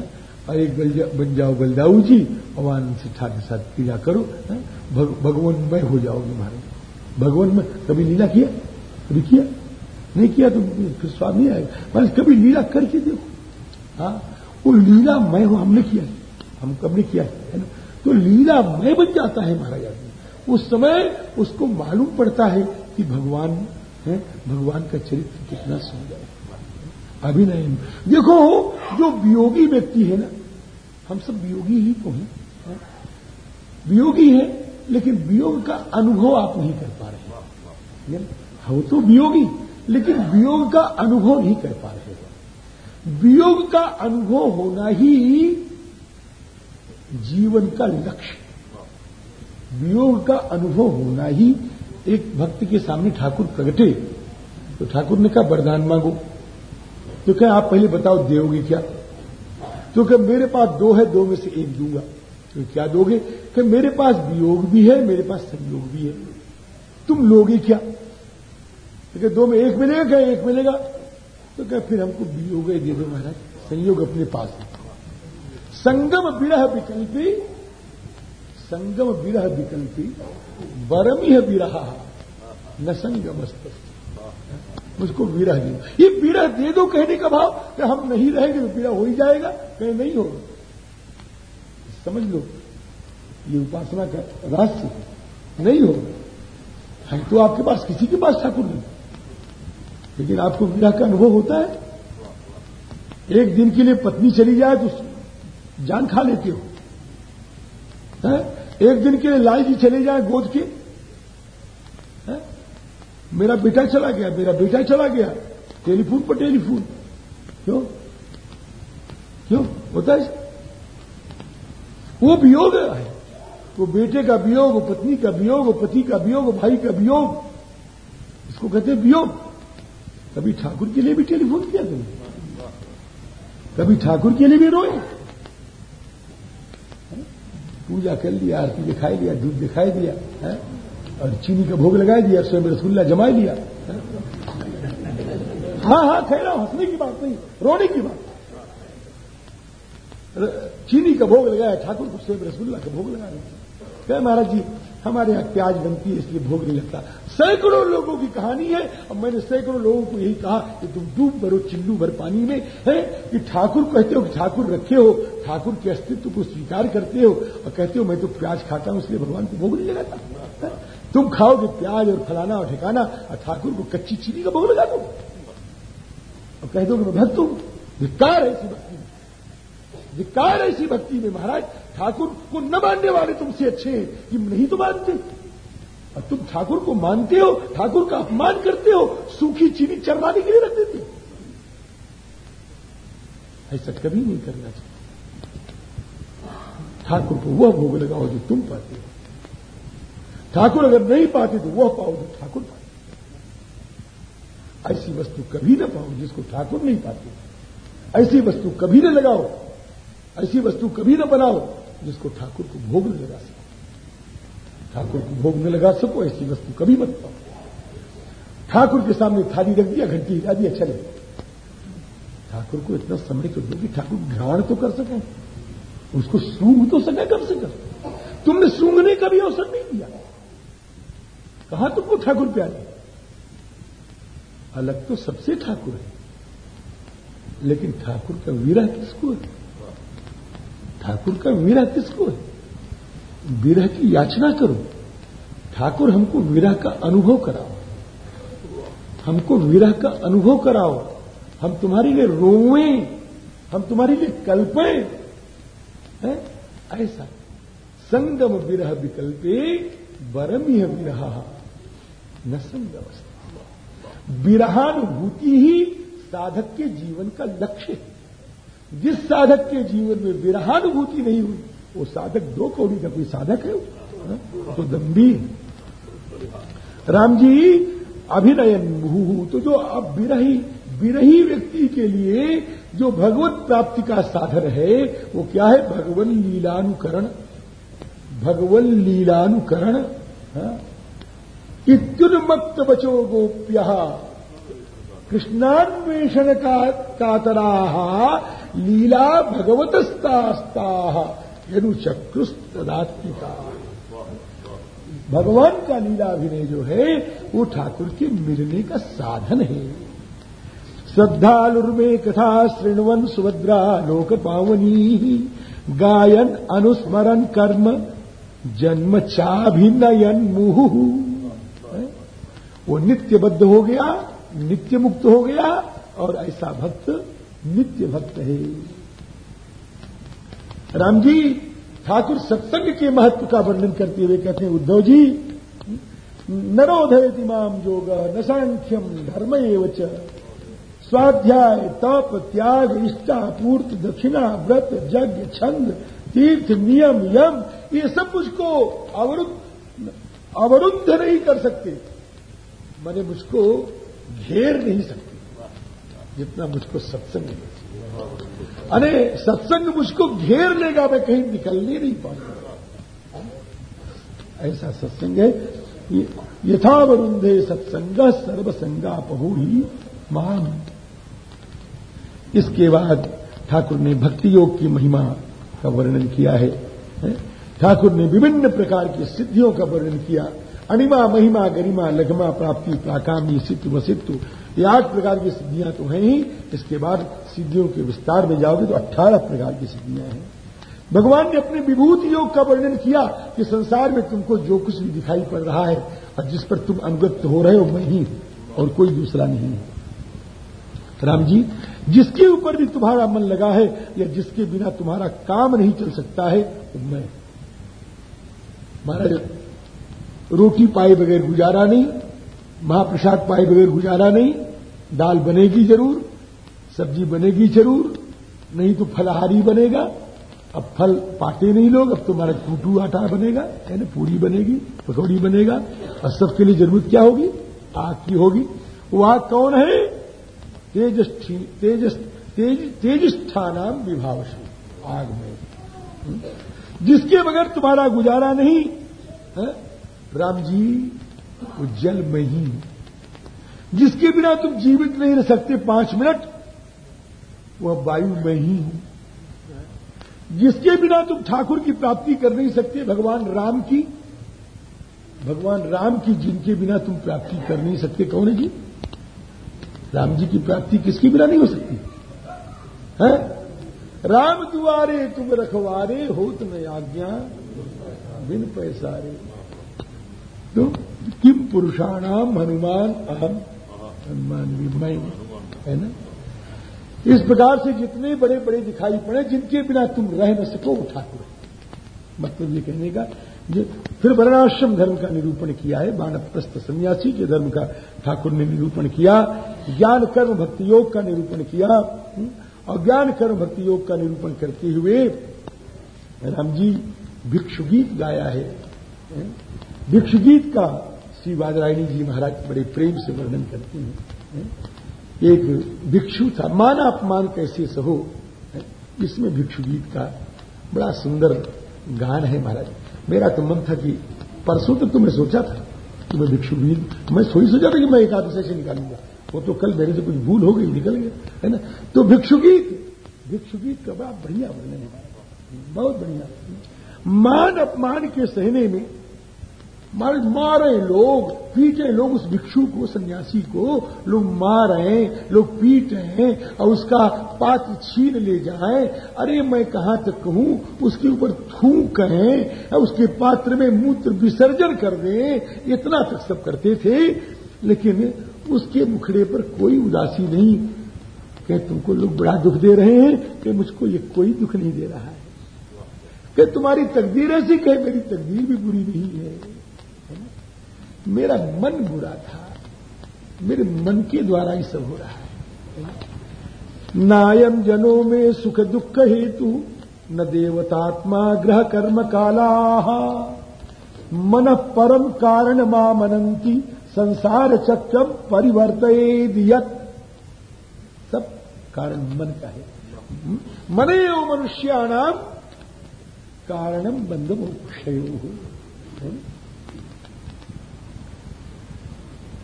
[SPEAKER 1] और एक बन जाओ बलदाऊ जी और आनंद से ठाक के साथ क्रिया करो भग, भगवानमय हो जाओगे महाराज। भगवान में कभी लीला किया? कभी किया? नहीं किया तो फिर नहीं आएगा बस कभी लीला करके देखो। हाँ? वो लीला मैं हो हमने किया हम कब किया है ना? तो लीला मय बन जाता है महाराज आदमी। उस समय उसको मालूम पड़ता है कि भगवान, है, भगवान का चरित्र कितना सुंदर है। अभिनय देखो, जो वियोगी व्यक्ति है ना, हम सब वियोगी ही तो हैं वियोगी है, लेकिन वियोग का अनुभव आप नहीं कर पा रहे हो। तो वियोगी, लेकिन वियोग का अनुभव नहीं कर पा रहे हो। वियोग का अनुभव होना ही जीवन का लक्ष्य। वियोग का अनुभव होना ही एक भक्त के सामने ठाकुर प्रगटे। तो ठाकुर ने कहा, वरदान मांगो। तो क्या आप पहले बताओ दोगे क्या? तो क्या मेरे पास दो है, दो में से एक दूँगा। तो क्या दोगे? कि मेरे पास वियोग भी है, मेरे पास संयोग भी है। तुम लोगे क्या? तो क्या दो में एक मिलेगा क्या एक मिलेगा। तो क्या फिर हमको वियोग दे दो महाराज। संयोग अपने पास है। संगम विरह विकल्पी, संगम विरह विकल्पी बरमी है विरहा न संगम मुझको विरह दे ये विरह दे दो कहने का भाव, कि हम नहीं रहेंगे तो विरह हो ही जाएगा, कहीं नहीं होगा। समझ लो, ये उपासना का रहस्य नहीं होगा। है तो आपके पास किसी के पास ठाकुर नहीं। लेकिन आपको विरह का अनुभव होता है। एक दिन के लिए पत्नी चली जाए तो जान खा लेते हो। है? एक दिन के लिए लाई जी चले जाए गोद के। है? मेरा बेटा चला गया, मेरा बेटा चला गया। टेलीफोन पर टेलीफोन। क्यों? क्यों? होता है? वो वियोग है। वो बेटे का वियोग पत्नी का वियोग पति का वियोग भाई का वियोग। इसको कहते हैं वियोग। कभी ठाकुर के लिए भी टेलीफोन किया तुमने? कभी ठाकुर के लिए भी रोए? पूजा कर लिया, आरती दिखाई दिया दूध दिखाई दिया, है? और चीनी का भोग लगा दिया स्वयं रसगुल्ला जमा लिया हाँ? हाँ कह रहा हंसने की बात नहीं, रोने की बात। चीनी का भोग लगाया, ठाकुर को स्वयं रसगुल्ला का भोग लगा रहे थे। कह, महाराज जी हमारे यहाँ प्याज बनती है, इसलिए भोग नहीं लगता। सैकड़ों लोगों की कहानी है और मैंने सैकड़ों लोगों को यही कहा कि तुम डूब भरो चिल्लू भर पानी में, है? कि ठाकुर कहते हो कि ठाकुर रखे हो, ठाकुर के अस्तित्व को स्वीकार करते हो, और कहते हो मैं तो प्याज खाता हूँ, इसलिए भगवान को भोग नहीं लगाता। तुम खाओगे प्याज और फलाना और ठिकाना, और ठाकुर को कच्ची चीनी का भोग लगा दो और कह दो कि मैं भक्त हूँ। धिक्कार ऐसी भक्ति में। धिक्कार ऐसी भक्ति में, महाराज। ठाकुर को न मानने वाले तुमसे अच्छे हैं कि नहीं तो मानते। और तुम ठाकुर को मानते हो, ठाकुर का अपमान करते हो, सूखी चीनी चरवाने के लिए रख देते ऐसा कभी नहीं करना चाहिए। ठाकुर को वह भोग लगाओ जो तुम पाते हो। ठाकुर अगर नहीं पाते तो वह पाओ जो ठाकुर पाते ऐसी वस्तु कभी ना पाओ जिसको ठाकुर नहीं पाते। ऐसी वस्तु कभी न लगाओ। ऐसी वस्तु कभी न बनाओ जिसको ठाकुर को भोग न लगा सको। ठाकुर को भोग न लगा सको, ऐसी वस्तु कभी मत पाओ। ठाकुर के सामने थाली रख दिया, घंटी हिला दिया चले ठाकुर को इतना समय तो दो कि ठाकुर घ्राण तो कर सके, उसको सूंघ तो सके कम से कम तुमने सूंघने का भी अवसर नहीं दिया। कहा तुमको ठाकुर प्यारे अलग तो सबसे ठाकुर है। लेकिन ठाकुर का वीरा किसको है? ठाकुर का विरह किसको है? विरह की याचना करो। ठाकुर हमको विरह का अनुभव कराओ। हमको विरह का अनुभव कराओ। हम तुम्हारे लिए रोवे हम तुम्हारे लिए कल्पे। है? ऐसा। संगम विरह विकल्पे बरमिह विरह। न संगम विरहानुभूति ही साधक के जीवन का लक्ष्य है। जिस साधक के जीवन में विरहानुभूति नहीं हुई, वो साधक दो कौड़ी का कोई साधक है? हाँ? तो दम्भी राम जी, अभिनयन मुहु तो जो अब विरही विरही व्यक्ति के लिए जो भगवत प्राप्ति का साधन है, वो क्या है? भगवन लीलानुकरण। भगवन लीलानुकरण हाँ? इत्युन्मत्त बचो गोप्य। कृष्णान्वेषण कातरा लीला भगवतस्तास्ता यनुचक्रुस्तदात्मिका भगवान का लीला अभिनय जो है, वो ठाकुर के मिलने का साधन है। श्रद्धालुर्मे कथा श्रृणवन सुभद्रा लोक पावनी गायन अनुस्मरण कर्म, जन्म चाभिनयन मुहु। वो नित्यबद्ध हो गया। नित्य मुक्त हो गया और ऐसा भक्त नित्य भक्त है। राम जी ठाकुर सत्संग के महत्व का वर्णन करते हुए कहते हैं, उद्धव जी, नरोधयति माम योग न सांख्यम धर्म एवच स्वाध्याय, तप, त्याग, इष्टा, पूर्त, दक्षिणा, व्रत, यज्ञ, छंद, तीर्थ, नियम, यम, ये सब मुझको अवरुद्ध अवरुद्ध नहीं कर सकते। मैंने मुझको घेर नहीं सकती। जितना मुझको सत्संग अरे, सत्संग मुझको घेर लेगा, मैं कहीं निकलने नहीं पाऊँगा। ऐसा सत्संग है। यथावरुंधे सत्संग सर्वसंगा पहु ही मान इसके बाद ठाकुर ने भक्ति योग की महिमा का वर्णन किया है? ठाकुर ने विभिन्न प्रकार की सिद्धियों का वर्णन किया। अनिमा महिमा, गरिमा, लघमा, प्राप्ति, प्राकामी सिद्ध वसित्व ये आठ प्रकार की सिद्धियाँ तो हैं ही। इसके बाद सिद्धियों के विस्तार में जाओगे तो अट्ठारह प्रकार की सिद्धियाँ हैं। भगवान ने अपने विभूति योग का वर्णन किया कि संसार में तुमको जो कुछ भी दिखाई पड़ रहा है और जिस पर तुम अनुगत हो रहे हो, मैं ही और कोई दूसरा नहीं। राम जी, जिसके ऊपर भी तुम्हारा मन लगा है या जिसके बिना तुम्हारा काम नहीं चल सकता है मैं महाराज रोटी पाए बगैर गुजारा नहीं, महाप्रसाद पाए बगैर गुजारा नहीं, दाल बनेगी ज़रूर, सब्ज़ी बनेगी ज़रूर, नहीं तो फलहारी बनेगा। अब फल पाते नहीं लोग, अब तुम्हारा टूटू आटा बनेगा, यानी पूरी बनेगी, पकौड़ी बनेगा। और सबके लिए ज़रूरत क्या होगी? आग की होगी। वो आग कौन है? तेजस तेजस, तेज तेजस्थानाम विभावशी। आग में? जिसके बगैर तुम्हारा गुजारा नहीं, है? राम जी, वो जल में ही जिसके बिना तुम जीवित नहीं रह सकते पाँच मिनट, वह वायु में ही हूँ। जिसके बिना तुम ठाकुर की प्राप्ति कर नहीं सकते, भगवान राम की, भगवान राम की जिनके बिना तुम प्राप्ति कर नहीं सकते, कौन है जी? राम जी की प्राप्ति किसके बिना नहीं हो सकती? है? राम दुआरे तुम रखवारे हो तुम्हें आज्ञा, बिन पैसारे। तो किम पुरुषाणाम हनुमान अहम? हनुमान भी मैं है ना? इस प्रकार से जितने बड़े बड़े दिखाई पड़े जिनके बिना तुम रह न सको ठाकुर मतलब ये कहने का जो फिर वर्णाश्रम धर्म का निरूपण किया है बानप्रस्थ सन्यासी के धर्म का ठाकुर ने निरूपण किया ज्ञान कर्म भक्ति योग का निरूपण किया हम्म, और ज्ञान कर्म भक्ति योग का निरूपण करते हुए राम जी भिक्षु गीत गाया है भिक्षु गीत का श्री वादरायणी जी महाराज बड़े प्रेम से वर्णन करते हैं एक भिक्षु था, मान अपमान कैसे सहो इसमें भिक्षु गीत का बड़ा सुंदर गान है महाराज। मेरा तो मन था कि परसों तक तो मैं सोचा था कि मैं भिक्षु गीत मैं सोई सोचा था कि मैं एकादश से निकालूँगा। वो तो कल मेरे से कुछ भूल हो गई, निकल गया, है ना? तो भिक्षु गीत भिक्षु गीत का बड़ा बढ़िया वर्णन है। बहुत बढ़िया। मान अपमान के सहने में मारे मारे लोग, पीटे लोग उस भिक्षु को, सन्यासी को, लोग मार, लोग पीट रहे हैं, और उसका पात्र छीन ले जाए। अरे, मैं कहाँ तक कहूँ, उसके ऊपर थूक कहें उसके पात्र में मूत्र विसर्जन कर दें। इतना तक सब करते थे, लेकिन उसके मुखड़े पर कोई उदासी नहीं। कि तुमको लोग बड़ा दुख दे रहे हैं कि मुझको ये कोई दुख नहीं दे रहा है। कि तुम्हारी तकदीर ऐसी, कहे, मेरी तकदीर भी बुरी नहीं है। मेरा मन बुरा था। मेरे मन के द्वारा ही सब हो रहा है। नायम जनों में सुख दुख हेतु न देवतात्मा ग्रह कर्म काला। मन परम कारण मनंती संसार चक्रम परिवर्त सब कारण मन का है। मने मनुष्याणाम कारणम बंध मोक्षयो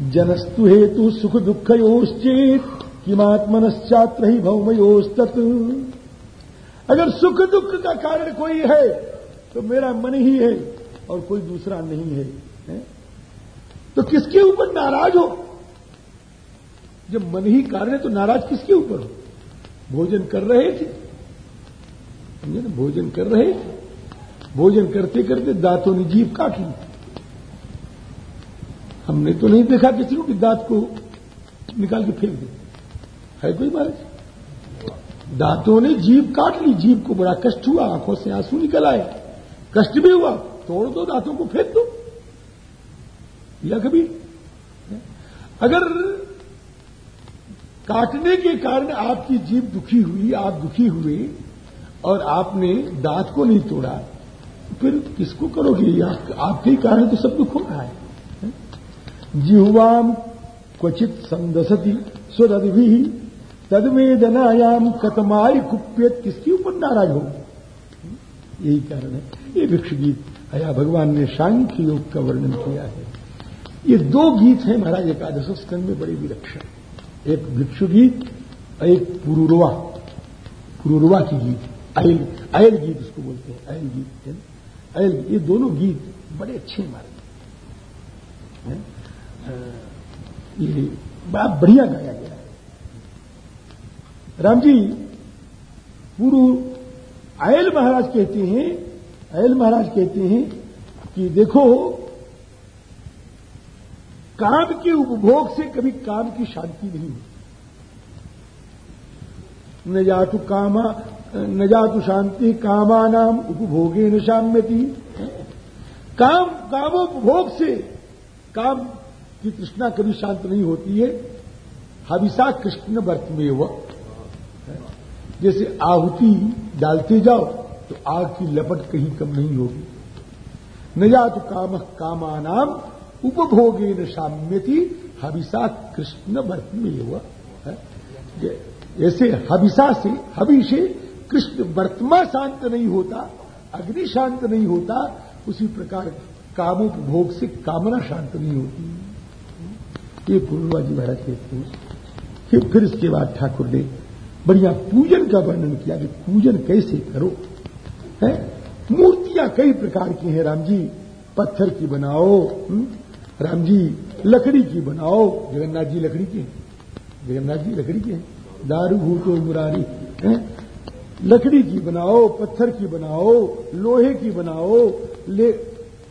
[SPEAKER 1] जनस्तु हेतु सुख दुख योश्चेत किमात्मनश्चात्र ही भौमयोस्तत। अगर सुख दुख का कारण कोई है तो मेरा मन ही है और कोई दूसरा नहीं है, है? तो किसके ऊपर नाराज़ हो? जब मन ही कारण है तो नाराज़ किसके ऊपर हो? भोजन कर रहे थे। भोजन कर रहे थे। भोजन करते करते दांतों ने जीव काट ली। हमने तो नहीं देखा किसी को दांत को निकाल के फेंक दे है कोई महाराज? दांतों ने जीव काट ली जीव को बड़ा कष्ट हुआ आँखों से आँसू निकल आए। कष्ट भी हुआ तोड़ दो दांतों को फेंक दो। या कभी? अगर काटने के कारण आपकी जीव दुखी हुई आप दुखी हुए और आपने दांत को नहीं तोड़ा फिर किसको करोगे? आप, आपके कारण तो सब दुख हो रहा है। जिहुवाम क्वचित संदसती स्वदि तदवेदनायाम कतमाई कुप्यत किसके ऊपर नाराज़ हो यही कारण है। ये वृक्ष गीत अया भगवान ने सांख्य योग का वर्णन किया है। ये दो गीत हैं महाराज एकादश स्कंद में बड़े विलक्षण। एक वृक्ष गीत और एक पुरुरवा। पुरुरवा की गीत। अयल अयल गीत उसको बोलते हैं। अयल गीत अयल ये दोनों गीत बड़े अच्छे हमारे ये बड़ा बढ़िया गाया गया है। राम जी पूर्व अयल महाराज कहते हैं, अयल महाराज कहते हैं कि देखो, काम के उपभोग से कभी काम की शांति नहीं होती। न जातु कामा, न जातु शांति, कामानाम उपभोगे न शाम्यति। काम, कामोपभोग से काम की कृष्णा कभी शांत नहीं होती है। हविषा कृष्ण वर्त में वह जैसे आहुति डालते जाओ तो आग की लपट कहीं कम नहीं होगी। न जा तो काम, कामानाम उपभोगे न साम्यति हविषा कृष्ण वर्त में हुआ। जैसे हविषा से हवि से कृष्ण वर्तमा शांत नहीं होता, अग्नि शांत नहीं होता, उसी प्रकार कामोपभोग से कामना शांत नहीं होती। ये पूर्णवा जी महाराज के फिर फिर इसके बाद ठाकुर ने बढ़िया पूजन का वर्णन किया कि पूजन कैसे करो है? मूर्तियाँ कई प्रकार की हैं राम जी पत्थर की बनाओ हुँ? राम जी लकड़ी की बनाओ जगन्नाथ जी लकड़ी के जगन्नाथ जी लकड़ी के दारू भूतो मुरारी है? लकड़ी की बनाओ पत्थर की बनाओ लोहे की बनाओ ले,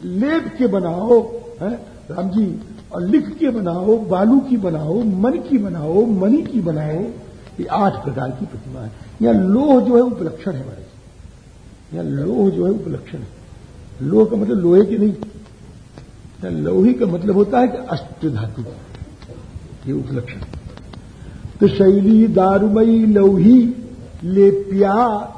[SPEAKER 1] लेप के बनाओ है? राम जी और लिख के बनाओ, बालू की बनाओ मन की बनाओ मनी की बनाओ, ये आठ प्रकार की प्रतिमा है। यहाँ लोह जो है उपलक्षण है हमारे यहाँ लोह जो है उपलक्षण है। लोह का मतलब लोहे की नहीं। या लोही का मतलब होता है कि अष्ट धातु। ये उपलक्षण तो शैली दारुमयी लोही लेप्या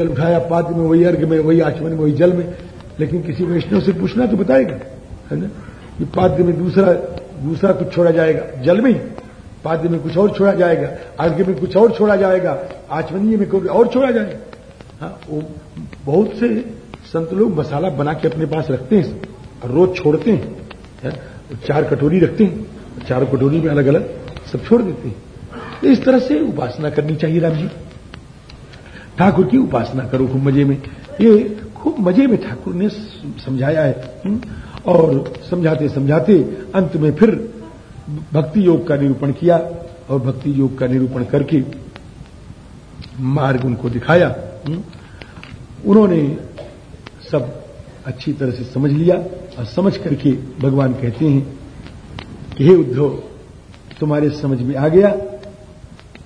[SPEAKER 1] जल उठाया पात्र में, वही अर्घ में, वही आचमन में, वही जल में। लेकिन किसी वैष्णव से पूछना तो बताएगा, है ना? ये पात्र में दूसरा दूसरा कुछ छोड़ा जाएगा। जल में पाद्य में कुछ और छोड़ा जाएगा। अर्घ्य में कुछ और छोड़ा जाएगा। आचमनीय में कुछ और छोड़ा जाएगा। हाँ वो बहुत से संत लोग मसाला बना के अपने पास रखते हैं। और रोज छोड़ते हैं। है? चार कटोरी रखते हैं। चार कटोरी में अलग अलग सब छोड़ देते हैं। तो इस तरह से उपासना करनी चाहिए राम जी। ठाकुर की उपासना करो खूब मज़े में। ये खूब मज़े में ठाकुर ने समझाया है। और समझाते समझाते अंत में फिर भक्ति योग का निरूपण किया और भक्ति योग का निरूपण करके मार्ग उनको दिखाया। हम्म। उन्होंने सब अच्छी तरह से समझ लिया और समझ करके भगवान कहते हैं कि, हे उद्धव, तुम्हारे समझ में आ गया?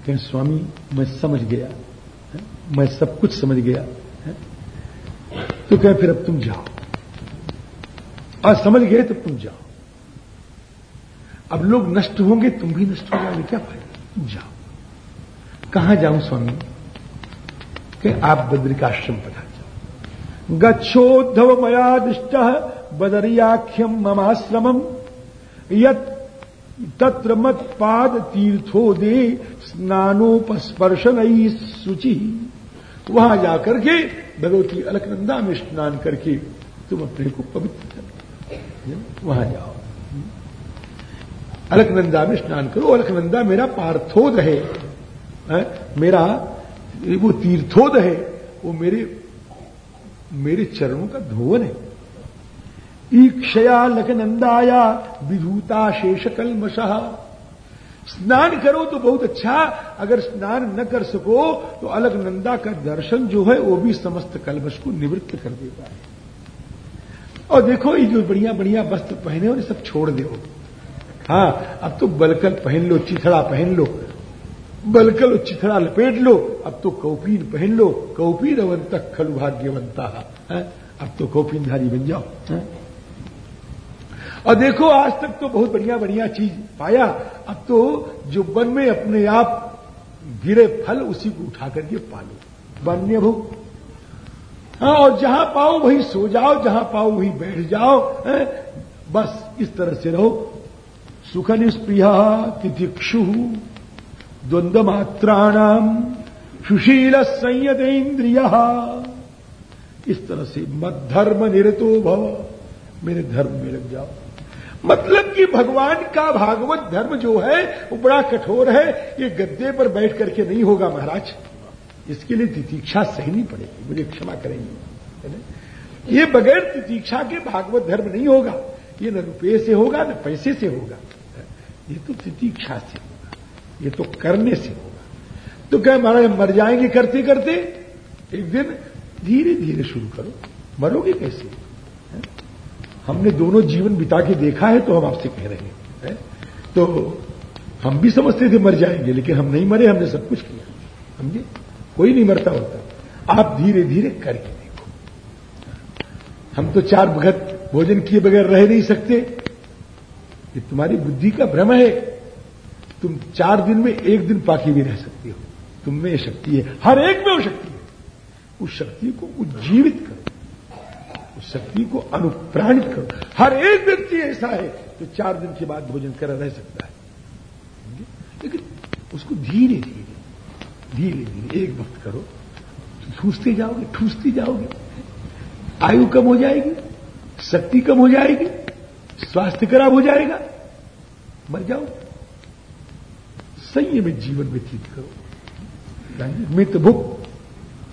[SPEAKER 1] कि स्वामी, मैं समझ गया। मैं सब कुछ समझ गया। तो कह, फिर अब तुम जाओ। और समझ गए तो तुम जाओ। अब लोग नष्ट होंगे, तुम भी नष्ट हो जाओगे, क्या फ़ायदा? तुम जाओ। कहाँ जाऊँ स्वामी? कि आप बद्रिकाश्रम पधार जाओ। गच्छोद्धव मया दृष्ट बदरियाख्यम ममाश्रमम यत तत्र मत पाद तीर्थो दे स्नानोपस्पर्शन शुचि। वहाँ जाकर के भगवती अलकनंदा में स्नान करके तुम अपने को पवित्र कर वहाँ जाओ अलकनंदा में स्नान करो अलकनंदा मेरा पार्थोद है, है? मेरा वो तीर्थोद है वो मेरे मेरे चरणों का धोवन है। ईक्षया लखनंदाया विभूता शेष कलमशा स्नान करो तो बहुत अच्छा अगर स्नान न कर सको तो अलग नंदा का दर्शन जो है वो भी समस्त कलमश को निवृत्त कर देता है। और देखो, ये जो बढ़िया बढ़िया वस्त्र पहने हो सब छोड़ दो हाँ अब तो बलकल पहन लो, चिथड़ा पहन लो। बलकल चिथड़ा लपेट लो। अब तो कौपीन पहन लो। कौपीन अवंत खलु भाग्यवंता। अब तो कौपीनधारी बन जाओ। है? और देखो, आज तक तो बहुत बढ़िया बढ़िया चीज़ पाया। अब तो जो वन में अपने आप गिरे फल, उसी को उठा करके पालो वन्य भूख हाँ और जहाँ पाओ वहीं सो जाओ, जहाँ पाओ वहीं बैठ जाओ, है? बस इस तरह से रहो। सुख निष्प्रिय तिथिक्षु द्वंद्व मात्राणाम सुशील संयत इंद्रिय इस तरह से मत धर्म निरतो भव। मेरे धर्म में लग जाओ। मतलब कि भगवान का भागवत धर्म जो है, वो बड़ा कठोर है। ये गद्दे पर बैठ करके नहीं होगा महाराज। इसके लिए तितीक्षा सहनी पड़ेगी, मुझे क्षमा करेंगे ये बगैर तितीक्षा के भागवत धर्म नहीं होगा, ये न रुपये से होगा, न पैसे से होगा ये तो तितीक्षा से होगा, ये तो करने से होगा। तो क्या महाराज मर जाएँगे करते करते? एक दिन धीरे धीरे शुरू करो, मरोगे कैसे? हमने दोनों जीवन बिता के देखा है तो हम आपसे कह रहे हैं? तो हम भी समझते थे मर जाएँगे, लेकिन हम नहीं मरे, हमने सब कुछ किया, समझे? कोई नहीं मरता होता। आप धीरे धीरे करके देखो। हम तो चार भगत भोजन किए बगैर रह नहीं सकते। ये तुम्हारी बुद्धि का भ्रम है। तुम चार दिन में एक दिन पाकी भी रह सकती हो। तुम में शक्ति है। हर एक में वो शक्ति है। उस शक्ति को उज्जीवित करो। उस शक्ति को अनुप्राणित करो। हर एक व्यक्ति ऐसा है जो तो चार दिन के बाद भोजन कर रह सकता है। लेकिन उसको धीरे धीरे धीरे धीरे एक वक्त करो। ठूसते जाओगे ठूसते जाओगे। आयु कम हो जाएगी शक्ति कम हो जाएगी स्वास्थ्य खराब हो जाएगा। मर जाओ। संयमित जीवन व्यतीत करो। मित्र भुक।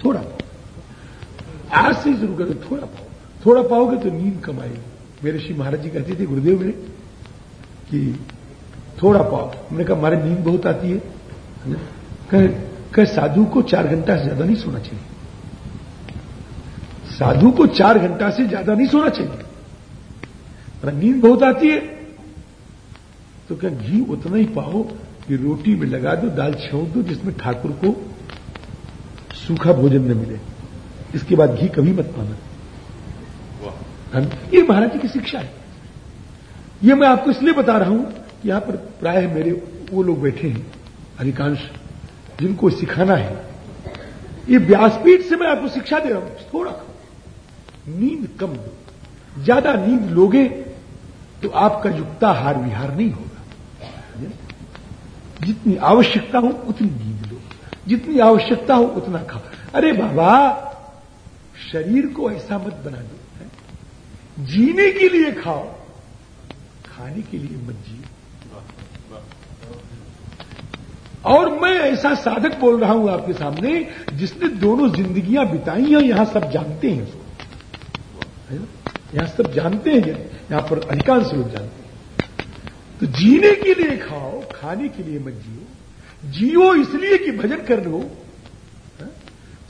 [SPEAKER 1] थोड़ा पाओ। आज से शुरू करो थोड़ा पाओ। थोड़ा पाओगे तो नींद कम आएगी। मेरे श्री महाराज जी कहते थे गुरुदेव मेरे कि थोड़ा पाओ। मैंने कहा हमारे नींद बहुत आती है। कह, कह साधु को चार घंटा से ज़्यादा नहीं सोना चाहिए। साधु को चार घंटा से ज़्यादा नहीं सोना चाहिए। नींद बहुत आती है। तो क्या घी उतना ही पाओ कि रोटी में लगा दो दाल छोड़ दो जिसमें ठाकुर को सूखा भोजन न मिले। इसके बाद घी कभी मत पाना। ये महाराज जी की शिक्षा है। ये मैं आपको इसलिए बता रहा हूँ कि यहाँ पर प्राय मेरे वो लोग बैठे हैं अधिकांश। जिनको सिखाना है। ये व्यासपीठ से मैं आपको शिक्षा दे रहा हूँ, थोड़ा नींद कम दो ज़्यादा नींद लोगे तो आपका युक्ता हार विहार नहीं होगा। जितनी आवश्यकता हो, उतनी नींद लो। जितनी आवश्यकता हो, उतना खाओ। अरे बाबा, शरीर को ऐसा मत बना दो जीने के लिए खाओ, खाने के लिए मत जियो। और मैं ऐसा साधक बोल रहा हूँ आपके सामने, जिसने दोनों जिंदगियाँ बिताई हैं, यहाँ सब जानते हैं। उसको यहाँ सब जानते हैं, यहाँ पर अधिकांश लोग जानते हैं। तो जीने के लिए खाओ, खाने के लिए मत जियो। जियो इसलिए कि भजन कर लो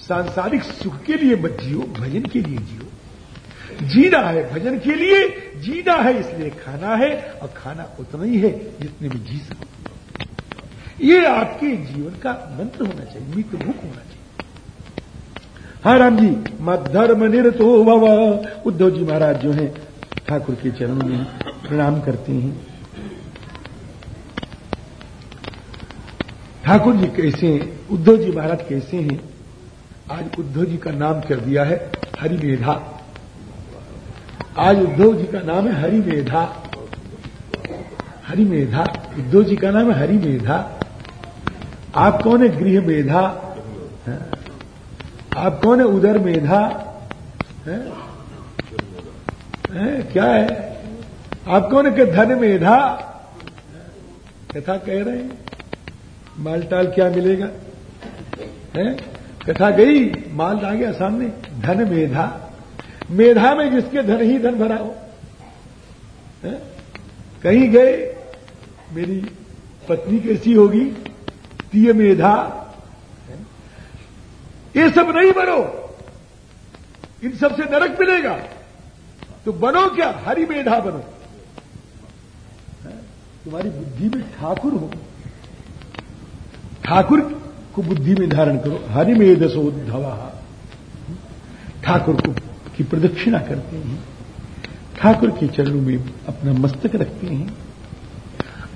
[SPEAKER 1] सांसारिक सुख के लिए मत जियो, भजन के लिए जियो। जीना है भजन के लिए, जीना है इसलिए खाना है, और खाना उतना ही है जितने में जी सको। ये आपके जीवन का मंत्र होना चाहिए मित्र भूख होना चाहिए। हाँ राम जी मत धर्म निरत हो उद्धव जी महाराज जो है, ठाकुर के चरणों में प्रणाम करते हैं। ठाकुर जी कैसे हैं, उद्धव जी महाराज कैसे हैं? आज उद्धव जी का नाम कर दिया है, हरिमेधा। आज उद्धव जी का नाम है हरिमेधा। हरिमेधा, उद्धव जी का नाम है हरिमेधा। आप कौन है गृह मेधा? आप कौन है उदर मेधा? है? क्या है? आप कौन है धन मेधा? कथा कह रहे हैं। माल टाल क्या मिलेगा? है? कथा गई, माल आ गया सामने। धन मेधा। मेधा में जिसके धन ही धन भरा है? कहीं गए, मेरी पत्नी कैसी होगी? तीय मेधा ये सब नहीं बनो। इन सबसे नरक मिलेगा। तो बनो क्या? हरि मेधा बनो। तुम्हारी बुद्धि में ठाकुर हो। ठाकुर को बुद्धि में धारण करो। हरि हरिमेधसोद्धवा ठाकुर को की प्रदक्षिणा करते हैं। ठाकुर के चरणों में अपना मस्तक रखते हैं।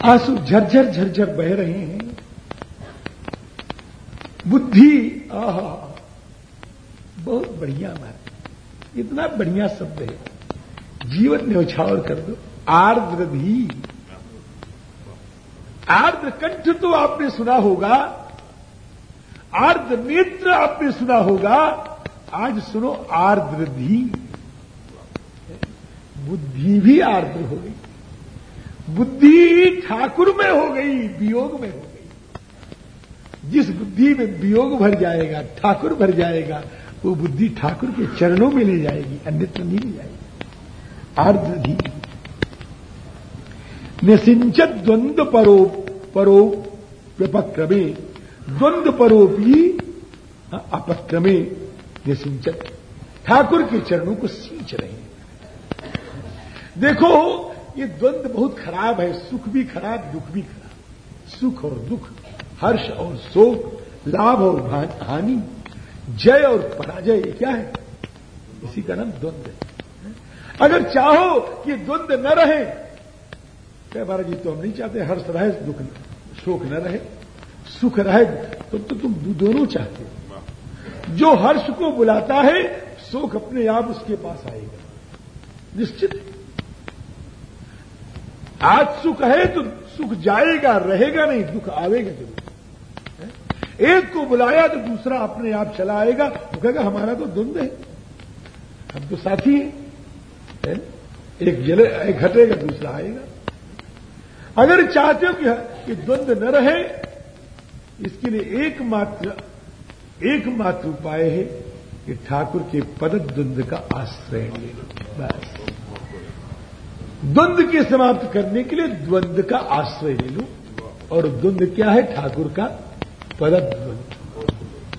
[SPEAKER 1] आँसू झरझर झरझर बह रहे हैं। बुद्धि। आह। बहुत बढ़िया बात इतना बढ़िया शब्द है। जीवन न्यौछावर कर दो। आर्द्र भी। आर्द्र कंठ तो आपने सुना होगा। आर्द्र नेत्र आपने सुना होगा। आज सुनो, आर्द्र धी बुद्धि भी आर्द्र हो गई। बुद्धि ठाकुर में हो गई, वियोग में हो गई। जिस बुद्धि में वियोग भर जाएगा, ठाकुर भर जाएगा, वो बुद्धि ठाकुर के चरणों में ले जाएगी, अन्यत्र नहीं ले जाएगी। आर्द्र धी निसिंचत द्वंद्व परो परो व्यपक्रमे द्वंद्व परोपी अपक्रमे। निसिंचत ठाकुर के चरणों को सींच रहे हैं। देखो, ये द्वंद्व बहुत खराब है, सुख भी खराब, दुख भी खराब। सुख और दुख। हर्ष और शोक लाभ और हानि जय और पराजय क्या है? इसी का नाम द्वंद्व है। अगर चाहो कि द्वंद्व न रहे कह महाराज जी तो हम नहीं चाहते हर्ष रहे दुख शोक न रहे सुख रहे तो, तो तुम दोनों चाहते हो। जो हर्ष को बुलाता है सुख अपने आप उसके पास आएगा। निश्चित? आज सुख है तो सुख जाएगा रहेगा नहीं दुख आवेगा ज़रूर। एक को बुलाया तो दूसरा अपने आप चला आएगा वो कहेगा हमारा तो द्वंद है। हम तो साथी हैं। है? एक जले एक घटेगा दूसरा आएगा। अगर चाहते हो कि, कि द्वंद न रहे इसके लिए एकमात्र एकमात्र उपाय है कि ठाकुर के पद द्वंद का आश्रय ले लो। बस। द्वंद के समाप्त करने के लिए द्वंद का आश्रय ले लो। और द्वंद क्या है? ठाकुर का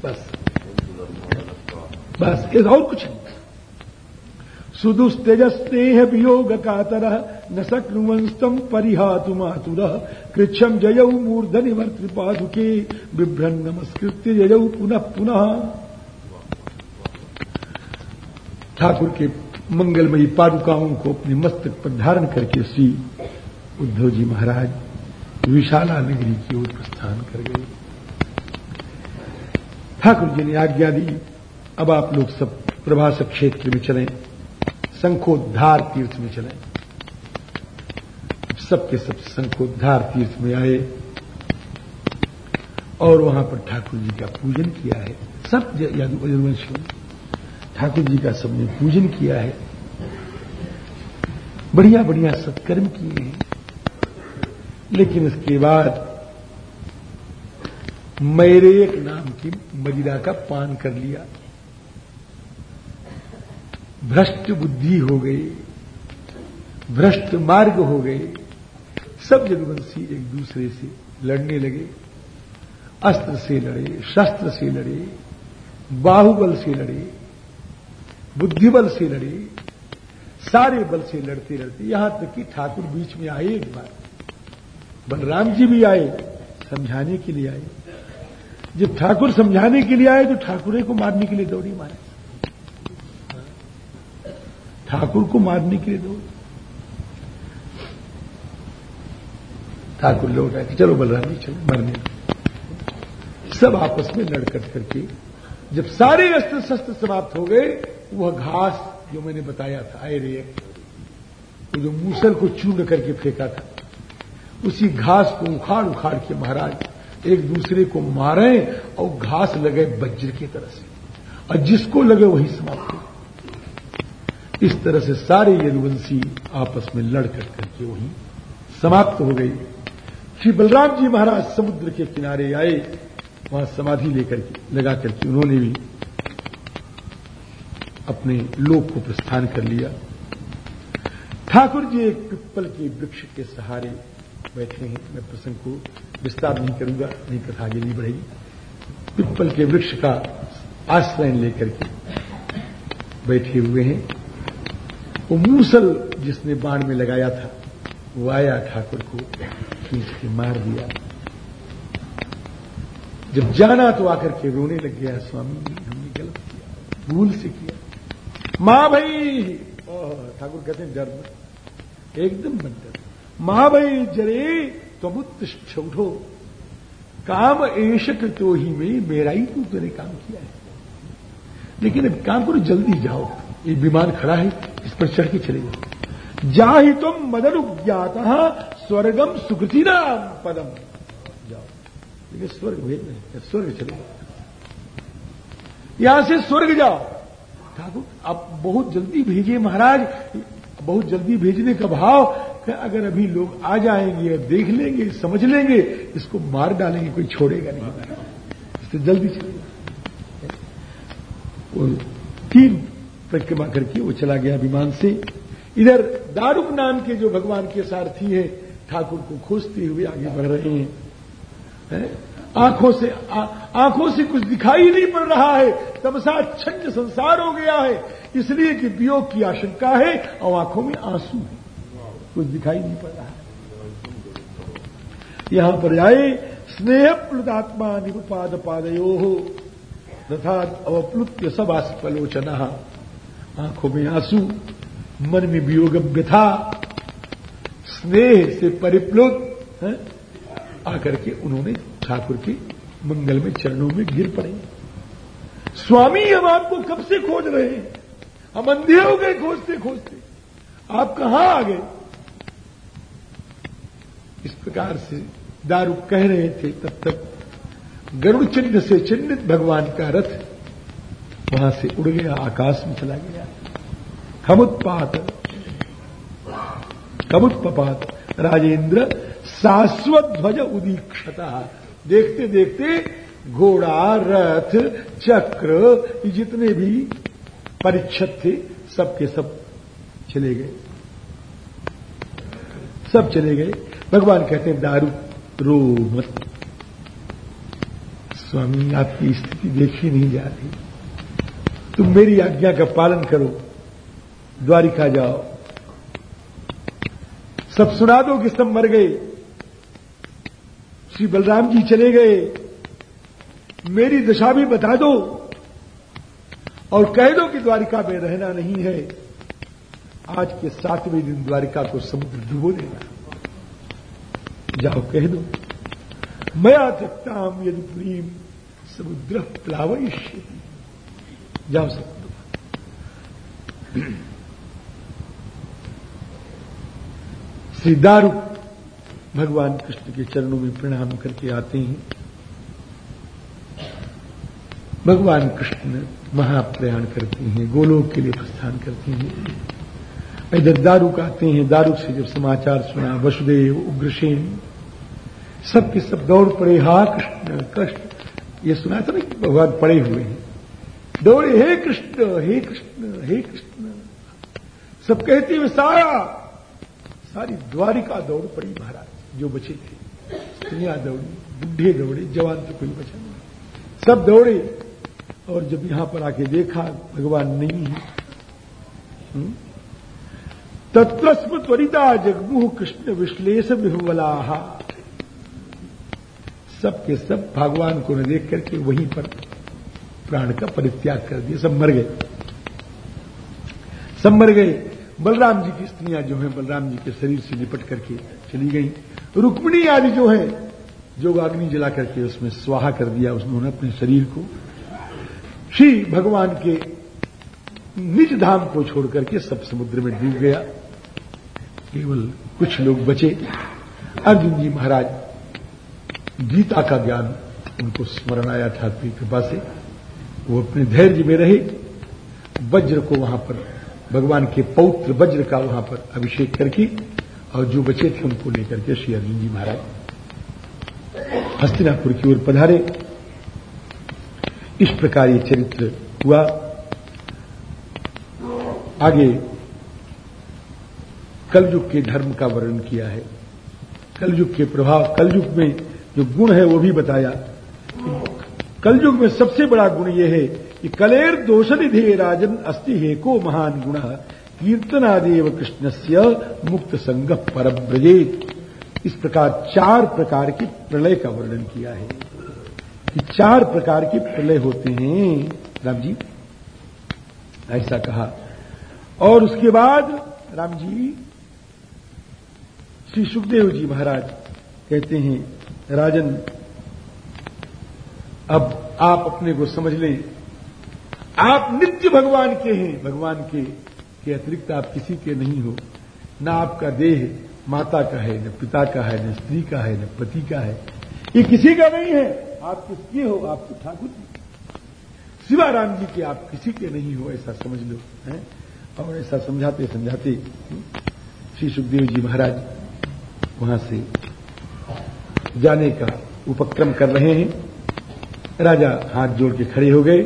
[SPEAKER 1] बस। बस ये और कुछ नहीं। सुदुस्तेजस्नेह वियोग कातर, न शक्नुवंस्तम परिहातु मातुर कृच्छम जयऊ मूर्धनि वर्तृपादुके बिभ्रन नमस्कृत्य जयऊ पुनः पुनः। ठाकुर के मंगलमयी पादुकाओं को अपने मस्तक पर धारण करके श्री उद्धव जी महाराज विशाला नगरी की ओर प्रस्थान कर गए। ठाकुर जी ने आज्ञा दी अब आप लोग सब प्रभास क्षेत्र में चलें, शंखोद्धार तीर्थ में चले। सबके सब शंखोद्धार तीर्थ में आए और वहाँ पर ठाकुर जी का पूजन किया है। सब यदुवंशियों ठाकुर जी का सबने पूजन किया है। बढ़िया बढ़िया सत्कर्म किए हैं। लेकिन इसके बाद मेरे एक नाम की मदिरा का पान कर लिया। भ्रष्ट बुद्धि हो गई, भ्रष्ट मार्ग हो गए, सब जगवंशी एक दूसरे से लड़ने लगे। अस्त्र से लड़े, शस्त्र से लड़े, बाहुबल से लड़े, बुद्धिबल से लड़े, सारे बल से लड़ते लड़ते यहाँ तक कि ठाकुर बीच में आए एक बार। बलराम जी भी आए, समझाने के लिए आए। जब ठाकुर समझाने के लिए आए तो ठाकुरे को मारने के लिए दौड़ी मारे। ठाकुर को मारने के लिए दो ठाकुर लौट आए चलो बलराम जी चलो मरने सब आपस में लड़कट करके जब सारे अस्त्र शस्त्र समाप्त हो गए, वह घास जो मैंने बताया था, आए रे वो जो मूसल को चूर्ण करके फेंका था, उसी घास को उखाड़ उखाड़ के महाराज एक दूसरे को मारे और घास लगे वज्र की तरह से। और जिसको लगे वही समाप्त हो। इस तरह से सारे यदुवंशी आपस में लड़ कर करके वही समाप्त हो गई। श्री बलराम जी महाराज समुद्र के किनारे आए, वहाँ समाधि लेकर के, लगा करके उन्होंने भी अपने लोक को प्रस्थान कर लिया। ठाकुर जी एक पिप्पल के वृक्ष के सहारे बैठे हैं। मैं प्रसंग को विस्तार नहीं करूँगा, नहीं कथा आगे नहीं बढ़ेगी। पिप्पल के वृक्ष का आश्रय लेकर के बैठे हुए हैं। वो मूसल जिसने बाण में लगाया था, वो आया ठाकुर को खींच के मार दिया। जब जाना तो आकर के रोने लग गया, स्वामी हमने गलत किया, भूल से किया। माँ भाई! ठाकुर कहते हैं, डर एकदम बंदर माँ भाई जरे त्वमुत्तिष्ठ उठो। काम एशक तो ही में मेरा ही तू तेरे काम किया है। लेकिन अब काम करो, जल्दी जाओ। ये विमान खड़ा है, इस पर चढ़ के चले जाओ। जा ही तुम मदन उज्ञात स्वर्गम सुकृति नाम पदम। जाओ। लेकिन स्वर्ग भेज नहीं स्वर्ग चले जाओ? यहाँ से स्वर्ग जाओ। ठाकुर, आप बहुत जल्दी भेजिए महाराज। बहुत जल्दी भेजने का भाव कि अगर अभी लोग आ जाएँगे और देख लेंगे, समझ लेंगे, इसको मार डालेंगे, कोई छोड़ेगा नहीं। इससे जल्दी चलेगा। तीन परिक्रमा करके वो चला गया विमान से। इधर दारुक नाम के जो भगवान के सारथी है, ठाकुर को खोजते हुए आगे बढ़ रहे हैं। है? आँखों से आँखों से कुछ दिखाई नहीं पड़ रहा है। तमसा छंद संसार हो गया है। इसलिए कि वियोग की आशंका है, और आँखों में आँसू है। कुछ दिखाई नहीं पड़ रहा है। यहाँ पर आए, स्नेह प्लुतात्मा निरुपाद पादयो तथा अवप्लुत्य सब आस्पलोचना। आँखों में आँसू, मन में वियोग व्यथा, स्नेह से परिप्लुत आकर के उन्होंने ठाकुर के मंगल में चरणों में गिर पड़े। स्वामी हम आपको कब से खोज रहे हैं? हम अंधे हो गए खोजते खोजते। आप कहाँ आ गए? इस प्रकार से दारू कह रहे थे, तब तक गरुड़ चिन्ह से चिन्हित भगवान का रथ वहाँ से उड़ गया, आकाश में चला गया। खमुत्पात कमुत्पात राजेंद्र शाश्वत ध्वज उदीक्षता। देखते देखते घोड़ा, रथ, चक्र जितने भी परीक्षक थे सबके सब चले गए। सब चले गए। भगवान कहते हैं, दारू रो मत। स्वामी, आपकी स्थिति देखी नहीं जा रही। तुम मेरी आज्ञा का पालन करो, द्वारिका जाओ। सब सुना दो कि सब मर गए। श्री बलराम जी चले गए। मेरी दशा भी बता दो। और कह दो कि द्वारिका में रहना नहीं है। आज के सातवें दिन द्वारिका को समुद्र डुबो देना। जाओ कह दो मया त्यक्ताम यदि प्रीम समुद्र प्लावयिष्य जाओ सब श्री दारू भगवान कृष्ण के चरणों में प्रणाम करके आते हैं। भगवान कृष्ण महाप्रयाण करते हैं, गोलोक के लिए प्रस्थान करते हैं। इधर दारुक आते हैं दारुक से जब समाचार सुना, वसुदेव, उग्रसेन सबके सब दौड़ पड़े, हा, कृष्ण कृष्ण। ये सुना था ना कि भगवान पड़े हुए हैं। दौड़े, हे कृष्ण हे कृष्ण हे कृष्ण। सब कहते हुए सारा सारी द्वारिका दौड़ पड़ी महाराज, जो बचे थे। स्त्रियाँ दौड़ी, बुढ़े दौड़े, जवान तो कोई बचा नहीं। सब दौड़े। और जब यहाँ पर आके देखा, भगवान नहीं है। हम्म? तत्स्म त्वरिता जगमुह कृष्ण विश्लेष विहुवलाहा। सब के सब भगवान को न देख करके वहीं पर प्राण का परित्याग कर दिया। सब मर गए। सब मर गए। बलराम जी की स्त्रियाँ जो हैं, बलराम जी के शरीर से लिपट करके चली गई। रुक्मिणी आदि जो है, जोगाग्नि जला करके उसमें स्वाहा कर दिया। उन्होंने अपने शरीर को श्री भगवान के निज धाम को छोड़कर के सब समुद्र में डूब गया। केवल कुछ लोग बचे। अर्जुन जी महाराज, गीता का ज्ञान उनको स्मरण आया था की कृपा से। वो अपने धैर्य में रहे। वज्र को वहाँ पर, भगवान के पौत्र वज्र का वहाँ पर अभिषेक करके, और जो बचे थे उनको लेकर के श्री अर्जुन जी महाराज हस्तिनापुर की ओर पधारे। इस प्रकार ये चरित्र हुआ। आगे, कलयुग के धर्म का वर्णन किया है। कलयुग के प्रभाव, कलयुग में जो गुण है वो भी बताया। कलयुग में सबसे बड़ा गुण यह है कि कलेर दोष निधे राजन अस्ति हे को महान गुण, कीर्तनादेव से मुक्त संग पर इस प्रकार चार प्रकार की प्रलय का वर्णन किया है। चार प्रकार के प्रलय होते हैं। राम जी, ऐसा कहा। और उसके बाद राम जी, श्री सुखदेव जी महाराज कहते हैं, राजन, अब आप अपने को समझ लें। आप नित्य भगवान के हैं, भगवान के के अतिरिक्त आप किसी के नहीं हो। न आपका देह माता का है, न पिता का है, न स्त्री का है, न पति का है। ये किसी का नहीं है। आप किसके हो? आप तो ठाकुर जी। शिवाराम जी के आप किसी के नहीं हो, ऐसा समझ लो, है? और ऐसा समझाते समझाते श्री सुखदेव जी महाराज वहाँ से जाने का उपक्रम कर रहे हैं। राजा हाथ जोड़ के खड़े हो गए।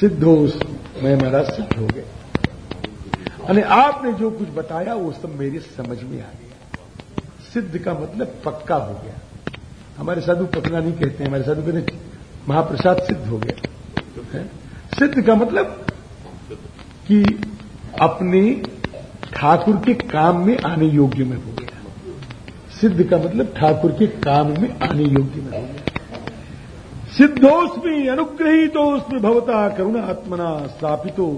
[SPEAKER 1] सिद्धोस मैं महाराज सिद्ध हो गए। अरे आपने जो कुछ बताया, वो सब मेरी समझ में आ गया। सिद्ध का मतलब पक्का हो गया। हमारे साधु पकना नहीं कहते हैं, हमारे साधु कहते महाप्रसाद सिद्ध हो गया। सिद्ध का मतलब कि अपने ठाकुर के काम में आने योग्य में हो गया। सिद्ध का मतलब ठाकुर के काम में आने योग्य में हो गया। सिद्धोस्मी अनुग्रहितो उसमें भवता करुणा आत्मना स्थापितो।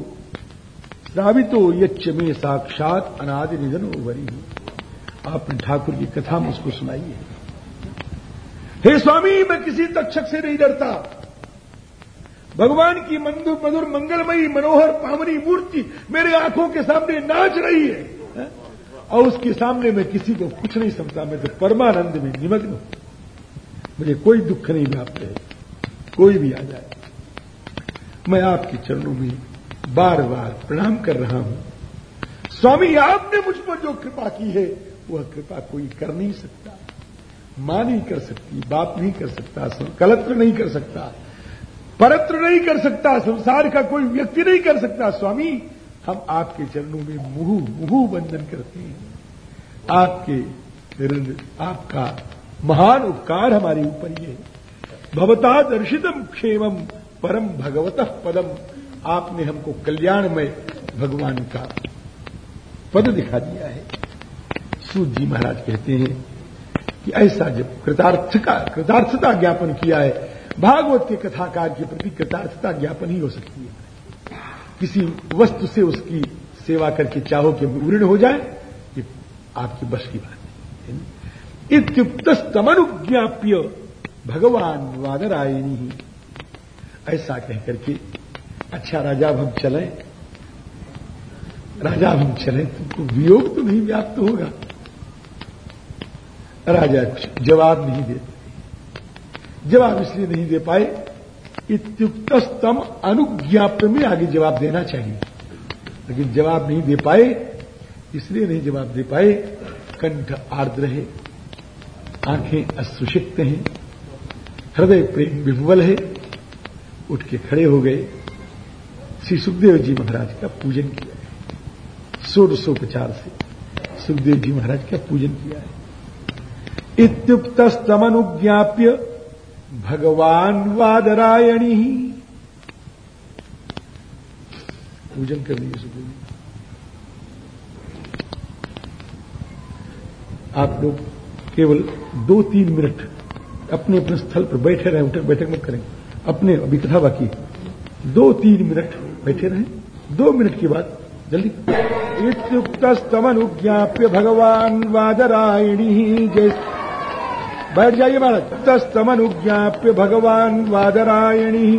[SPEAKER 1] श्रावितो यच्च में साक्षात अनादि निधन वरी। आपने ठाकुर की कथा मुझको सुनाई है हे स्वामी, मैं किसी तक्षक से नहीं डरता। भगवान की मंदुर मधुर, मंगलमयी, मनोहर, पावनी मूर्ति मेरे आँखों के सामने नाच रही है। और उसके सामने मैं किसी को कुछ नहीं समझता। मैं तो परमानंद में निमग्न हूँ। मुझे कोई दुख नहीं व्याप्त है। कोई भी आ जाए। मैं आपके चरणों में बार बार प्रणाम कर रहा हूँ। स्वामी, आपने मुझ पर जो कृपा की है, वह कृपा कोई कर नहीं सकता। माँ नहीं कर सकती, बाप नहीं कर सकता कलत्र नहीं कर सकता, परत्र नहीं कर सकता, संसार का कोई व्यक्ति नहीं कर सकता। स्वामी, हम आपके चरणों में मुहु मुहु बंधन करते हैं। आपके आपका महान उपकार हमारे ऊपर ये भवता दर्शितम क्षेमम परम भगवत पदम। आपने हमको कल्याणमय भगवान का पद दिखा दिया है। सूद जी महाराज कहते हैं कि ऐसा जब कृतार्थ का कृतार्थता ज्ञापन किया है, भागवत के कथाकार के प्रति कृतार्थता ज्ञापन ही हो सकती है। किसी वस्तु से उसकी सेवा करके चाहो कि ऋण हो जाए, ये आपकी बस की बात नहीं इत्युक्त स्तमनुज्ञाप्य भगवान वादरायणी ऐसा कह करके अच्छा राजा हम चले। राजा हम चले, तुमको वियोग तो नहीं व्याप्त होगा। राजा कुछ जवाब नहीं देते जवाब इसलिए नहीं दे पाए इत्युक्त अनुज्ञाप्त में आगे जवाब देना चाहिए। लेकिन जवाब नहीं दे पाए, इसलिए नहीं जवाब दे पाए, कंठ आर्द्र है आँखें अश्रुषिक्त हैं, हृदय प्रेम विह्वल है, उठ के खड़े हो गए। श्री सुखदेव जी महाराज का पूजन किया है। षोडशोपचार से सुखदेव जी महाराज का पूजन किया है। इत्युक्त स्तमनुज्ञाप्य भगवान वादरायणी ही पूजन कर लीजिए जी। आप लोग केवल दो तीन मिनट अपने अपने स्थल पर बैठे रहे उठक बैठक मत करें। अपने अभी कथा बाकी दो तीन मिनट बैठे रहे। दो मिनट के बाद जल्दी। इत्युक्त स्तमनुज्ञाप्य भगवान वादरायणी जय बैठ जाइए महाराज। तस्तमनुज्ञाप्य भगवान वादरायणी।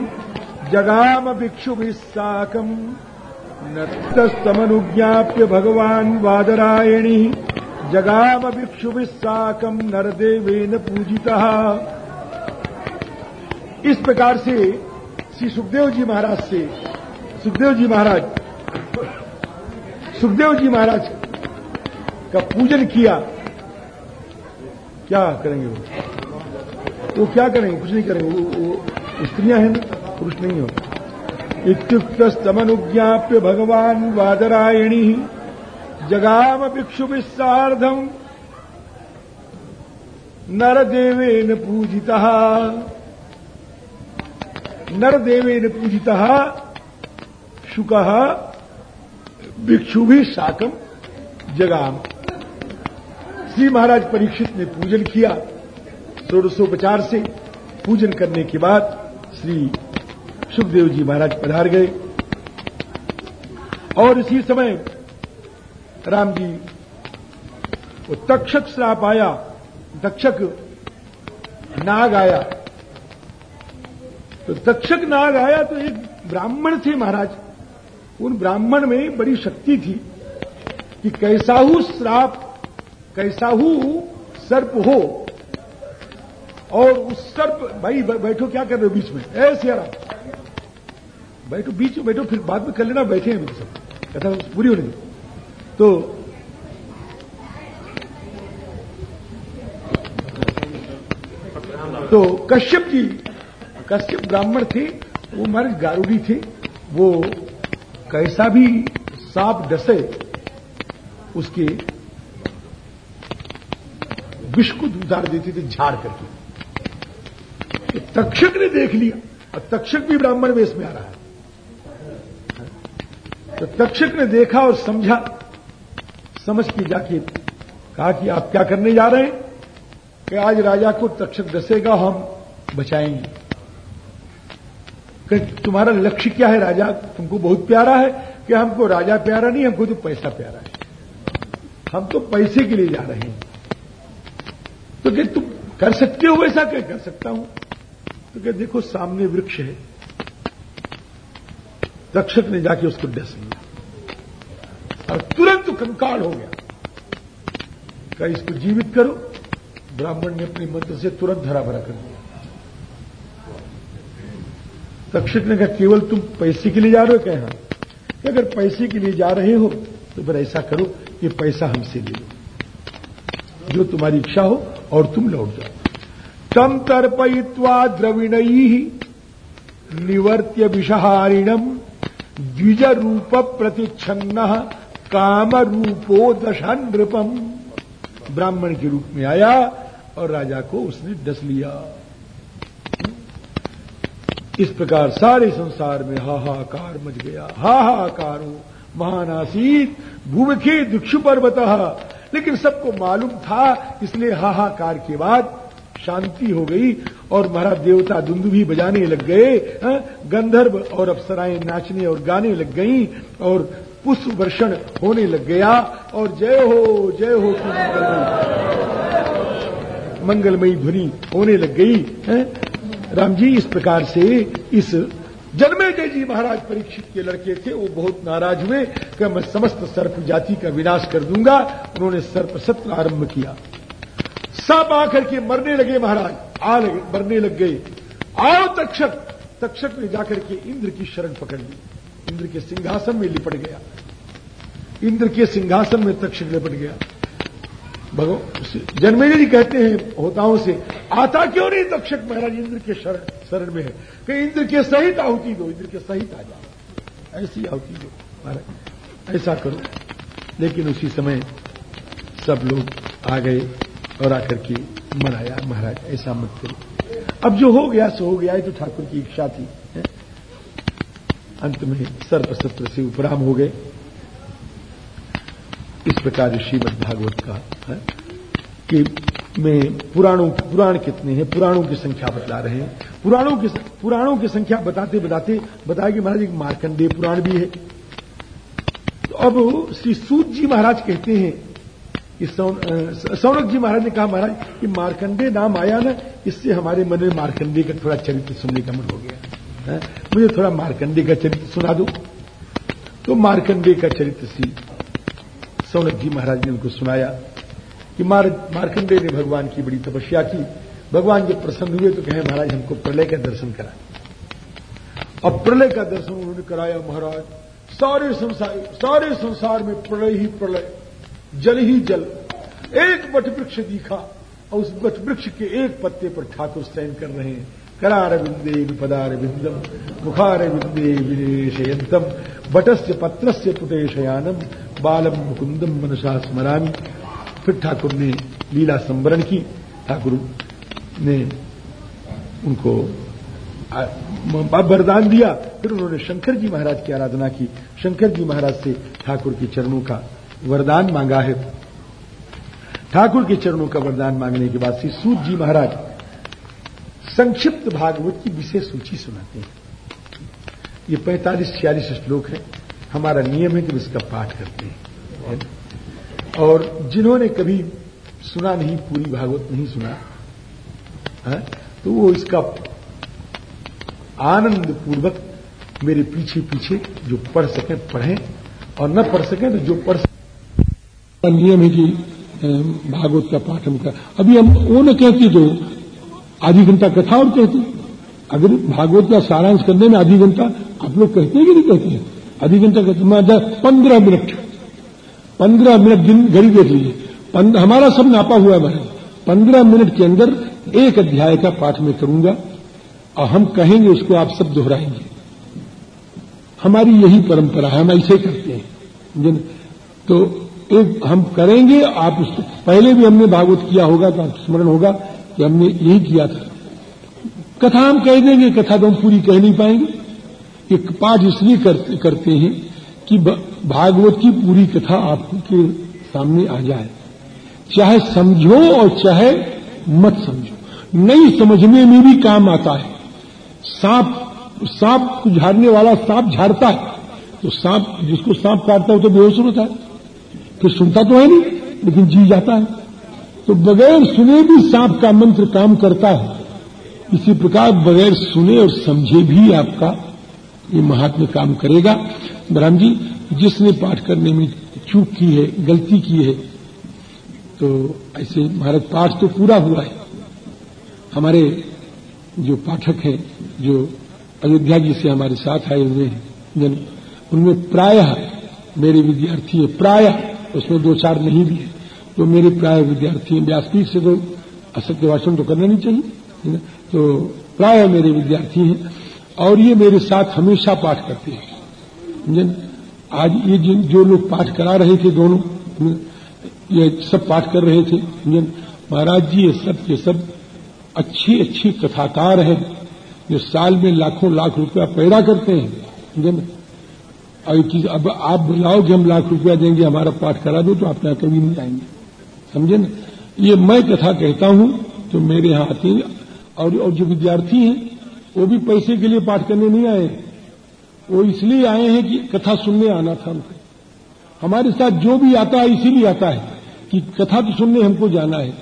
[SPEAKER 1] जगाम भिक्षु साकम नस्तमनुज्ञाप्य भगवान वादरायणी। जगाम भिक्षु साकम नरदेवेन पूजिता। इस प्रकार से श्री सुखदेव जी महाराज से, सुखदेव जी महाराज, सुखदेव जी महाराज का पूजन किया। क्या करेंगे वो? वो क्या करेंगे? कुछ नहीं करेंगे। वो, स्त्रियाँ हैं पुरुष नहीं हो। इत्युक्तस्तमनुज्ञाप्य भगवान वादरायणी जगाम भिक्षु विस्साधम नरदेवेन पूजिता। नरदेवेन पूजिता शुक भिक्षु भी शाकम जगाम। श्री महाराज परीक्षित ने पूजन किया। षोडशोपचार से पूजन करने के बाद श्री सुखदेव जी महाराज पधार गए। और इसी समय राम जी वो तक्षक श्राप आया, तक्षक नाग आया। तो तक्षक नाग आया तो एक ब्राह्मण थे महाराज। उन ब्राह्मण में बड़ी शक्ति थी कि कैसाहू श्राप कैसाहू सर्प हो। और उस सर्प, भाई बैठो, क्या कर रहे हो बीच में? ऐसे आराम बैठो, बीच में बैठो, फिर बाद में कर लेना, बैठे हैं सब कथा पूरी होने तो तो कश्यप जी, कश्यप ब्राह्मण थे, वो हमारे गारूडी थे, वो कैसा भी सांप डसे, उसके विष को उतार देते थे, झाड़ करके। तो तक्षक ने देख लिया। और तक्षक भी ब्राह्मण वेश में आ रहा है। तो तक्षक ने देखा और समझा। समझ के जाके कहा कि आप क्या करने जा रहे हैं? कि आज राजा को तक्षक डसेगा हम बचाएँगे। कि तुम्हारा लक्ष्य क्या है राजा? तुमको बहुत प्यारा है। कि हमको राजा प्यारा नहीं, हमको तो पैसा प्यारा है। हम तो पैसे के लिए जा रहे हैं। तो क्या तुम कर सकते हो वैसा क्या कर सकता हूँ। तो क्या देखो, सामने वृक्ष है। रक्षक ने जाके उसको डस लिया। और तुरंत कंकाल हो गया। क्या इसको जीवित करो। ब्राह्मण ने अपने मंत्र से तुरंत हरा भरा कर दिया। तक्षक ने कहा, केवल तुम पैसे के लिए जा रहे हो क्या कि अगर पैसे के लिए जा रहे हो तो फिर ऐसा करो कि पैसा हमसे ले लो। जो तुम्हारी इच्छा हो और तुम लौट जाओ। तम तर्पयित्वा द्रविण निवर्त्य विषहारिणम द्विज रूप प्रतिच्छन्न काम रूपो दशा नृपम ब्राह्मण के रूप में आया और राजा को उसने डस लिया। इस प्रकार सारे संसार में हाहाकार मच गया। हाहाकारो महानासीत भूमिखे दिक्षु पर्वत लेकिन सबको मालूम था, इसलिए हाहाकार के बाद शांति हो गई और महाराज देवता दुंदुभी बजाने लग गए गंधर्व और अप्सराएँ नाचने और गाने लग गईं और पुष्प वर्षण होने लग गया और जय हो जय हो मंगलमयी मंगलमयी ध्वनि होने लग गई, है? राम जी, इस प्रकार से इस जन्मे जी महाराज परीक्षित के लड़के थे, वो बहुत नाराज़ हुए कि मैं समस्त सर्प जाति का विनाश कर दूँगा। उन्होंने सर्प सत्र आरंभ किया। सब आकर के मरने लगे महाराज, आ लगे, मरने लग गए। आओ तक्षक तक्षक ने जाकर के इंद्र की शरण पकड़ ली। इंद्र के सिंहासन में लिपट गया। इंद्र के सिंहासन में तक्षक लिपट गया। जन्मेजय जी कहते हैं होताओं से, आता क्यों नहीं दक्षक महाराज? इंद्र के शरण शरण में है। कि इंद्र के सहित आहुति दो, इंद्र के सहित आ जाओ। ऐसी आहुति दो, महाराज, ऐसा करो। लेकिन उसी समय सब लोग आ गए और आकर के मनाया, महाराज, ऐसा मत करो। अब जो हो गया, सो हो गया है तो ठाकुर की इच्छा थी? अंत में सर्प सत्र से उपराम हो गए। इस प्रकार श्रीमद भागवत का है कि में पुराणों, पुराण कितने हैं, पुराणों की संख्या बता रहे हैं। पुराणों की पुराणों की संख्या बताते बताते, बताया कि महाराज एक मार्कंडेय पुराण भी है। तो अब श्री सूत जी महाराज कहते हैं इस सौनक जी महाराज ने कहा, महाराज कि मारकंडे नाम आया ना, इससे हमारे मन में मारकंडे का थोड़ा चरित्र सुनने का मन हो गया। है? मुझे थोड़ा मारकंडे का चरित्र सुना दो। तो मारकंडे का चरित्र सी सौनक जी महाराज ने उनको सुनाया कि मार मारकंडे ने भगवान की बड़ी तपस्या की। भगवान जब प्रसन्न हुए तो कहे, महाराज, हमको प्रलय का दर्शन करा। अब प्रलय का दर्शन उन्होंने कराया, महाराज, सारे संसार सारे संसार में प्रलय ही प्रलय, जल ही जल। एक वट वृक्ष दिखा और उस वट वृक्ष के एक पत्ते पर ठाकुर शयन कर रहे हैं। करार बिंदे विपदार बिंदम मुखार बिंदे विनेशयंतम वटस्य पत्रस्य पुटेशयानम बालम मुकुंदम मनसा स्मरामी। फिर ठाकुर ने लीला संवरण की। ठाकुर ने उनको वरदान दिया। फिर उन्होंने शंकर जी महाराज की आराधना की। शंकर जी महाराज से ठाकुर के चरणों का वरदान मांगा है। ठाकुर के चरणों का वरदान मांगने के बाद श्री सूत जी महाराज संक्षिप्त भागवत की विशेष सूची सुनाते हैं। ये पैंतालीस छियालीस श्लोक है। हमारा नियम है कि इसका पाठ करते हैं। और जिन्होंने कभी सुना नहीं, पूरी भागवत नहीं सुना, है तो वो इसका आनंद पूर्वक मेरे पीछे पीछे जो पढ़ सके, पढ़ें। और न पढ़ सके तो जो पढ़ सके। नियम है कि भागवत का पाठ हम कर। अभी हम वो न कहते तो आधी घंटा कथा और कहते। अगर भागवत का सारांश करने में आधी घंटा आप लोग कहते हैं कि नहीं कहते हैं? आधी घंटा कहते मैं पंद्रह मिनट। पंद्रह मिनट दिन घड़ी देख लीजिए हमारा सब नापा हुआ है पंद्रह मिनट के अंदर एक अध्याय का पाठ मैं करूँगा और हम कहेंगे उसको आप सब दोहराएँगे। हमारी यही परंपरा है, हम ऐसे करते हैं। तो एक हम करेंगे, आप उसको पहले भी हमने भागवत किया होगा तो स्मरण होगा कि हमने यही किया था। कथा हम कह देंगे, कथा तो हम पूरी कह नहीं पाएँगे। एक पाठ इसलिए करते, करते हैं कि भागवत की पूरी कथा आपके सामने आ जाए। चाहे समझो और चाहे मत समझो। नहीं समझने में भी काम आता है। सांप सांप को झाड़ने वाला सांप झाड़ता है। तो सांप जिसको सांप काटता है तो बेहोश होता है। फिर सुनता तो है नहीं लेकिन जी जाता है। तो बगैर सुने भी सांप का मंत्र काम करता है। इसी प्रकार बगैर सुने और समझे भी आपका ये महात्मा काम करेगा। ब्रह्म जी, जिसने पाठ करने में चूक की है, गलती की है तो ऐसे महाराज पाठ तो पूरा हुआ है। हमारे जो पाठक हैं, जो अयोध्या जी से हमारे साथ आए हुए हैं, जन, उनमें प्रायः, मेरे विद्यार्थी है, प्रायः, उसमें दो चार नहीं भी है। तो मेरे प्राय विद्यार्थी हैं, व्यासपीठ से तो असत्य भाषण तो करना नहीं चाहिए तो प्राय मेरे विद्यार्थी हैं। और ये मेरे साथ हमेशा पाठ करते हैं। आज ये जो लोग पाठ करा रहे थे दोनों ये सब पाठ कर रहे थे महाराज जी ये सब ये सब अच्छी अच्छी कथाकार हैं जो साल में लाखों लाख रुपया पैदा करते हैं और चीज़ अब आप बुलाओ कि हम लाख रुपया देंगे हमारा पाठ करा दो तो आप यहाँ कभी नहीं आएँगे। समझे ना? ये मैं कथा कहता हूँ तो मेरे यहाँ आते और, और जो विद्यार्थी हैं वो भी पैसे के लिए पाठ करने नहीं आए। वो इसलिए आए हैं कि कथा सुनने आना था उनको हमारे साथ जो भी आता है इसीलिए आता है कि कथा तो सुनने हमको जाना है।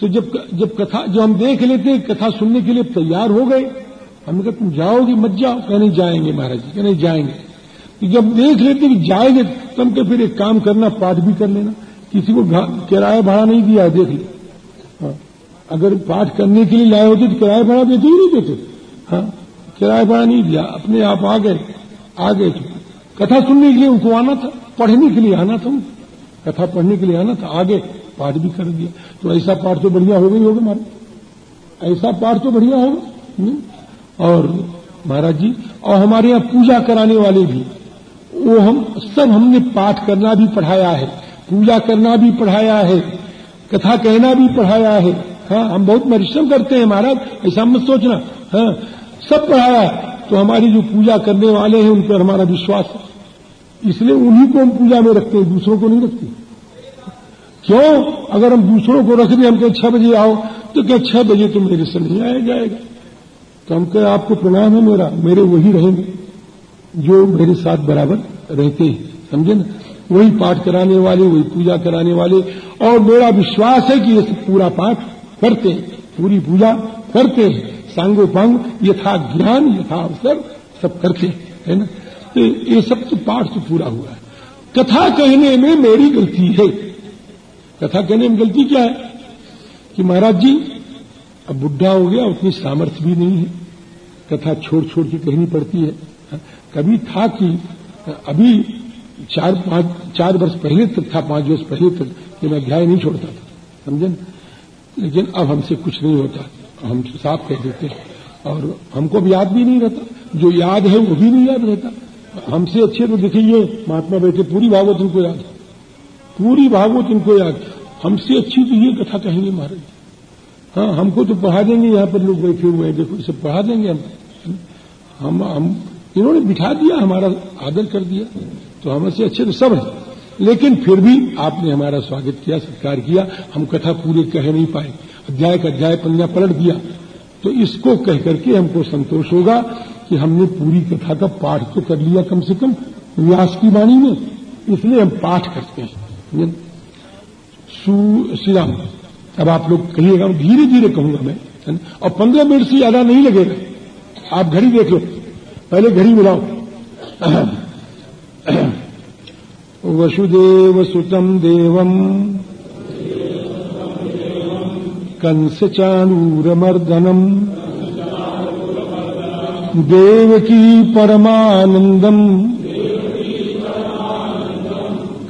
[SPEAKER 1] तो जब जब कथा जो हम देख लेते हैं, कथा सुनने के लिए तैयार हो गए, हमने कहा, तुम जाओगे, मत जाओ। कहने जाएँगे महाराज जी। कहने जाएँगे। तो जब देख लेते कि जाएँगे तब के फिर एक काम करना, पाठ भी कर लेना। किसी को किराया भाड़ा नहीं दिया, देख लो। हाँ अगर पाठ करने के लिए लाए होते तो किराया भाड़ा देते ही नहीं देते। हाँ किराया भाड़ा नहीं दिया, अपने आप आ गए आ गए तो कथा सुनने के लिए उनको आना था, पढ़ने के लिए आना था कथा पढ़ने के लिए आना था, आगे पाठ भी कर दिया। तो ऐसा पाठ तो बढ़िया हो गई होगा हमारे। ऐसा पाठ तो बढ़िया होगा। और महाराज जी, और हमारे यहाँ पूजा कराने वाले भी, वो हम, सब हमने पाठ करना भी पढ़ाया है, पूजा करना भी पढ़ाया है, कथा कहना भी पढ़ाया है। हाँ हम बहुत परिश्रम करते हैं महाराज, ऐसा मत सोचना। हाँ सब पढ़ाया तो हमारी जो पूजा करने वाले हैं, उन पर हमारा विश्वास इसलिए उन्हीं को हम पूजा में रखते हैं, दूसरों को नहीं रखते। क्यों? अगर हम दूसरों को रख दें, हम कहें, छह बजे आओ तो क्या छह बजे तो मेरे से नहीं आया जाएगा। तो हम कहें, आपको प्रणाम है मेरा, मेरे वही रहेंगे, जो मेरे साथ बराबर रहते हैं, समझे ना? वही पाठ कराने वाले, वही पूजा कराने वाले, और मेरा विश्वास है कि ये पूरा पाठ करते पूरी पूजा करते हैं। सांगो सांगोपांग यथा ज्ञान, यथा अवसर सब करते है ना? तो ये सब तो पाठ तो पूरा हुआ है। कथा कहने में मेरी गलती है। कथा कहने में गलती क्या है? कि महाराज जी, अब बुढ़ा हो गया, उतनी सामर्थ्य भी नहीं है। कथा छोड़ छोड़ के कहनी पड़ती है। कभी था कि अभी चार पाँच, चार वर्ष पहले तक था, पाँच वर्ष पहले तक कि मैं अध्याय नहीं छोड़ता था। समझे लेकिन अब हमसे कुछ नहीं होता। हम साफ़ कह देते हैं। और हमको भी याद भी नहीं रहता। जो याद है वो भी नहीं याद रहता। हमसे अच्छे तो देखिए महात्मा बैठे, पूरी भागवत इनको याद है। पूरी भागवत इनको याद हमसे अच्छी तो ये कथा कहेंगे महाराज। हाँ हमको तो पढ़ा देंगे, यहाँ पर लोग बैठे हुए हैं। देखो सब पढ़ा देंगे हम। हम हम, इन्होंने बिठा दिया, हमारा आदर कर दिया। तो हमसे अच्छे तो सब है। लेकिन फिर भी आपने हमारा स्वागत किया, सत्कार किया। हम कथा पूरे कह नहीं पाए। अध्याय का अध्याय पन्ना पलट दिया। तो इसको कह करके हमको संतोष होगा कि हमने पूरी कथा का पाठ तो कर लिया कम से कम व्यास की वाणी में। इसलिए हम पाठ करते हैं। श्री राम अब आप लोग कहिएगा धीरे धीरे कहूँगा मैं और पंद्रह मिनट से ज़्यादा नहीं लगेगा। आप घड़ी देख लो। पहले घड़ी मिलाओ। वसुदेव सुतम देवम कंस चाणूरमर्दनम देवकी परमानन्दम्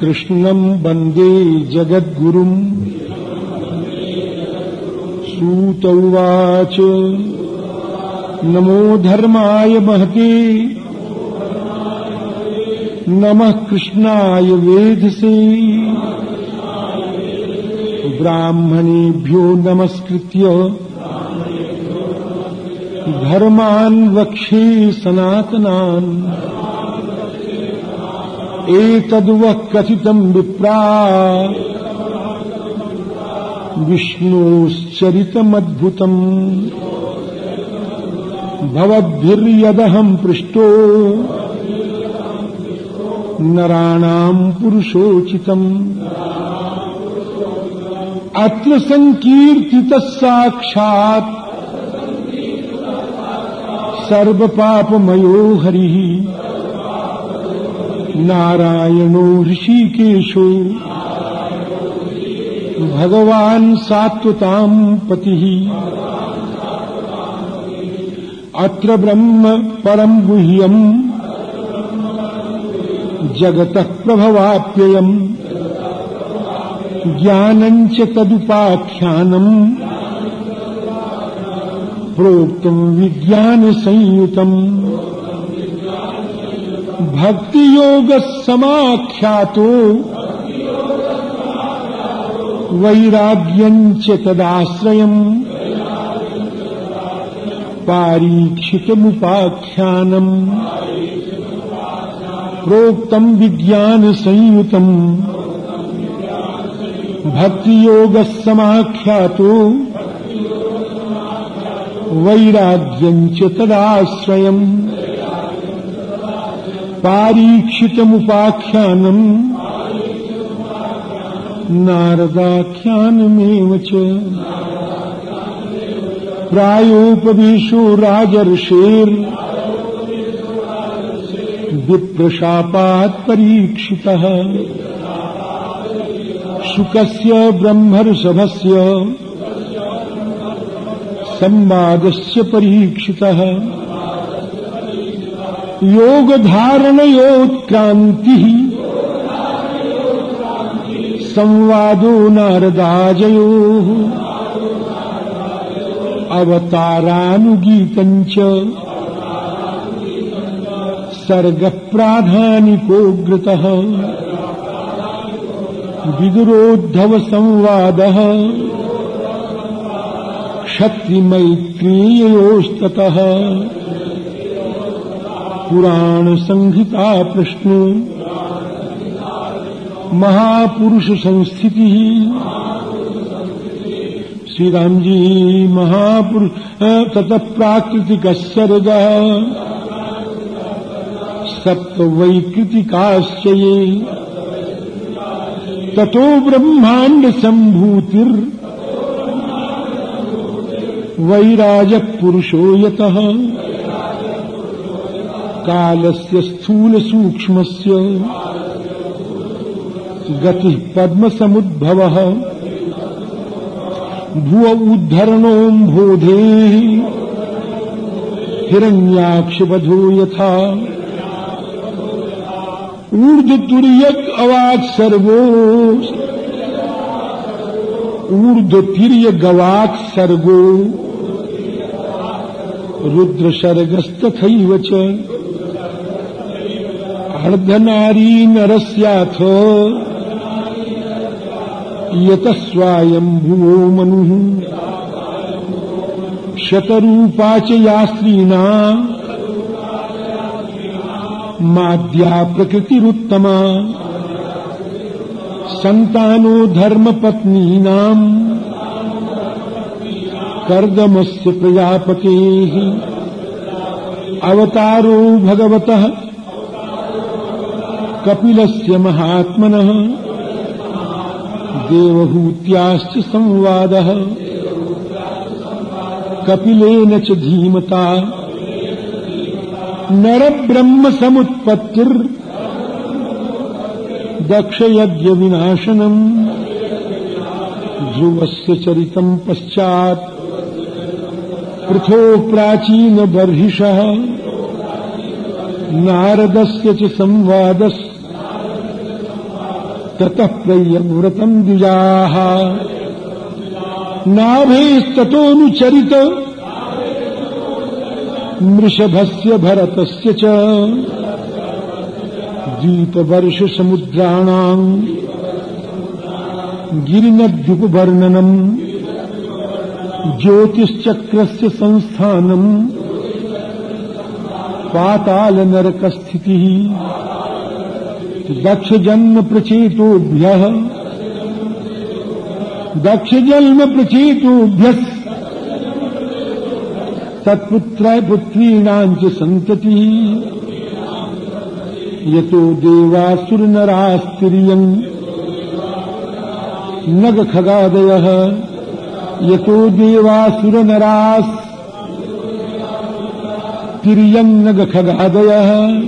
[SPEAKER 1] कृष्णम् वंदे जगद्गुरुम् सूत उवाच। नमो धर्माय महते। नमः कृष्णाय वेधसे ब्राह्मणेभ्यो नमस्कृत्य। धर्मान् वक्षे सनातनान्। एतद्वः कथितम् विप्रा। विष्णोश्चरितमद्भुतम्। भवद्भिर्यदहम् पृष्टो। नराणाम् पुरुषोचितम्। अत्र सङ्कीर्तितः साक्षात् सर्वपापमयो हरिः नारायणो ऋषिकेशो। भगवान् सात्वताम् पतिः। अत्र ब्रह्म परम् गुह्यम्। जगतः प्रभवाप्ययम्। ज्ञानम् च तदुपाख्यानम्। प्रोक्तम् विज्ञानसंयुतम्। भक्तियोगः समाख्यातो। वैराग्यम् च तदाश्रयम्। पारीक्षितमुपाख्यानम्। प्रोक्तम् विज्ञानसंयुतम् भक्तियोगः समाख्यातो वैराग्यम् च तदाश्रयम्। पारीक्षितमुपाख्यानम्। नारदाख्यानमेव च। प्रायोपवेशो राजर्षेर्। विप्रशापात् परीक्षितः शुकस्य ब्रह्मर्षभस्य संवादस्य परीक्षितः। योगधारणयोत्क्रान्तिः। संवादो नारदाजयोः। अवतारानुगीतम् च सर्गप्राधानिकोऽग्रतः विदुरोद्धवसंवादः। क्षत्रिमैत्रेयोस्ततः पुराणसंहिता प्रश्नो महापुरुष संस्थिति श्री राम जी महापुरुष ततः प्राकृतिक सर्ग। सप्त वैकृतिकाश्च ये
[SPEAKER 2] ततो यत। कालस्य स्थूल सूक्ष्मस्य गति पद्म समुद्भव भुव उद्धरणोम्भोधे हिरण्याक्षबधो यथा। ऊर्ध्वतुर्यक अवाक सर्वो ऊर्ध्वतिर्य गवाक सर्गो रुद्र शर्गस्तथैव च। अर्धनारी नरस्याथ। यतस्वायम्भुवो मनुः। शतरूपा च या माद्या प्रकृतिरुत्तमा। सन्तानो धर्मपत्नीनाम्। कर्दमस्य प्रजापतेः। अवतारो भगवतः। कपिलस्य महात्मनः। देवहूत्याश्च संवादः। कपिलेन च धीमता। नरब्रह्म समुत्पत्तिर दक्षयज्ञ विनाशनम् ध्रुवस्य चरितम् पश्चात्। पृथोः प्राचीन बर्हिषः नारदस्य च संवादस्। ततः प्रय्यव्रतम् द्विजाः। नाभेस्ततोऽनुचरित। मृषभस्य भरतस्य च। द्वीपवर्षसमुद्राणाम् गिरिनद्युपवर्णनम् ज्योतिश्चक्रस्य संस्थानम् पातालनरकस्थितिः दक्षजन्म प्रचेतोभ्यः दक्षजन्म प्रचेतोभ्य तत्पुत्र पुत्रीणाम् च सन्ततिः। यतो देवासुरनरास्तिर्यम् नगखगादयः। यतो देवासुरनरास् तिर्यम् नगखगादयः।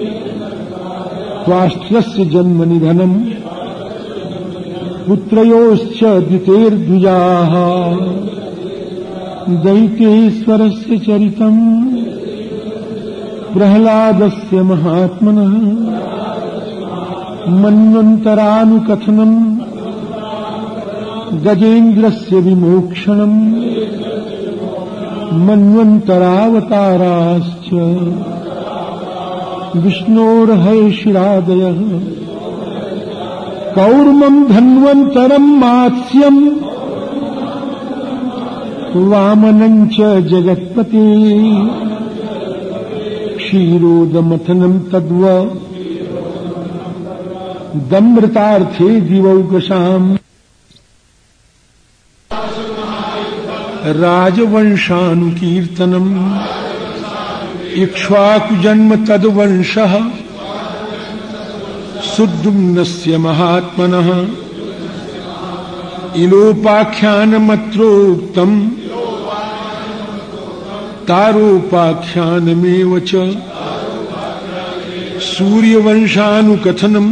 [SPEAKER 2] स्वास्थ्यस्य जन्मनिधनम् पुत्रयोश्च द्वितेर्द्विजाः दैतेश्वरस्य चरितम्। प्रह्लादस्य महात्मनः। मन्वन्तरानुकथनम्। गजेन्द्रस्य विमोक्षणम्। मन्वन्तरावताराश्च। विष्णोर्हर्षिरादयः कौर्मम् धन्वन्तरम् मात्स्यम्। वामनम् च जगत्पते। क्षीरोदमथनम् तद्व। दमृतार्थे दिवौकशाम्। राजवंशानुकीर्तनम्। इक्ष्वाकुजन्म तद्वंशः। सुद्दुम्नस्य महात्मनः। इलोपाख्यानमत्रोक्तम्। तारोपाख्यानमेव च सूर्यवंशानुकथनम्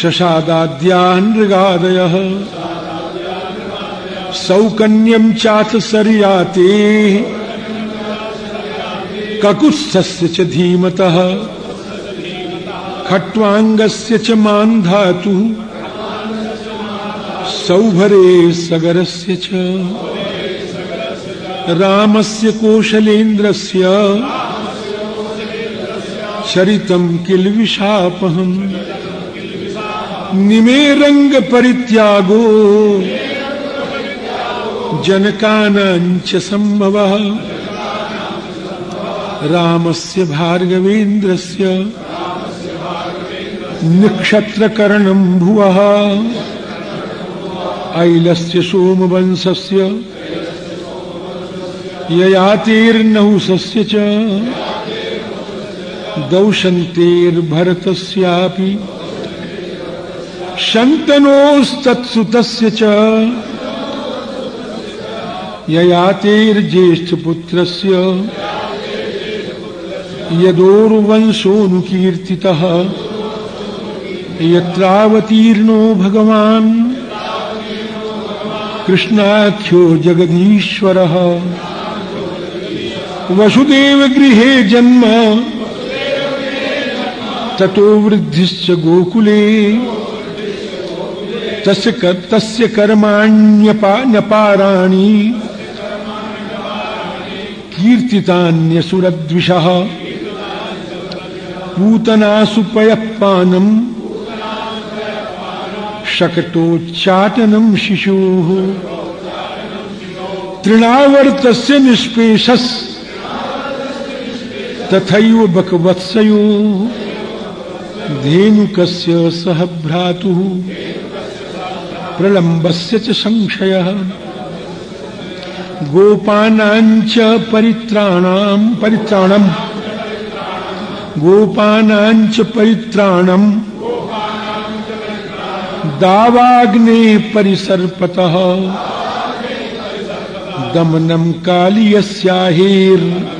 [SPEAKER 2] शशादाद्यान् नृगादयः सौकन्यम् चाथ सर्याते ककुत्स्थस्य च धीमतः खट्वाङ्गस्य च सौभरे सगरस्य च रामस्य कौशलेन्द्रस्य चरितम् किल्विषापहम् निमेरङ्गपरित्यागो जनकानाञ्च सम्भवः रामस्य भार्गवेन्द्रस्य निक्षत्रकरणम् भुवः। ऐलस्य सोमवंशस्य ययातेर्नहुसस्य च दौशन्तेर्भरतस्यापि शन्तनोस्तत्सुतस्य च ययातेर्ज्येष्ठपुत्रस्य। यदोर्वंशोऽनुकीर्तितः। यत्रावतीर्णो भगवान्। कृष्णाख्यो जगदीश्वरः वसुदेव गृहे जन्म। ततो वृद्धिश्च गोकुले। तस्य कर, तस्य कर्माण्यपाराणि कीर्तितान्यसुरद्विषः। पूतनासु पयः पानम् शकटोच्चाटनम् शिशोः। तृणावर्तस्य तथैव बकवत्सयोः धेनुकस्य सह भ्रातुः प्रलम्बस्य च संशयः। गोपानाञ्च परित्राणाम्। परित्राणम् गोपानाञ्च परित्राणम्। दावाग्ने परिसर्पतः। दमनम् कालियस्याहेर्।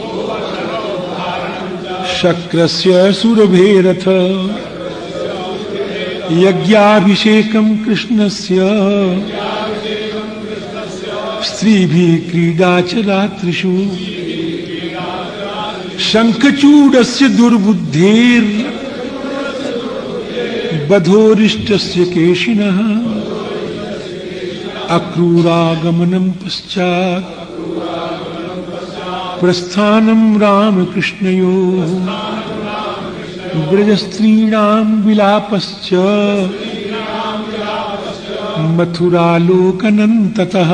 [SPEAKER 2] शक्रस्य सुरभेरथ। यज्ञाभिषेकम् कृष्णस्य। स्त्रीभिः क्रीडा च रात्रिषु। शङ्खचूडस्य दुर्बुद्धेर्। बधोरिष्टस्य केशिनः। अक्रूरागमनम् पश्चात्। प्रस्थानम् रामकृष्णयोः। ब्रजस्त्रीणाम् विलापश्च। मथुरालोकनम् ततः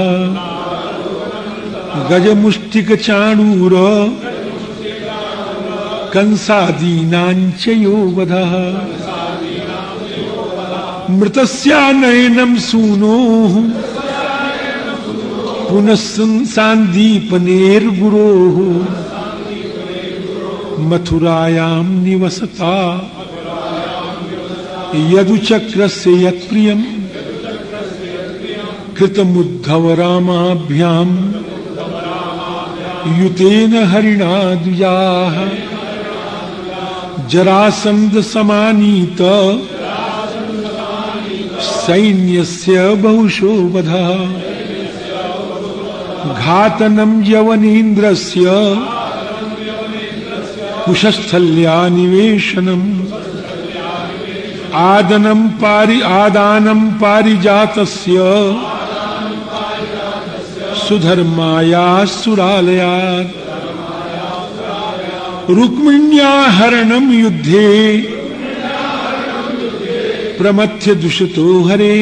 [SPEAKER 2] गजमुष्टिकचाणूर। कंसादीनाञ्च यो वधः मृतस्यानयनम् सूनोः। पुनः सान्दीपनेर्गुरोः मथुरायाम् निवसता। यदुचक्रस्य यत्प्रियम्। कृतमुद्धव रामाभ्याम् युतेन हरिणा द्विजाः जरासन्दसमानीत सैन्यस्य बहुशो वधः घातनम् यवनेन्द्रस्य कुशस्थल्या निवेशनम् आदनम् पारि आदानम् पारिजातस्य सुधर्माया सुरालयात् रुक्मिण्या हरणम् युद्धे प्रमथ्य दुषितो हरे।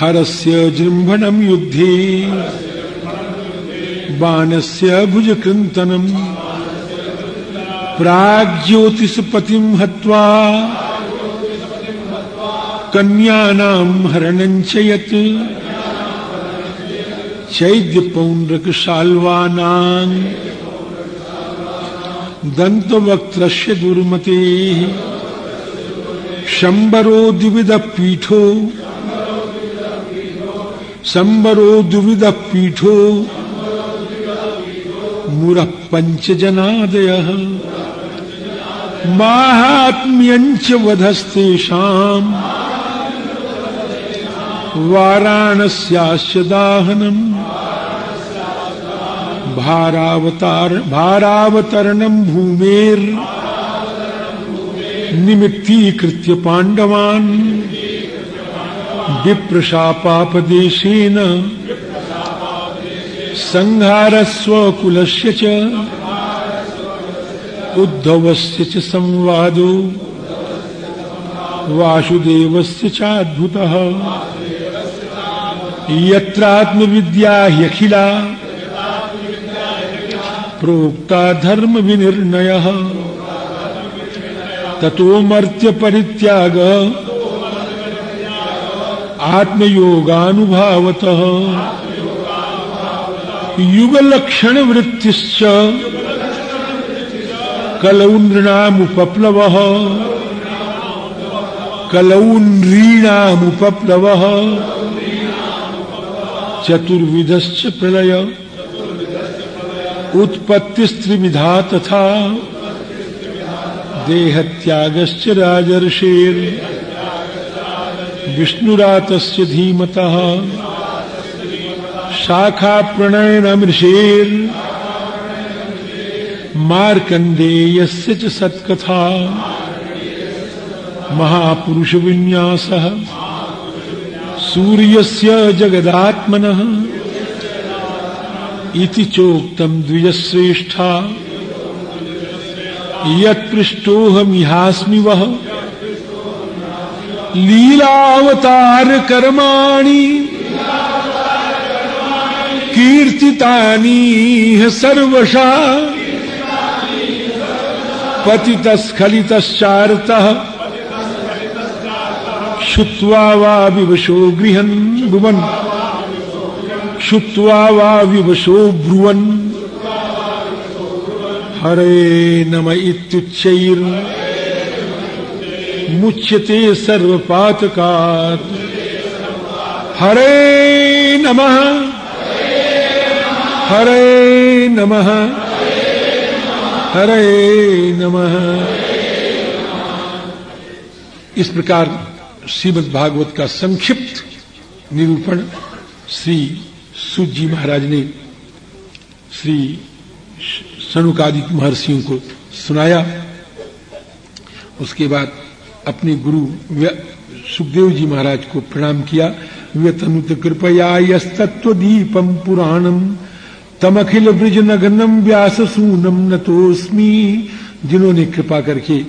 [SPEAKER 2] हरस्य जृम्भणम् युद्धे। बाणस्य भुजकृन्तनम्। प्राग्ज्योतिषपतिम् हत्वा कन्यानाम् हरणम् च यत् चैद्यपौण्ड्रकशाल्वानाम् दन्तवक्त्रस्य दुर्मतेः। शम्बरो द्विविधः शम्बरो द्विविधः पीठो। मुरः पञ्चजनादयः माहात्म्यञ्च वधस्तेषाम्। वाराणस्यास्य दाहनम् भारावतार भारावतरणम् भूमेर्। निमित्तीकृत्य पाण्डवान्। विप्रशापापदेशेन संहारस्वकुलस्य च उद्धवस्य च संवादो वासुदेवस्य चाद्भुतः। यत्रात्मविद्या ह्यखिला प्रोक्ता धर्म विनिर्णय ततो मर्त्य परित्याग आत्मयोगानुभावत। युगलक्षण वृत्तिश्च कलौ नृणामुपप्लव चतुर्विधश्च प्रलय। उत्पत्तिस्त्रिविधा तथा। देहत्यागश्च राजर्षेर्। विष्णुरातस्य धीमतः। शाखा प्रणयनमृषेर् मार्कण्डेयस्य च सत्कथा। महापुरुष विन्यासः सूर्यस्य जगदात्मनः। इति चोक्तम् द्विजश्रेष्ठा। यत्पृष्टोऽहमिहास्मि वः लीलावतार कर्माणि। कीर्तितानि सर्वशा। पतितस्खलितश्चारतः। क्षुत्वा वा विवशो गृहन् भुवन्। क्षुत्वा वा हरे नम इत्युच्चैर्। मुच्यते सर्वपातकात् हरे नमः। हरे नमः। हरे नमः। इस प्रकार श्रीमद भागवत का संक्षिप्त निरूपण श्री सुजी महाराज ने श्री सनुकादि महर्षियों को सुनाया। उसके बाद अपने गुरु सुखदेव जी महाराज को प्रणाम किया। व्यतनुत कृपया यस्तत्व दीपम पुराणम तमखिल ब्रज नगनम व्यास सूनम नतोस्मी जिन्होंने कृपा करके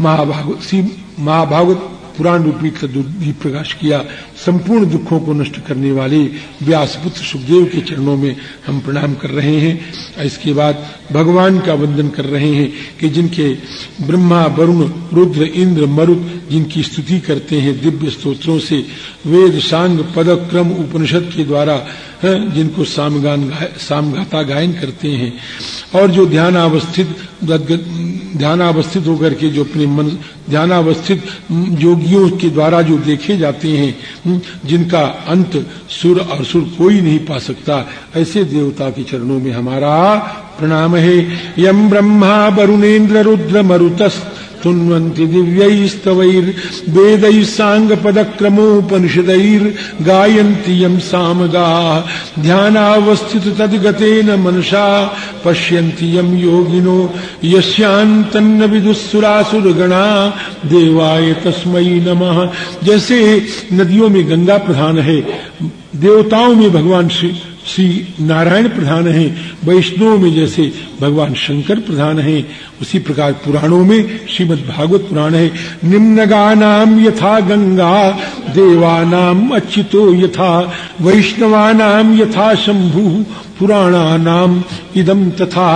[SPEAKER 2] महाभागवत महाभागवत पुराण रूपी दीप प्रकाश किया, संपूर्ण दुखों को नष्ट करने वाले व्यासपुत्र सुखदेव के चरणों में हम प्रणाम कर रहे हैं। इसके बाद भगवान का वंदन कर रहे हैं कि जिनके ब्रह्मा, वरुण, रुद्र, इंद्र, मरुत जिनकी स्तुति करते हैं दिव्य स्तोत्रों से, वेद सांग पद क्रम उपनिषद के द्वारा जिनको सामगान सामगाता गायन करते हैं। और जो ध्यानावस्थित ध्यानावस्थित होकर के जो अपने मन, ध्यानावस्थित योगियों के द्वारा जो देखे जाते हैं जिनका अंत सुर और सुर कोई नहीं पा सकता, ऐसे देवता के चरणों में हमारा प्रणाम है। यम ब्रह्मा वरुणेन्द्र रुद्र मरुतस्त तुन्वन्ति दिव्यैस्तवैर्वेदैः साङ्गपदक्रमोपनिषदैर्गायन्ति यम् सामगाः ध्यानावस्थित तद्गतेन मनसा पश्यन्ति यम् योगिनो यस्यान्तन्न विदुस्सुरासुरगणा देवाय तस्मै नमः। जैसे नदियों में गंगा प्रधान है, देवताओं में भगवान श्री श्री नारायण प्रधान हैं, वैष्णव में जैसे भगवान शंकर प्रधान हैं, उसी प्रकार पुराणों में श्रीमद भागवत पुराण है निम्नगा नाम यथा गंगा देवानाम अच्युतो यथा वैष्णवानाम यथा शंभु पुराणानाम इदम तथा।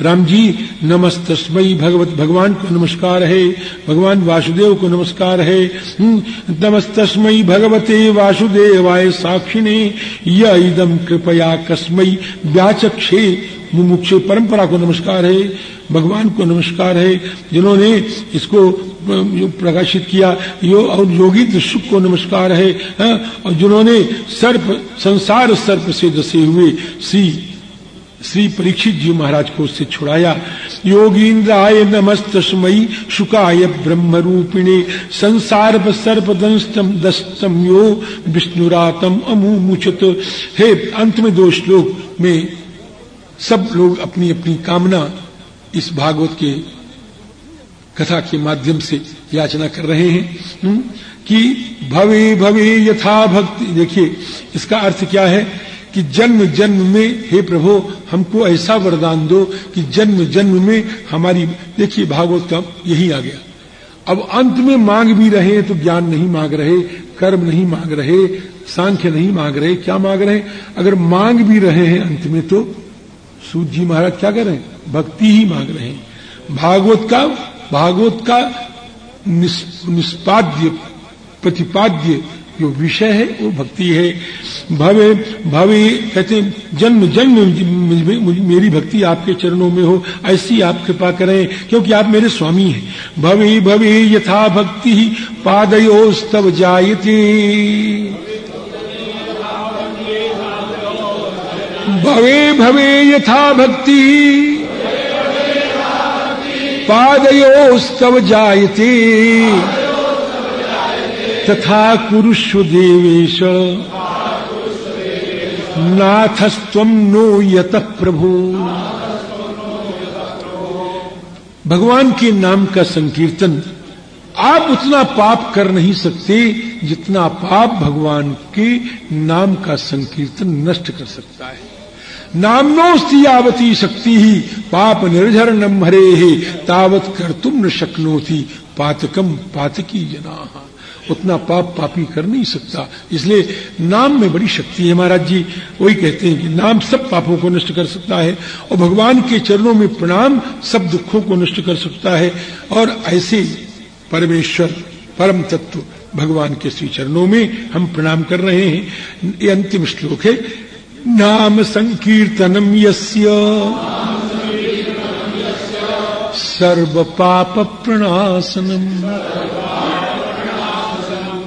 [SPEAKER 2] राम जी नमस्तस्मयी भगवत भगवान को नमस्कार है भगवान वासुदेव को नमस्कार है हम्म, नमस्तस्मयी भगवते वासुदेवाय साक्षिणे यदम कृपया कस्मयी व्याचक्षे मुमुक्ष परंपरा को नमस्कार है भगवान को नमस्कार है जिन्होंने इसको प्रकाशित किया यो और योगी सुख को नमस्कार है हा? और जिन्होंने सर्प संसार सर्प से दसे हुए श्री श्री परीक्षित जी महाराज को उससे छुड़ाया। योगींद्राय नमस्तमयी शुकाय ब्रह्म रूपिणे संसार सर्प दस्तम यो विष्णुरातम अमु मुचत हे अंत में दो श्लोक में सब लोग अपनी अपनी कामना इस भागवत के कथा के माध्यम से याचना कर रहे हैं हुँ? हम्म, कि भवे भवे यथा भक्ति। देखिए इसका अर्थ क्या है? कि जन्म जन्म में, हे प्रभु, हमको ऐसा वरदान दो कि जन्म जन्म में हमारी, देखिए भागवत का यही आ गया। अब अंत में मांग भी रहे तो ज्ञान नहीं मांग रहे, कर्म नहीं मांग रहे, सांख्य नहीं मांग रहे, क्या मांग रहे? अगर मांग भी रहे हैं अंत में तो सूत जी महाराज क्या कर रहे हैं? भक्ति ही मांग रहे हैं। भागवत का भागवत का निष्पाद्य, प्रतिपाद्य जो विषय है, वो भक्ति है। भवे भवे कहते जन्म जन्म मेरी भक्ति आपके चरणों में हो, ऐसी आप कृपा करें क्योंकि आप मेरे स्वामी हैं। भवे भवे यथा भक्ति पादयोस्तव जायते। भवे भवे यथा भक्ति पादयोस्तव जायते। तथा कुरुष्व देवेश नाथस्व नो यत प्रभु। भगवान के नाम का संकीर्तन आप उतना पाप कर नहीं सकते, जितना पाप भगवान के नाम का संकीर्तन नष्ट कर सकता है। नामनोस्तियावती शक्ति ही पाप निर्झर नम हरे तावत कर तुम न शक्नोती पातकम पातकी जना। उतना पाप पापी कर नहीं सकता। इसलिए नाम में बड़ी शक्ति है महाराज जी। वही कहते हैं कि नाम सब पापों को नष्ट कर सकता है और भगवान के चरणों में प्रणाम सब दुखों को नष्ट कर सकता है। और ऐसे परमेश्वर, परम तत्व भगवान के श्री चरणों में हम प्रणाम कर रहे हैं। ये अंतिम श्लोक है, नाम संकीर्तनम यस्य। सर्व पाप प्रणासनम।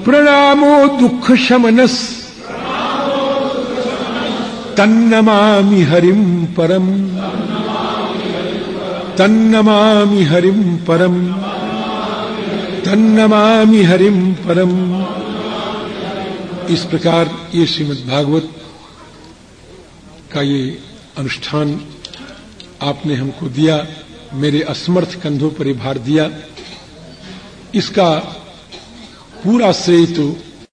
[SPEAKER 2] प्रणामो दुख शमनस। तन्नमामि हरिम परम। तन्नमामि हरिम परम। तन्नमामि हरिम परम। इस प्रकार ये श्रीमद् भागवत का ये अनुष्ठान आपने हमको दिया, मेरे असमर्थ कंधों पर भार दिया। इसका पूरा श्रेय तो